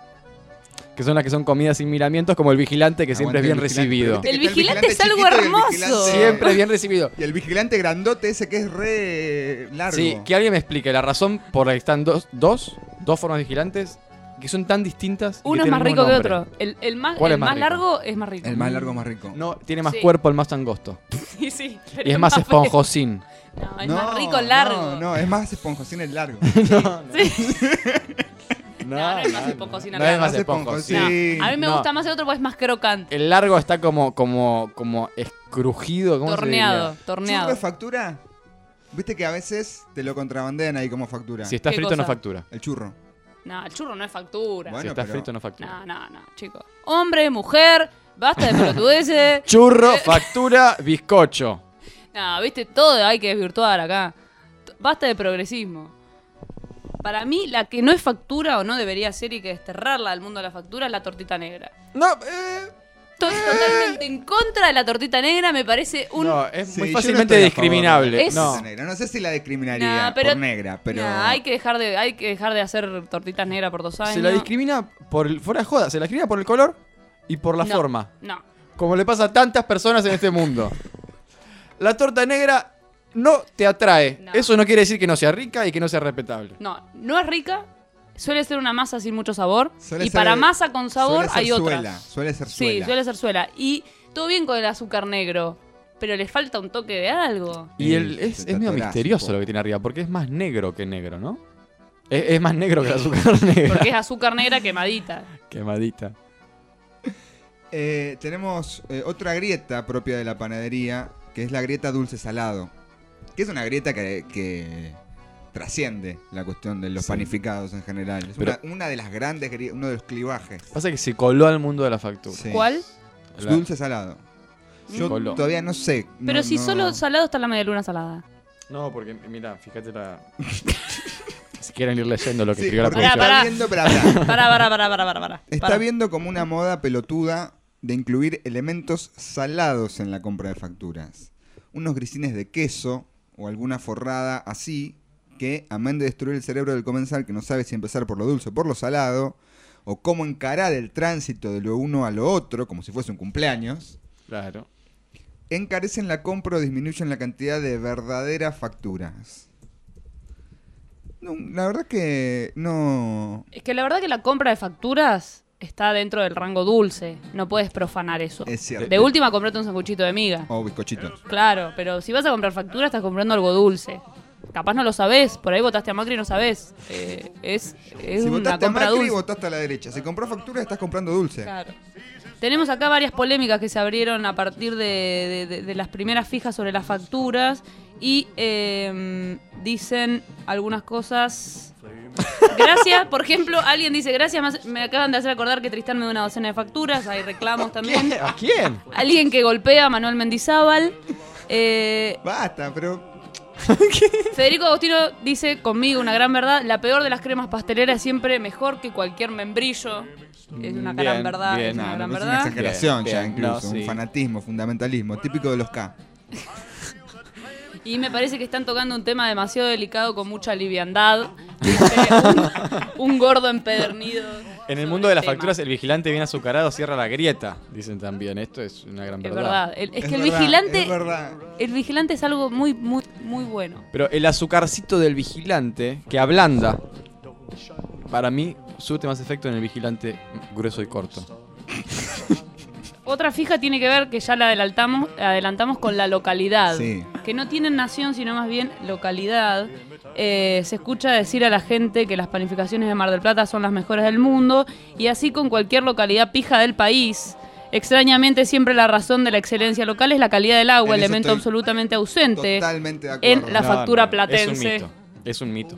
[SPEAKER 6] Que son las que son comidas sin miramientos, como el vigilante, que siempre es
[SPEAKER 2] Aguante
[SPEAKER 6] bien
[SPEAKER 2] el vigilante,
[SPEAKER 6] recibido.
[SPEAKER 2] pero
[SPEAKER 1] El
[SPEAKER 2] viste que está
[SPEAKER 1] vigilante es algo
[SPEAKER 2] chiquito y el
[SPEAKER 1] hermoso.
[SPEAKER 2] vigilante-
[SPEAKER 6] Siempre es bien recibido.
[SPEAKER 2] Y el vigilante grandote ese que es re largo.
[SPEAKER 6] Sí, que alguien me explique la razón por la que están dos, dos, dos formas de vigilantes que son tan distintas.
[SPEAKER 1] Uno es más
[SPEAKER 6] el
[SPEAKER 1] rico que otro. El, el más,
[SPEAKER 6] ¿Cuál
[SPEAKER 1] el
[SPEAKER 6] es más
[SPEAKER 1] largo es más rico.
[SPEAKER 2] El más largo más rico.
[SPEAKER 6] No, tiene más
[SPEAKER 1] Sí.
[SPEAKER 6] cuerpo el más angosto.
[SPEAKER 1] Sí, sí. pero
[SPEAKER 6] Y es más esponjosín.
[SPEAKER 1] No, es más rico largo.
[SPEAKER 2] No, no, es más esponjosín el largo.
[SPEAKER 6] No,
[SPEAKER 1] No, no es más esponjosín
[SPEAKER 6] no
[SPEAKER 1] largo.
[SPEAKER 6] es más esponjosín.
[SPEAKER 1] A mí me
[SPEAKER 6] No.
[SPEAKER 1] gusta más el otro porque es más crocante.
[SPEAKER 6] El largo está como, como, como escrujido. ¿cómo se
[SPEAKER 1] Torneado,
[SPEAKER 6] diría?
[SPEAKER 2] ¿Churro
[SPEAKER 1] torneado.
[SPEAKER 2] de factura? Viste que a veces te lo contrabandean ahí como factura.
[SPEAKER 6] Si está
[SPEAKER 1] ¿Qué
[SPEAKER 6] frito no factura.
[SPEAKER 2] El churro.
[SPEAKER 1] No, el churro no es factura.
[SPEAKER 6] si está frito no factura.
[SPEAKER 1] No, no, no, chicos. Hombre, mujer, basta de pelotudeces.
[SPEAKER 6] Churro,
[SPEAKER 1] Eh,
[SPEAKER 6] factura, bizcocho.
[SPEAKER 1] No, viste, todo hay que desvirtuar acá. Basta de progresismo. Para mí, la que no es factura o no debería ser y que desterrarla del mundo de la factura es la tortita negra.
[SPEAKER 6] No,
[SPEAKER 1] Estoy totalmente en contra de la tortita negra, me parece un...
[SPEAKER 6] No, es
[SPEAKER 2] Sí,
[SPEAKER 6] muy
[SPEAKER 2] yo no
[SPEAKER 6] fácilmente
[SPEAKER 2] estoy a favor de la
[SPEAKER 6] discriminable.
[SPEAKER 1] Es-
[SPEAKER 6] No.
[SPEAKER 2] negra. No sé si la discriminaría
[SPEAKER 1] Nah, pero-
[SPEAKER 2] por negra, pero.
[SPEAKER 1] Nah, hay que dejar de hay que dejar de hacer tortitas negras por dos años.
[SPEAKER 6] Se la discrimina por el, fuera de joda, se la discrimina por el color y por la
[SPEAKER 1] No,
[SPEAKER 6] forma.
[SPEAKER 1] No.
[SPEAKER 6] Como le pasa a tantas personas en este mundo. La torta negra no te atrae.
[SPEAKER 1] No.
[SPEAKER 6] Eso no quiere decir que no sea rica y que no sea respetable.
[SPEAKER 1] No, no es rica. Suele ser una masa sin mucho sabor.
[SPEAKER 2] Suele
[SPEAKER 1] y
[SPEAKER 2] ser-
[SPEAKER 1] para masa con sabor
[SPEAKER 2] suele ser
[SPEAKER 1] hay otras.
[SPEAKER 2] suela, suele ser
[SPEAKER 1] Sí,
[SPEAKER 2] suela.
[SPEAKER 1] suele ser suela. Y todo bien con el azúcar negro. Pero le falta un toque de algo.
[SPEAKER 6] Y el,
[SPEAKER 2] Sí,
[SPEAKER 6] es, es medio misterioso lo que tiene arriba, porque es más negro que negro, ¿no? Es, es más negro que el azúcar negra.
[SPEAKER 1] Porque es azúcar negra quemadita.
[SPEAKER 6] Quemadita.
[SPEAKER 2] Eh, tenemos eh, otra grieta propia de la panadería, que es la grieta dulce-salado. Que es una grieta que, que trasciende la cuestión de los
[SPEAKER 6] Sí.
[SPEAKER 2] panificados en general. Es
[SPEAKER 6] Pero-
[SPEAKER 2] una, una de las grandes, uno de los clivajes.
[SPEAKER 6] Pasa que se coló al mundo de la factura.
[SPEAKER 2] Sí.
[SPEAKER 1] ¿Cuál?
[SPEAKER 6] La-
[SPEAKER 2] Dulce-salado. Yo
[SPEAKER 6] Coló.
[SPEAKER 2] todavía no sé.
[SPEAKER 1] Pero
[SPEAKER 2] no-
[SPEAKER 1] si
[SPEAKER 2] no-
[SPEAKER 1] solo salado está la media luna salada.
[SPEAKER 6] No, porque mira, fíjate la. si quieren ir leyendo lo que
[SPEAKER 2] Sí,
[SPEAKER 6] escribió la producción.
[SPEAKER 2] Está viendo.
[SPEAKER 1] Para, para, para, para, para, para.
[SPEAKER 2] Está
[SPEAKER 1] Para.
[SPEAKER 2] viendo como una moda pelotuda de incluir elementos salados en la compra de facturas. Unos grisines de queso o alguna forrada así que, amén de destruir el cerebro del comensal que no sabe si empezar por lo dulce o por lo salado, o cómo encarar el tránsito de lo uno a lo otro, como si fuese un cumpleaños,
[SPEAKER 6] Claro.
[SPEAKER 2] encarecen la compra o disminuyen la cantidad de verdaderas facturas. No, la verdad que no...
[SPEAKER 1] Es que la verdad que la compra de facturas está dentro del rango dulce. No puedes profanar eso.
[SPEAKER 2] Es cierto.
[SPEAKER 1] De última, comprate un sanguchito de miga.
[SPEAKER 2] O bizcochitos.
[SPEAKER 1] Claro, pero si vas a comprar factura, estás comprando algo dulce. Capaz no lo sabés, por ahí votaste a Macri y no sabés. Eh, es es
[SPEAKER 2] Si
[SPEAKER 1] una
[SPEAKER 2] votaste a Macri,
[SPEAKER 1] dulce.
[SPEAKER 2] votaste a la derecha. Si compró factura, estás comprando dulce.
[SPEAKER 1] Claro. Tenemos acá varias polémicas que se abrieron a partir de, de- de- de las primeras fijas sobre las facturas y eh, dicen algunas cosas. Gracias, por ejemplo, alguien dice gracias, me acaban de hacer acordar que Tristán me dio una docena de facturas, hay reclamos también.
[SPEAKER 6] ¿A quién?
[SPEAKER 1] Alguien que golpea a Manuel Mendizábal. Eh,
[SPEAKER 2] Basta, pero
[SPEAKER 1] Federico Agostino dice conmigo una gran verdad, la peor de las cremas pasteleras es siempre mejor que cualquier membrillo. Es una gran verdad,
[SPEAKER 6] bien.
[SPEAKER 1] es una
[SPEAKER 2] No,
[SPEAKER 1] gran
[SPEAKER 2] no, es una exageración
[SPEAKER 6] Bien,
[SPEAKER 2] ya
[SPEAKER 6] bien,
[SPEAKER 2] incluso,
[SPEAKER 6] no, sí.
[SPEAKER 2] un fanatismo, fundamentalismo, típico de los K.
[SPEAKER 1] Y me parece que están tocando un tema demasiado delicado con mucha liviandad. Un gordo empedernido.
[SPEAKER 6] En el mundo de las
[SPEAKER 1] tema.
[SPEAKER 6] facturas, el vigilante bien azucarado cierra la grieta, dicen también. Esto es una gran
[SPEAKER 1] Es
[SPEAKER 6] verdad.
[SPEAKER 1] verdad. El- es,
[SPEAKER 2] Es
[SPEAKER 1] que el
[SPEAKER 2] verdad,
[SPEAKER 1] vigilante.
[SPEAKER 2] es verdad.
[SPEAKER 1] El vigilante es algo muy, muy, muy bueno.
[SPEAKER 6] Pero el azucarcito del vigilante, que ablanda, para mí, surte más efecto en el vigilante grueso y corto.
[SPEAKER 1] Otra fija tiene que ver, que ya la adelantamos, adelantamos con la localidad.
[SPEAKER 2] Sí.
[SPEAKER 1] Que no tienen nación, sino más bien localidad. Eh, se escucha decir a la gente que las panificaciones de Mar del Plata son las mejores del mundo. Y así con cualquier localidad pija del país. Extrañamente, siempre la razón de la excelencia local es la calidad del agua,
[SPEAKER 2] En
[SPEAKER 1] elemento absolutamente ausente
[SPEAKER 2] Totalmente de acuerdo.
[SPEAKER 1] en la
[SPEAKER 6] No,
[SPEAKER 1] factura
[SPEAKER 6] no,
[SPEAKER 1] platense.
[SPEAKER 6] Es un mito. Es un mito.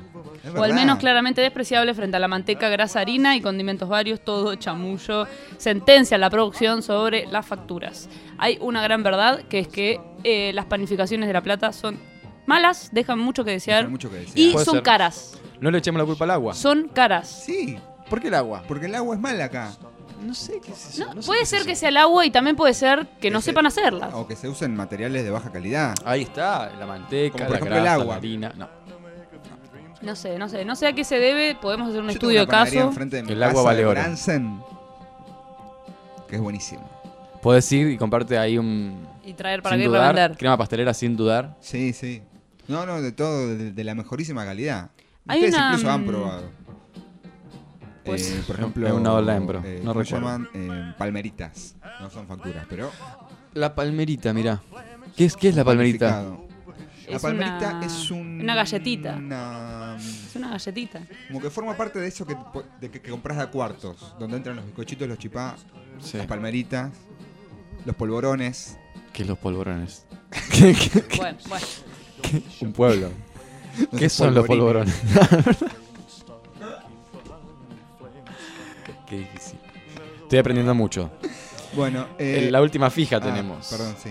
[SPEAKER 2] Es
[SPEAKER 1] O al menos claramente despreciable frente a la manteca, grasa, harina y condimentos varios, todo chamullo. Sentencia la producción sobre las facturas. Hay una gran verdad que es que eh, las panificaciones de La Plata son malas, dejan mucho que desear
[SPEAKER 2] Dejan mucho que desear.
[SPEAKER 1] y
[SPEAKER 6] Puede
[SPEAKER 1] son
[SPEAKER 6] ser.
[SPEAKER 1] caras.
[SPEAKER 6] No le echemos la culpa al agua.
[SPEAKER 1] Son caras.
[SPEAKER 2] Sí,
[SPEAKER 6] ¿Por qué el agua?
[SPEAKER 2] porque el agua es mala acá.
[SPEAKER 6] No sé qué es eso.
[SPEAKER 1] No, puede ser que sea el agua y también puede ser que no sepan hacerlas.
[SPEAKER 2] O que se usen materiales de baja calidad.
[SPEAKER 6] Ahí está, la manteca,
[SPEAKER 2] Como por
[SPEAKER 6] la
[SPEAKER 2] ejemplo el
[SPEAKER 6] grasa,
[SPEAKER 2] agua.
[SPEAKER 6] la harina. No.
[SPEAKER 1] No sé, no sé. No sé a qué se debe. Podemos hacer un
[SPEAKER 2] Yo tengo
[SPEAKER 1] estudio
[SPEAKER 2] una
[SPEAKER 1] de caso.
[SPEAKER 2] enfrente de mi
[SPEAKER 6] El agua
[SPEAKER 2] casa
[SPEAKER 6] vale
[SPEAKER 2] de
[SPEAKER 6] oro.
[SPEAKER 2] Bransen, que es buenísimo.
[SPEAKER 6] Puedes ir y comprarte ahí un.
[SPEAKER 1] Y traer para
[SPEAKER 6] sin
[SPEAKER 1] que
[SPEAKER 6] dudar,
[SPEAKER 1] revender.
[SPEAKER 6] Crema pastelera sin dudar.
[SPEAKER 2] Sí, sí. No, no, de todo, de, de la mejorísima calidad.
[SPEAKER 1] Hay
[SPEAKER 2] Ustedes
[SPEAKER 1] una,
[SPEAKER 2] incluso han
[SPEAKER 1] mm,
[SPEAKER 2] probado.
[SPEAKER 1] Pues-
[SPEAKER 2] Eh, por ejemplo,
[SPEAKER 6] es una ola hembro,
[SPEAKER 2] eh,
[SPEAKER 6] no
[SPEAKER 2] ¿cómo se
[SPEAKER 6] recuerdo.
[SPEAKER 2] llaman? Eh, palmeritas. No son facturas, pero
[SPEAKER 6] La palmerita, mira. ¿Qué es, qué es la palmerita?
[SPEAKER 2] panificado. La
[SPEAKER 1] Es
[SPEAKER 2] palmerita
[SPEAKER 1] una-
[SPEAKER 2] es un,
[SPEAKER 1] una galletita.
[SPEAKER 2] una-
[SPEAKER 1] Es una galletita.
[SPEAKER 2] como que forma parte de eso que, de que, que compras de a cuartos, donde entran los bizcochitos, los chipá,
[SPEAKER 6] Sí.
[SPEAKER 2] las palmeritas, los polvorones.
[SPEAKER 6] ¿Qué es los polvorones? ¿Qué- qué- qué-
[SPEAKER 1] Bueno, bueno.
[SPEAKER 6] Un pueblo. ¿Qué son los polvorones? Estoy aprendiendo mucho.
[SPEAKER 2] Bueno, eh,
[SPEAKER 6] la última fija
[SPEAKER 2] ah,
[SPEAKER 6] tenemos.
[SPEAKER 2] Perdón, sí.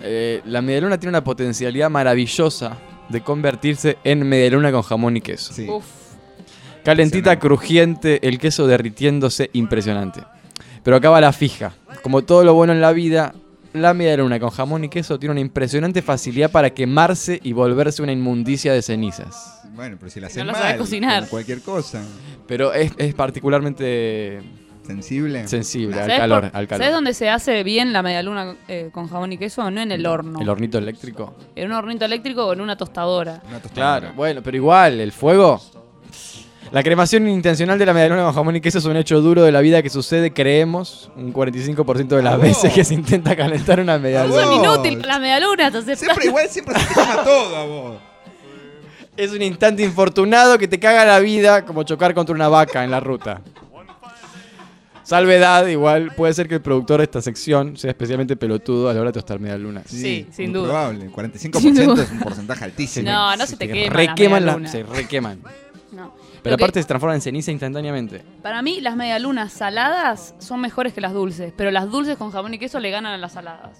[SPEAKER 6] Eh, la medialuna tiene una potencialidad maravillosa de convertirse en medialuna con jamón y queso.
[SPEAKER 2] Sí.
[SPEAKER 1] Uf.
[SPEAKER 6] Calentita, crujiente, el queso derritiéndose, impresionante. Pero acaba la fija. Como todo lo bueno en la vida, la medialuna con jamón y queso tiene una impresionante facilidad para quemarse y volverse una inmundicia de cenizas.
[SPEAKER 2] Bueno, pero si la
[SPEAKER 1] No
[SPEAKER 2] mal,
[SPEAKER 1] sabes cocinar.
[SPEAKER 2] cualquier cosa.
[SPEAKER 6] Pero es, es particularmente
[SPEAKER 2] Sensible.
[SPEAKER 6] sensible al
[SPEAKER 1] ¿Sabes,
[SPEAKER 6] calor,
[SPEAKER 1] por-
[SPEAKER 6] al calor.
[SPEAKER 1] ¿Sabes dónde se hace bien la medialuna eh, con jabón y queso? No en el horno.
[SPEAKER 6] ¿El hornito eléctrico?
[SPEAKER 1] En un hornito eléctrico o en una tostadora.
[SPEAKER 2] Una tostadora.
[SPEAKER 6] Claro, bueno, pero igual, el fuego. La cremación intencional de la medialuna con jamón y queso es un hecho duro de la vida que sucede, creemos, un 45% de las
[SPEAKER 2] ¡Vamos!
[SPEAKER 6] veces que se intenta calentar una medialuna.
[SPEAKER 1] Son inútiles las medialunas, aceptás.
[SPEAKER 2] Siempre igual, siempre se quema todo a vos.
[SPEAKER 6] Es un instante infortunado que te caga la vida como chocar contra una vaca en la ruta. Salvedad, igual, puede ser que el productor de esta sección sea especialmente pelotudo a la hora de tostar medialunas.
[SPEAKER 1] Sí, sin duda.
[SPEAKER 2] Probable. El 45%
[SPEAKER 1] Sin duda.
[SPEAKER 2] es un porcentaje altísimo.
[SPEAKER 1] No, no se te queman las
[SPEAKER 6] Requeman
[SPEAKER 1] medialunas.
[SPEAKER 6] se requeman.
[SPEAKER 1] No.
[SPEAKER 6] Pero
[SPEAKER 1] Lo que-
[SPEAKER 6] aparte se transforman en ceniza instantáneamente.
[SPEAKER 1] Para mí, las medialunas saladas son mejores que las dulces, pero las dulces con jamón y queso le ganan a las saladas.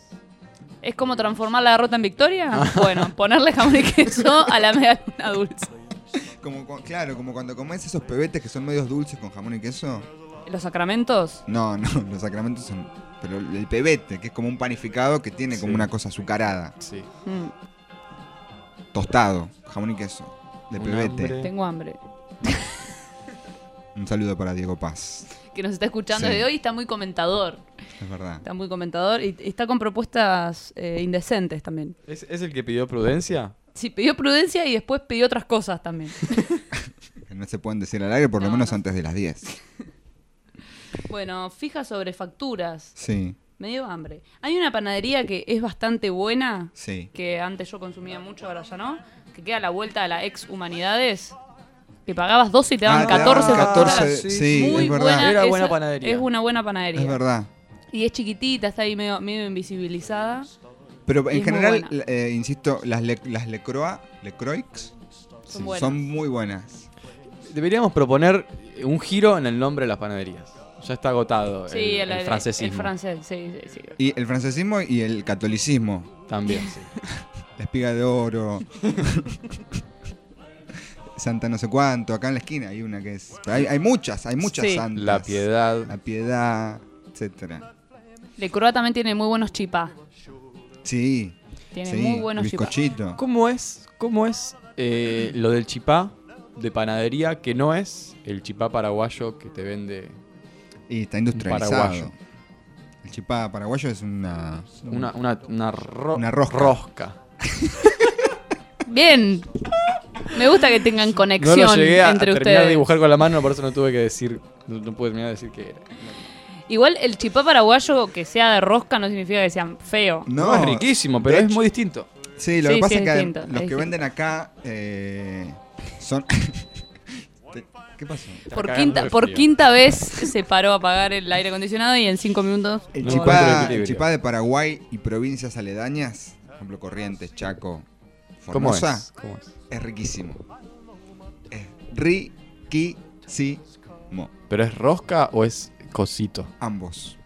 [SPEAKER 1] ¿Es como transformar la derrota en victoria?
[SPEAKER 6] Ah.
[SPEAKER 1] Bueno, ponerle jamón y queso a la medialuna dulce.
[SPEAKER 2] Como, claro, como cuando comes esos pebetes que son medios dulces con jamón y queso.
[SPEAKER 1] ¿Los sacramentos?
[SPEAKER 2] No, no, los sacramentos son. Pero el pebete, que es como un panificado que tiene como
[SPEAKER 6] Sí.
[SPEAKER 2] una cosa azucarada.
[SPEAKER 6] Sí.
[SPEAKER 1] Mm,
[SPEAKER 2] Tostado, jamón y queso. De
[SPEAKER 6] Un
[SPEAKER 2] pebete.
[SPEAKER 6] hambre.
[SPEAKER 1] tengo hambre.
[SPEAKER 2] Un saludo para Diego Paz.
[SPEAKER 1] Que nos está escuchando
[SPEAKER 2] Sí.
[SPEAKER 1] de hoy está muy comentador.
[SPEAKER 2] Es verdad.
[SPEAKER 1] Está muy comentador y y está con propuestas eh, indecentes también.
[SPEAKER 6] ¿Es, es el que pidió prudencia?
[SPEAKER 1] Sí, pidió prudencia y después pidió otras cosas también.
[SPEAKER 2] Que no se pueden decir al aire, por lo
[SPEAKER 1] No,
[SPEAKER 2] menos
[SPEAKER 1] no.
[SPEAKER 2] antes de las 10.
[SPEAKER 1] bueno, fija sobre facturas.
[SPEAKER 2] Sí,
[SPEAKER 1] Me dio hambre. Hay una panadería que es bastante buena,
[SPEAKER 2] sí.
[SPEAKER 1] que antes yo consumía mucho, ahora ya no, que queda a la vuelta de la ex Humanidades, que pagabas 12 y te daban
[SPEAKER 2] Ah, te
[SPEAKER 1] 14
[SPEAKER 2] daban
[SPEAKER 1] facturas.
[SPEAKER 2] 14, sí,
[SPEAKER 1] Muy
[SPEAKER 2] es verdad.
[SPEAKER 1] buena.
[SPEAKER 6] Era buena panadería.
[SPEAKER 1] Es una buena panadería.
[SPEAKER 2] Es verdad.
[SPEAKER 1] Y es chiquitita, está ahí medio, medio invisibilizada.
[SPEAKER 2] Pero en general, eh, insisto, las, le, las Lecroix, Lecroix
[SPEAKER 1] Son buenas.
[SPEAKER 2] son muy buenas.
[SPEAKER 6] Deberíamos proponer un giro en el nombre de las panaderías. Ya está agotado
[SPEAKER 1] Sí,
[SPEAKER 6] el, el francesismo.
[SPEAKER 1] El francés, sí, sí, sí.
[SPEAKER 2] Y el francesismo y el catolicismo.
[SPEAKER 6] También, sí.
[SPEAKER 2] La espiga de oro. Santa no sé cuánto. Acá en la esquina hay una que es. Hay, hay muchas, hay muchas
[SPEAKER 1] Sí.
[SPEAKER 2] santas.
[SPEAKER 6] La piedad.
[SPEAKER 2] La piedad, etcétera.
[SPEAKER 1] Le Croix también tiene muy buenos chipá.
[SPEAKER 2] Sí.
[SPEAKER 1] Tiene
[SPEAKER 2] sí,
[SPEAKER 1] muy buenos
[SPEAKER 2] el
[SPEAKER 1] chipá.
[SPEAKER 2] bizcochito.
[SPEAKER 6] ¿Cómo es, cómo es eh, lo del chipá de panadería que no es el chipá paraguayo que te vende
[SPEAKER 2] Y está industrializado.
[SPEAKER 6] paraguayo?
[SPEAKER 2] El chipá paraguayo es una.
[SPEAKER 6] Una, una, una, ro-
[SPEAKER 2] Una rosca.
[SPEAKER 6] rosca.
[SPEAKER 1] Bien. Me gusta que tengan
[SPEAKER 6] No
[SPEAKER 1] conexión
[SPEAKER 6] lo llegué a, a
[SPEAKER 1] entre
[SPEAKER 6] terminar de dibujar con la mano, por eso no tuve que decir, no, no pude terminar de decir qué era.
[SPEAKER 1] Igual el chipá paraguayo que sea de rosca no significa que sea feo.
[SPEAKER 6] No, es riquísimo, pero es
[SPEAKER 2] hecho-
[SPEAKER 6] muy distinto.
[SPEAKER 2] Sí, lo
[SPEAKER 1] Sí,
[SPEAKER 2] que pasa
[SPEAKER 1] sí,
[SPEAKER 2] es que
[SPEAKER 1] distinto,
[SPEAKER 2] los
[SPEAKER 1] es
[SPEAKER 2] que
[SPEAKER 1] distinto.
[SPEAKER 2] venden acá eh, son. ¿Qué- ¿Qué pasó?
[SPEAKER 1] Por quinta, por quinta vez se paró a apagar el aire acondicionado y en cinco minutos.
[SPEAKER 2] El
[SPEAKER 6] No
[SPEAKER 2] chipá,
[SPEAKER 6] equilibrio.
[SPEAKER 2] el chipá de Paraguay y provincias aledañas, por ejemplo Corrientes, Chaco,
[SPEAKER 6] ¿Cómo
[SPEAKER 2] Formosa,
[SPEAKER 6] es? ¿Cómo es?
[SPEAKER 2] es riquísimo. Es riquísimo.
[SPEAKER 6] ¿Pero es rosca o es cosito?
[SPEAKER 2] Ambos.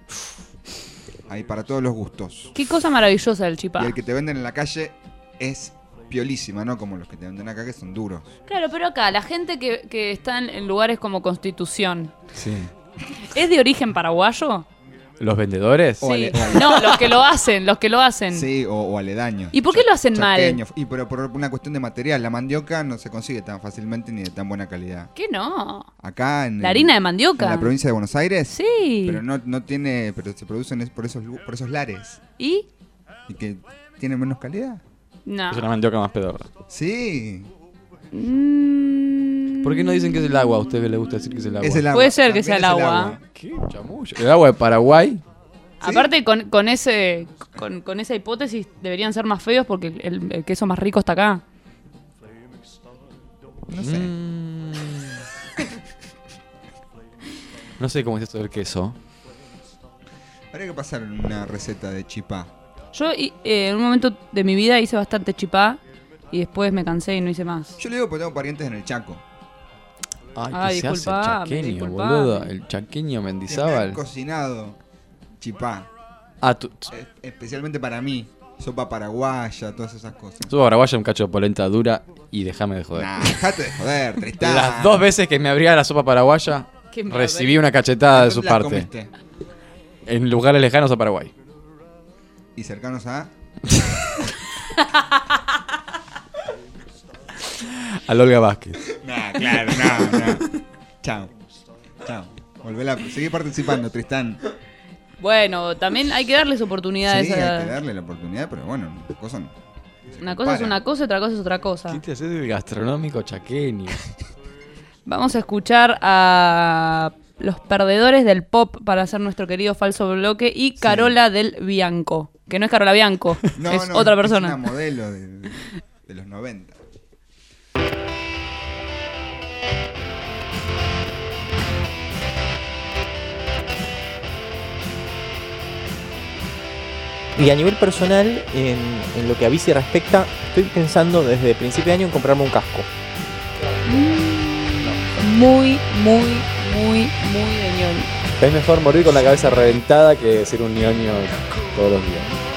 [SPEAKER 2] Hay para todos los gustos.
[SPEAKER 1] Qué cosa maravillosa el chipá.
[SPEAKER 2] Y el que te venden en la calle es piolísima, ¿no? Como los que te venden acá que son duros.
[SPEAKER 1] Claro, pero acá, la gente que, que está en, en lugares como Constitución,
[SPEAKER 6] Sí.
[SPEAKER 1] ¿es de origen paraguayo?
[SPEAKER 6] ¿Los vendedores?
[SPEAKER 2] O
[SPEAKER 1] Sí.
[SPEAKER 2] ale- o ale-
[SPEAKER 1] No, los que lo hacen, los que lo hacen.
[SPEAKER 2] Sí, o, o aledaños.
[SPEAKER 1] ¿Y por qué lo hacen mal?
[SPEAKER 2] Y pero por una cuestión de material. La mandioca no se consigue tan fácilmente ni de tan buena calidad.
[SPEAKER 1] ¿Qué no?
[SPEAKER 2] Acá en
[SPEAKER 1] La
[SPEAKER 2] el-
[SPEAKER 1] harina de mandioca.
[SPEAKER 2] En la provincia de Buenos Aires.
[SPEAKER 1] Sí.
[SPEAKER 2] Pero no, no tiene, pero se producen es por esos lu- por esos lares
[SPEAKER 1] ¿Y?
[SPEAKER 2] y que tienen menos calidad.
[SPEAKER 1] No.
[SPEAKER 6] Es una mandioca más pedorra.
[SPEAKER 2] Sí.
[SPEAKER 1] Mm,
[SPEAKER 6] ¿Por qué no dicen que es el agua? A usted le gusta decir que es el agua.
[SPEAKER 2] Es el agua.
[SPEAKER 1] Puede ser que sea el agua.
[SPEAKER 6] ¿Qué chamullo? ¿El agua de Paraguay?
[SPEAKER 1] Aparte, con, con ese con, con esa hipótesis deberían ser más feos porque el, el queso más rico está acá.
[SPEAKER 2] No sé.
[SPEAKER 6] Mm. No sé cómo es esto del queso.
[SPEAKER 2] Habría que pasar una receta de chipá.
[SPEAKER 1] Yo eh, en un momento de mi vida hice bastante chipá y después me cansé y no hice más.
[SPEAKER 2] Yo le digo porque tengo parientes en el Chaco.
[SPEAKER 6] Ay,
[SPEAKER 1] Ay,
[SPEAKER 6] ¿qué se hace el chaqueño, boludo? El chaqueño
[SPEAKER 2] Que
[SPEAKER 6] Mendizábal.
[SPEAKER 2] cocinado chipá.
[SPEAKER 6] Ah, tú.
[SPEAKER 2] Especialmente para mí. Sopa paraguaya, todas esas cosas.
[SPEAKER 6] Subo a Paraguaya un cacho de polenta dura y déjame de joder.
[SPEAKER 2] Nah, dejate de joder, Tristán.
[SPEAKER 6] Las dos veces que me abría la sopa paraguaya, recibí una cachetada de su
[SPEAKER 2] ¿Dónde las
[SPEAKER 6] parte.
[SPEAKER 2] comiste?
[SPEAKER 6] En lugares lejanos a Paraguay.
[SPEAKER 2] Y cercanos a.
[SPEAKER 6] A Olga Vázquez.
[SPEAKER 2] Nah, claro, no, no. Chao. Chao. Volvé a... Seguí participando, Tristán.
[SPEAKER 1] Bueno, también hay que darles oportunidades.
[SPEAKER 2] Sí,
[SPEAKER 1] a-
[SPEAKER 2] hay que darle la oportunidad, pero bueno, las cosas no.
[SPEAKER 1] Una cosa es
[SPEAKER 2] compara.
[SPEAKER 1] una cosa, otra cosa es otra cosa.
[SPEAKER 6] ¿Qué te haces del gastronómico chaqueño?
[SPEAKER 1] Vamos a escuchar a los perdedores del pop para hacer nuestro querido falso bloque y Carola del Bianco. Que no es Carola Bianco,
[SPEAKER 2] No,
[SPEAKER 1] es
[SPEAKER 2] no,
[SPEAKER 1] otra
[SPEAKER 2] Es
[SPEAKER 1] persona.
[SPEAKER 2] una modelo de, de los 90.
[SPEAKER 5] Y a nivel personal, en, en lo que a bici respecta, estoy pensando desde principio de año en comprarme un casco.
[SPEAKER 1] Muy, muy, muy, muy de ñoño.
[SPEAKER 6] Es mejor morir con la cabeza reventada que ser un ñoño todos los días.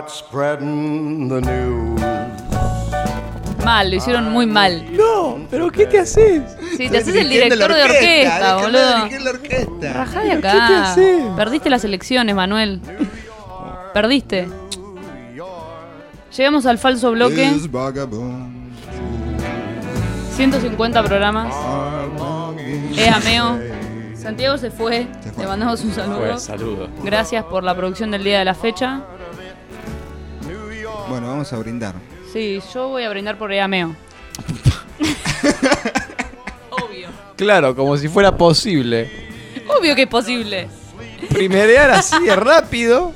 [SPEAKER 26] Start spreading the news.
[SPEAKER 1] Mal, lo hicieron muy mal.
[SPEAKER 5] No, pero ¿qué te haces?
[SPEAKER 1] Sí, te haces el director de orquesta, boludo.
[SPEAKER 2] la orquesta.
[SPEAKER 1] Rajá de
[SPEAKER 5] ¿Pero qué te
[SPEAKER 1] acá.
[SPEAKER 5] haces?
[SPEAKER 1] Perdiste las elecciones, Manuel. Perdiste. Llegamos al falso bloque.
[SPEAKER 2] This vagabond
[SPEAKER 1] 150 programas. Eameo. Santiago se fue. Le mandamos un saludo.
[SPEAKER 6] Pues, saludo.
[SPEAKER 1] Gracias por la producción del día de la fecha.
[SPEAKER 2] Vamos a brindar.
[SPEAKER 1] Sí, yo voy a brindar por Eameo. Obvio.
[SPEAKER 6] Claro, como si fuera posible.
[SPEAKER 1] Obvio que es posible.
[SPEAKER 6] Primerear así de rápido.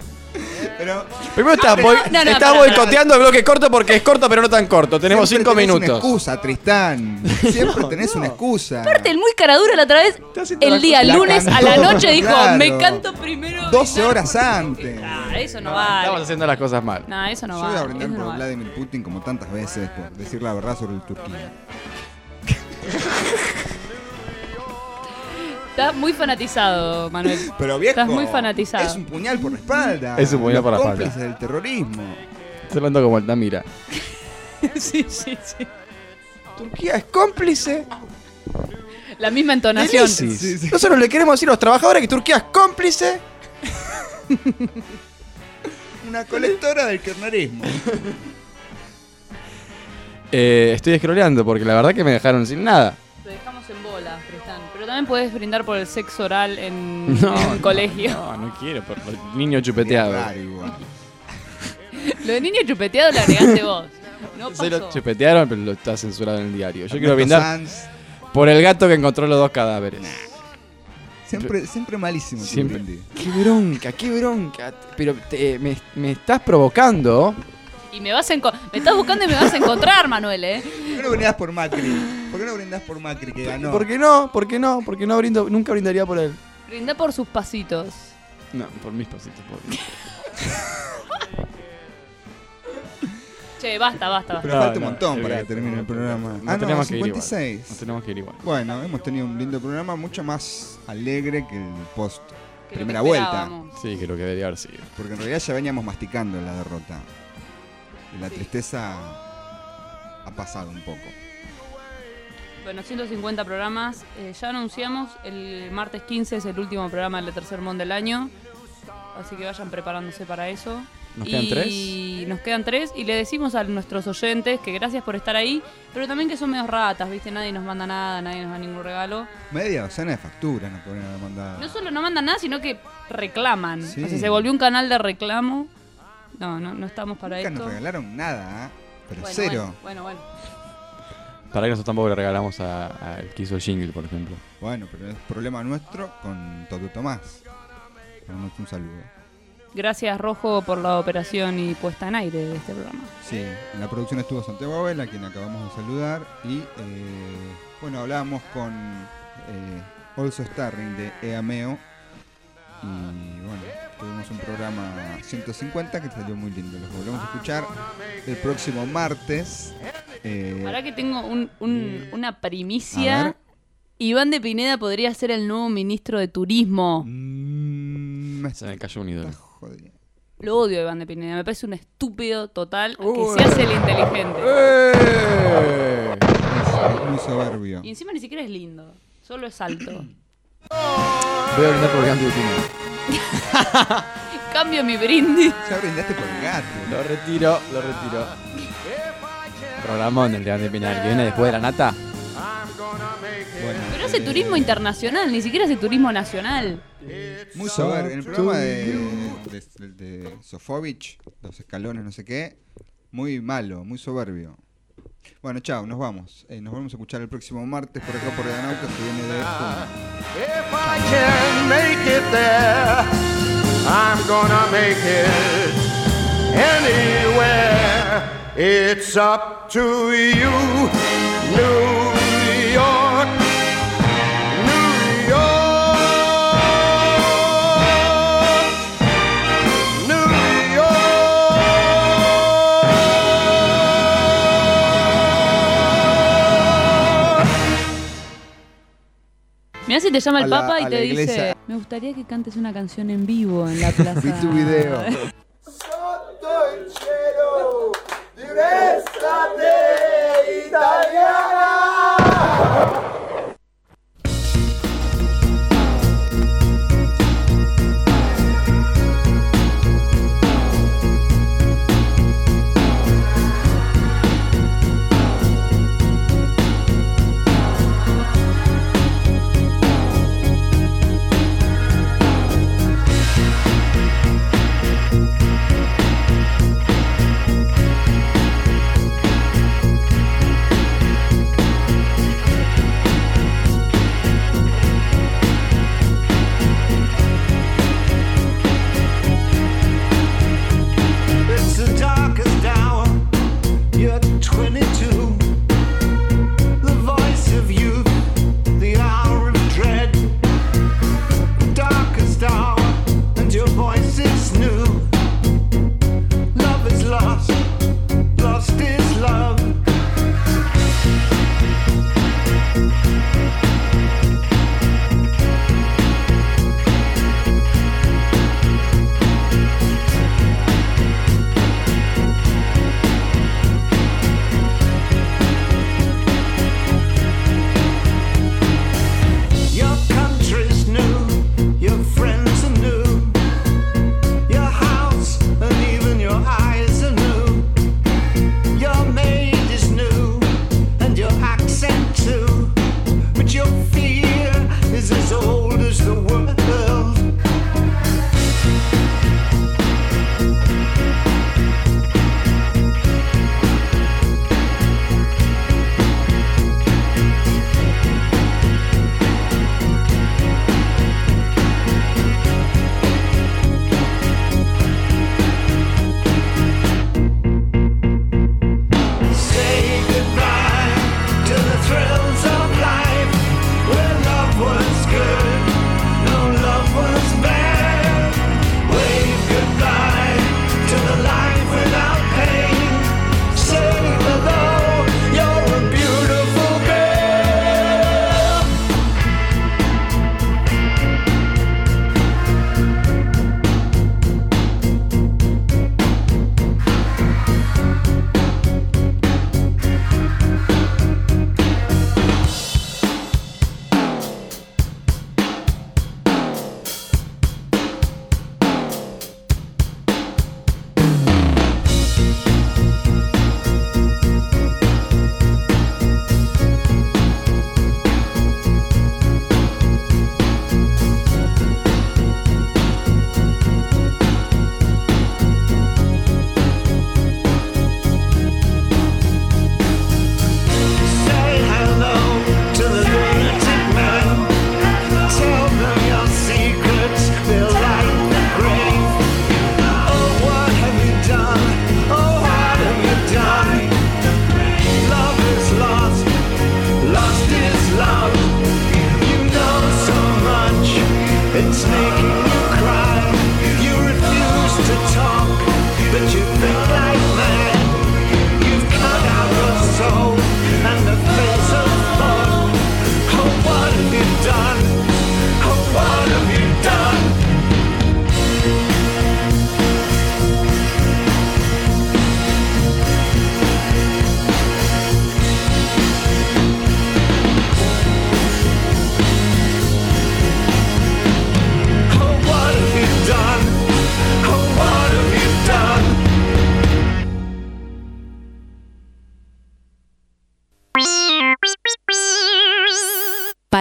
[SPEAKER 2] Pero
[SPEAKER 6] Primero estás,
[SPEAKER 1] no, no,
[SPEAKER 6] estás boicoteando el bloque corto porque es corto pero no tan corto. Tenemos
[SPEAKER 2] siempre
[SPEAKER 6] cinco
[SPEAKER 2] tenés Una
[SPEAKER 6] minutos.
[SPEAKER 2] excusa, Tristán. Siempre tenés una excusa.
[SPEAKER 1] Aparte, el muy caradura la otra vez, el día
[SPEAKER 2] La
[SPEAKER 1] lunes a la
[SPEAKER 2] cantó,
[SPEAKER 1] noche dijo,
[SPEAKER 2] claro.
[SPEAKER 1] me canto primero.
[SPEAKER 2] 12 horas antes.
[SPEAKER 1] Ah, eso no
[SPEAKER 6] Estamos
[SPEAKER 1] vale.
[SPEAKER 6] haciendo las cosas mal.
[SPEAKER 1] No, eso no
[SPEAKER 2] Yo voy a
[SPEAKER 1] vale.
[SPEAKER 2] brindar
[SPEAKER 1] eso no
[SPEAKER 2] por
[SPEAKER 1] vale.
[SPEAKER 2] Vladimir Putin como tantas veces por decir la verdad sobre el Turquía.
[SPEAKER 1] Estás muy fanatizado, Manuel.
[SPEAKER 2] Pero viejo,
[SPEAKER 1] Estás muy fanatizado.
[SPEAKER 2] Es un puñal por la espalda.
[SPEAKER 6] Es un puñal por la espalda.
[SPEAKER 2] cómplices del terrorismo.
[SPEAKER 6] Estoy hablando como Altamira.
[SPEAKER 1] sí, sí, sí.
[SPEAKER 6] Turquía es cómplice
[SPEAKER 1] La misma entonación.
[SPEAKER 6] ISIS. Nosotros le queremos decir a los trabajadores que Turquía es cómplice.
[SPEAKER 2] Una colectora del kirchnerismo.
[SPEAKER 6] Eh, estoy scrolleando porque la verdad que me dejaron sin nada.
[SPEAKER 1] También puedes brindar por el sexo oral en,
[SPEAKER 6] No,
[SPEAKER 1] en el colegio.
[SPEAKER 6] No, no quiero, por los niños chupeteados.
[SPEAKER 1] Lo de niño chupeteado lo agregaste vos. No
[SPEAKER 6] Se lo chupetearon, pero lo está censurado en el diario. Yo quiero brindar
[SPEAKER 2] Sanz,
[SPEAKER 6] por el gato que encontró los dos cadáveres.
[SPEAKER 2] Siempre, siempre malísimo.
[SPEAKER 6] Siempre. Qué bronca, qué bronca. Pero te- me, me estás provocando.
[SPEAKER 1] Y me vas a enco- me estás buscando y me vas a encontrar, Manuel, ¿eh?
[SPEAKER 2] ¿Por qué no brindás por Macri? ¿Por qué no brindás por Macri que ganó?
[SPEAKER 6] ¿Por qué no? ¿Por qué no? Porque no brindo, nunca brindaría por él.
[SPEAKER 1] Brinda por sus pasitos.
[SPEAKER 6] No, por mis pasitos. Por...
[SPEAKER 1] Che, basta, basta, basta.
[SPEAKER 2] Pero
[SPEAKER 6] No,
[SPEAKER 2] falta un
[SPEAKER 6] no,
[SPEAKER 2] montón para que termine el programa.
[SPEAKER 6] Nos
[SPEAKER 2] ah, no,
[SPEAKER 6] tenemos que ir igual.
[SPEAKER 2] 56.
[SPEAKER 6] Nos tenemos que ir igual.
[SPEAKER 2] Bueno, hemos tenido un lindo programa, mucho más alegre que el post
[SPEAKER 1] Que lo
[SPEAKER 2] primera
[SPEAKER 1] que
[SPEAKER 2] vuelta.
[SPEAKER 1] esperábamos.
[SPEAKER 6] Sí, que lo que debería haber sido.
[SPEAKER 2] Porque en realidad ya veníamos masticando la derrota. Y la tristeza ha pasado un poco.
[SPEAKER 1] Bueno, 150 programas. Eh, ya anunciamos, el martes 15 es el último programa del Tercer Mon del año. Así que vayan preparándose para eso.
[SPEAKER 6] ¿Nos quedan
[SPEAKER 1] y
[SPEAKER 6] tres?
[SPEAKER 1] nos quedan tres. Y le decimos a nuestros oyentes que gracias por estar ahí, pero también que son medios ratas, ¿viste? Nadie nos manda nada, nadie nos da ningún regalo.
[SPEAKER 2] Media docena de facturas nos podrían haber mandado.
[SPEAKER 1] No solo no mandan nada, sino que reclaman.
[SPEAKER 2] Sí.
[SPEAKER 1] O sea, se volvió un canal de reclamo. No, no, no estamos para
[SPEAKER 2] Nunca
[SPEAKER 1] esto.
[SPEAKER 2] nos regalaron nada, ¿eh? Pero
[SPEAKER 1] Bueno,
[SPEAKER 2] cero.
[SPEAKER 1] Bueno, bueno, bueno.
[SPEAKER 6] Para que nosotros tampoco le regalamos a- al que hizo el jingle, por ejemplo.
[SPEAKER 2] Bueno, pero es problema nuestro con Toto Tomás. Damos un saludo.
[SPEAKER 1] Gracias, Rojo, por la operación y puesta en aire de este programa.
[SPEAKER 2] Sí, en la producción estuvo Santiago Abel, a quien acabamos de saludar. Y eh, bueno, hablábamos con eh, Also Starring de EAMEO. Y bueno, tuvimos un programa 150 que salió muy lindo. Los volvemos a escuchar el próximo martes. Eh,
[SPEAKER 1] Ahora que tengo un- un- una primicia. Iván de Pineda podría ser el nuevo ministro de Turismo.
[SPEAKER 2] Mm,
[SPEAKER 6] Se me cayó un ídolo.
[SPEAKER 1] Lo odio a Iván de Pineda. Me parece un estúpido total
[SPEAKER 2] Uy.
[SPEAKER 1] que se hace el inteligente.
[SPEAKER 6] ¡Eh!
[SPEAKER 2] muy soberbio.
[SPEAKER 1] Y encima ni siquiera es lindo. Solo es alto.
[SPEAKER 6] Voy a brindar por el gato último.
[SPEAKER 1] Cambio mi brindis.
[SPEAKER 2] Ya brindaste por el gato.
[SPEAKER 6] Lo retiro, lo retiro. Programón el de Pinal, que viene después de la nata.
[SPEAKER 2] Bueno,
[SPEAKER 1] Pero hace turismo internacional, ni siquiera hace turismo nacional.
[SPEAKER 2] Muy soberbio. En el programa de, de, de- de Sofovich, los escalones, no sé qué, muy malo, muy soberbio. Bueno, chao, nos vamos. Eh, nos vamos a escuchar el próximo martes por acá por Danautas que viene de
[SPEAKER 26] anywhere. It's up to you, New York.
[SPEAKER 1] Si te llama el
[SPEAKER 2] la,
[SPEAKER 1] Papa y te dice, me gustaría que cantes una canción en vivo en la plaza.
[SPEAKER 2] Vi tu video.
[SPEAKER 27] italiana.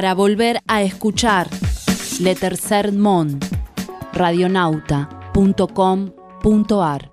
[SPEAKER 13] para volver a escuchar Le Tercer Radionauta.com.ar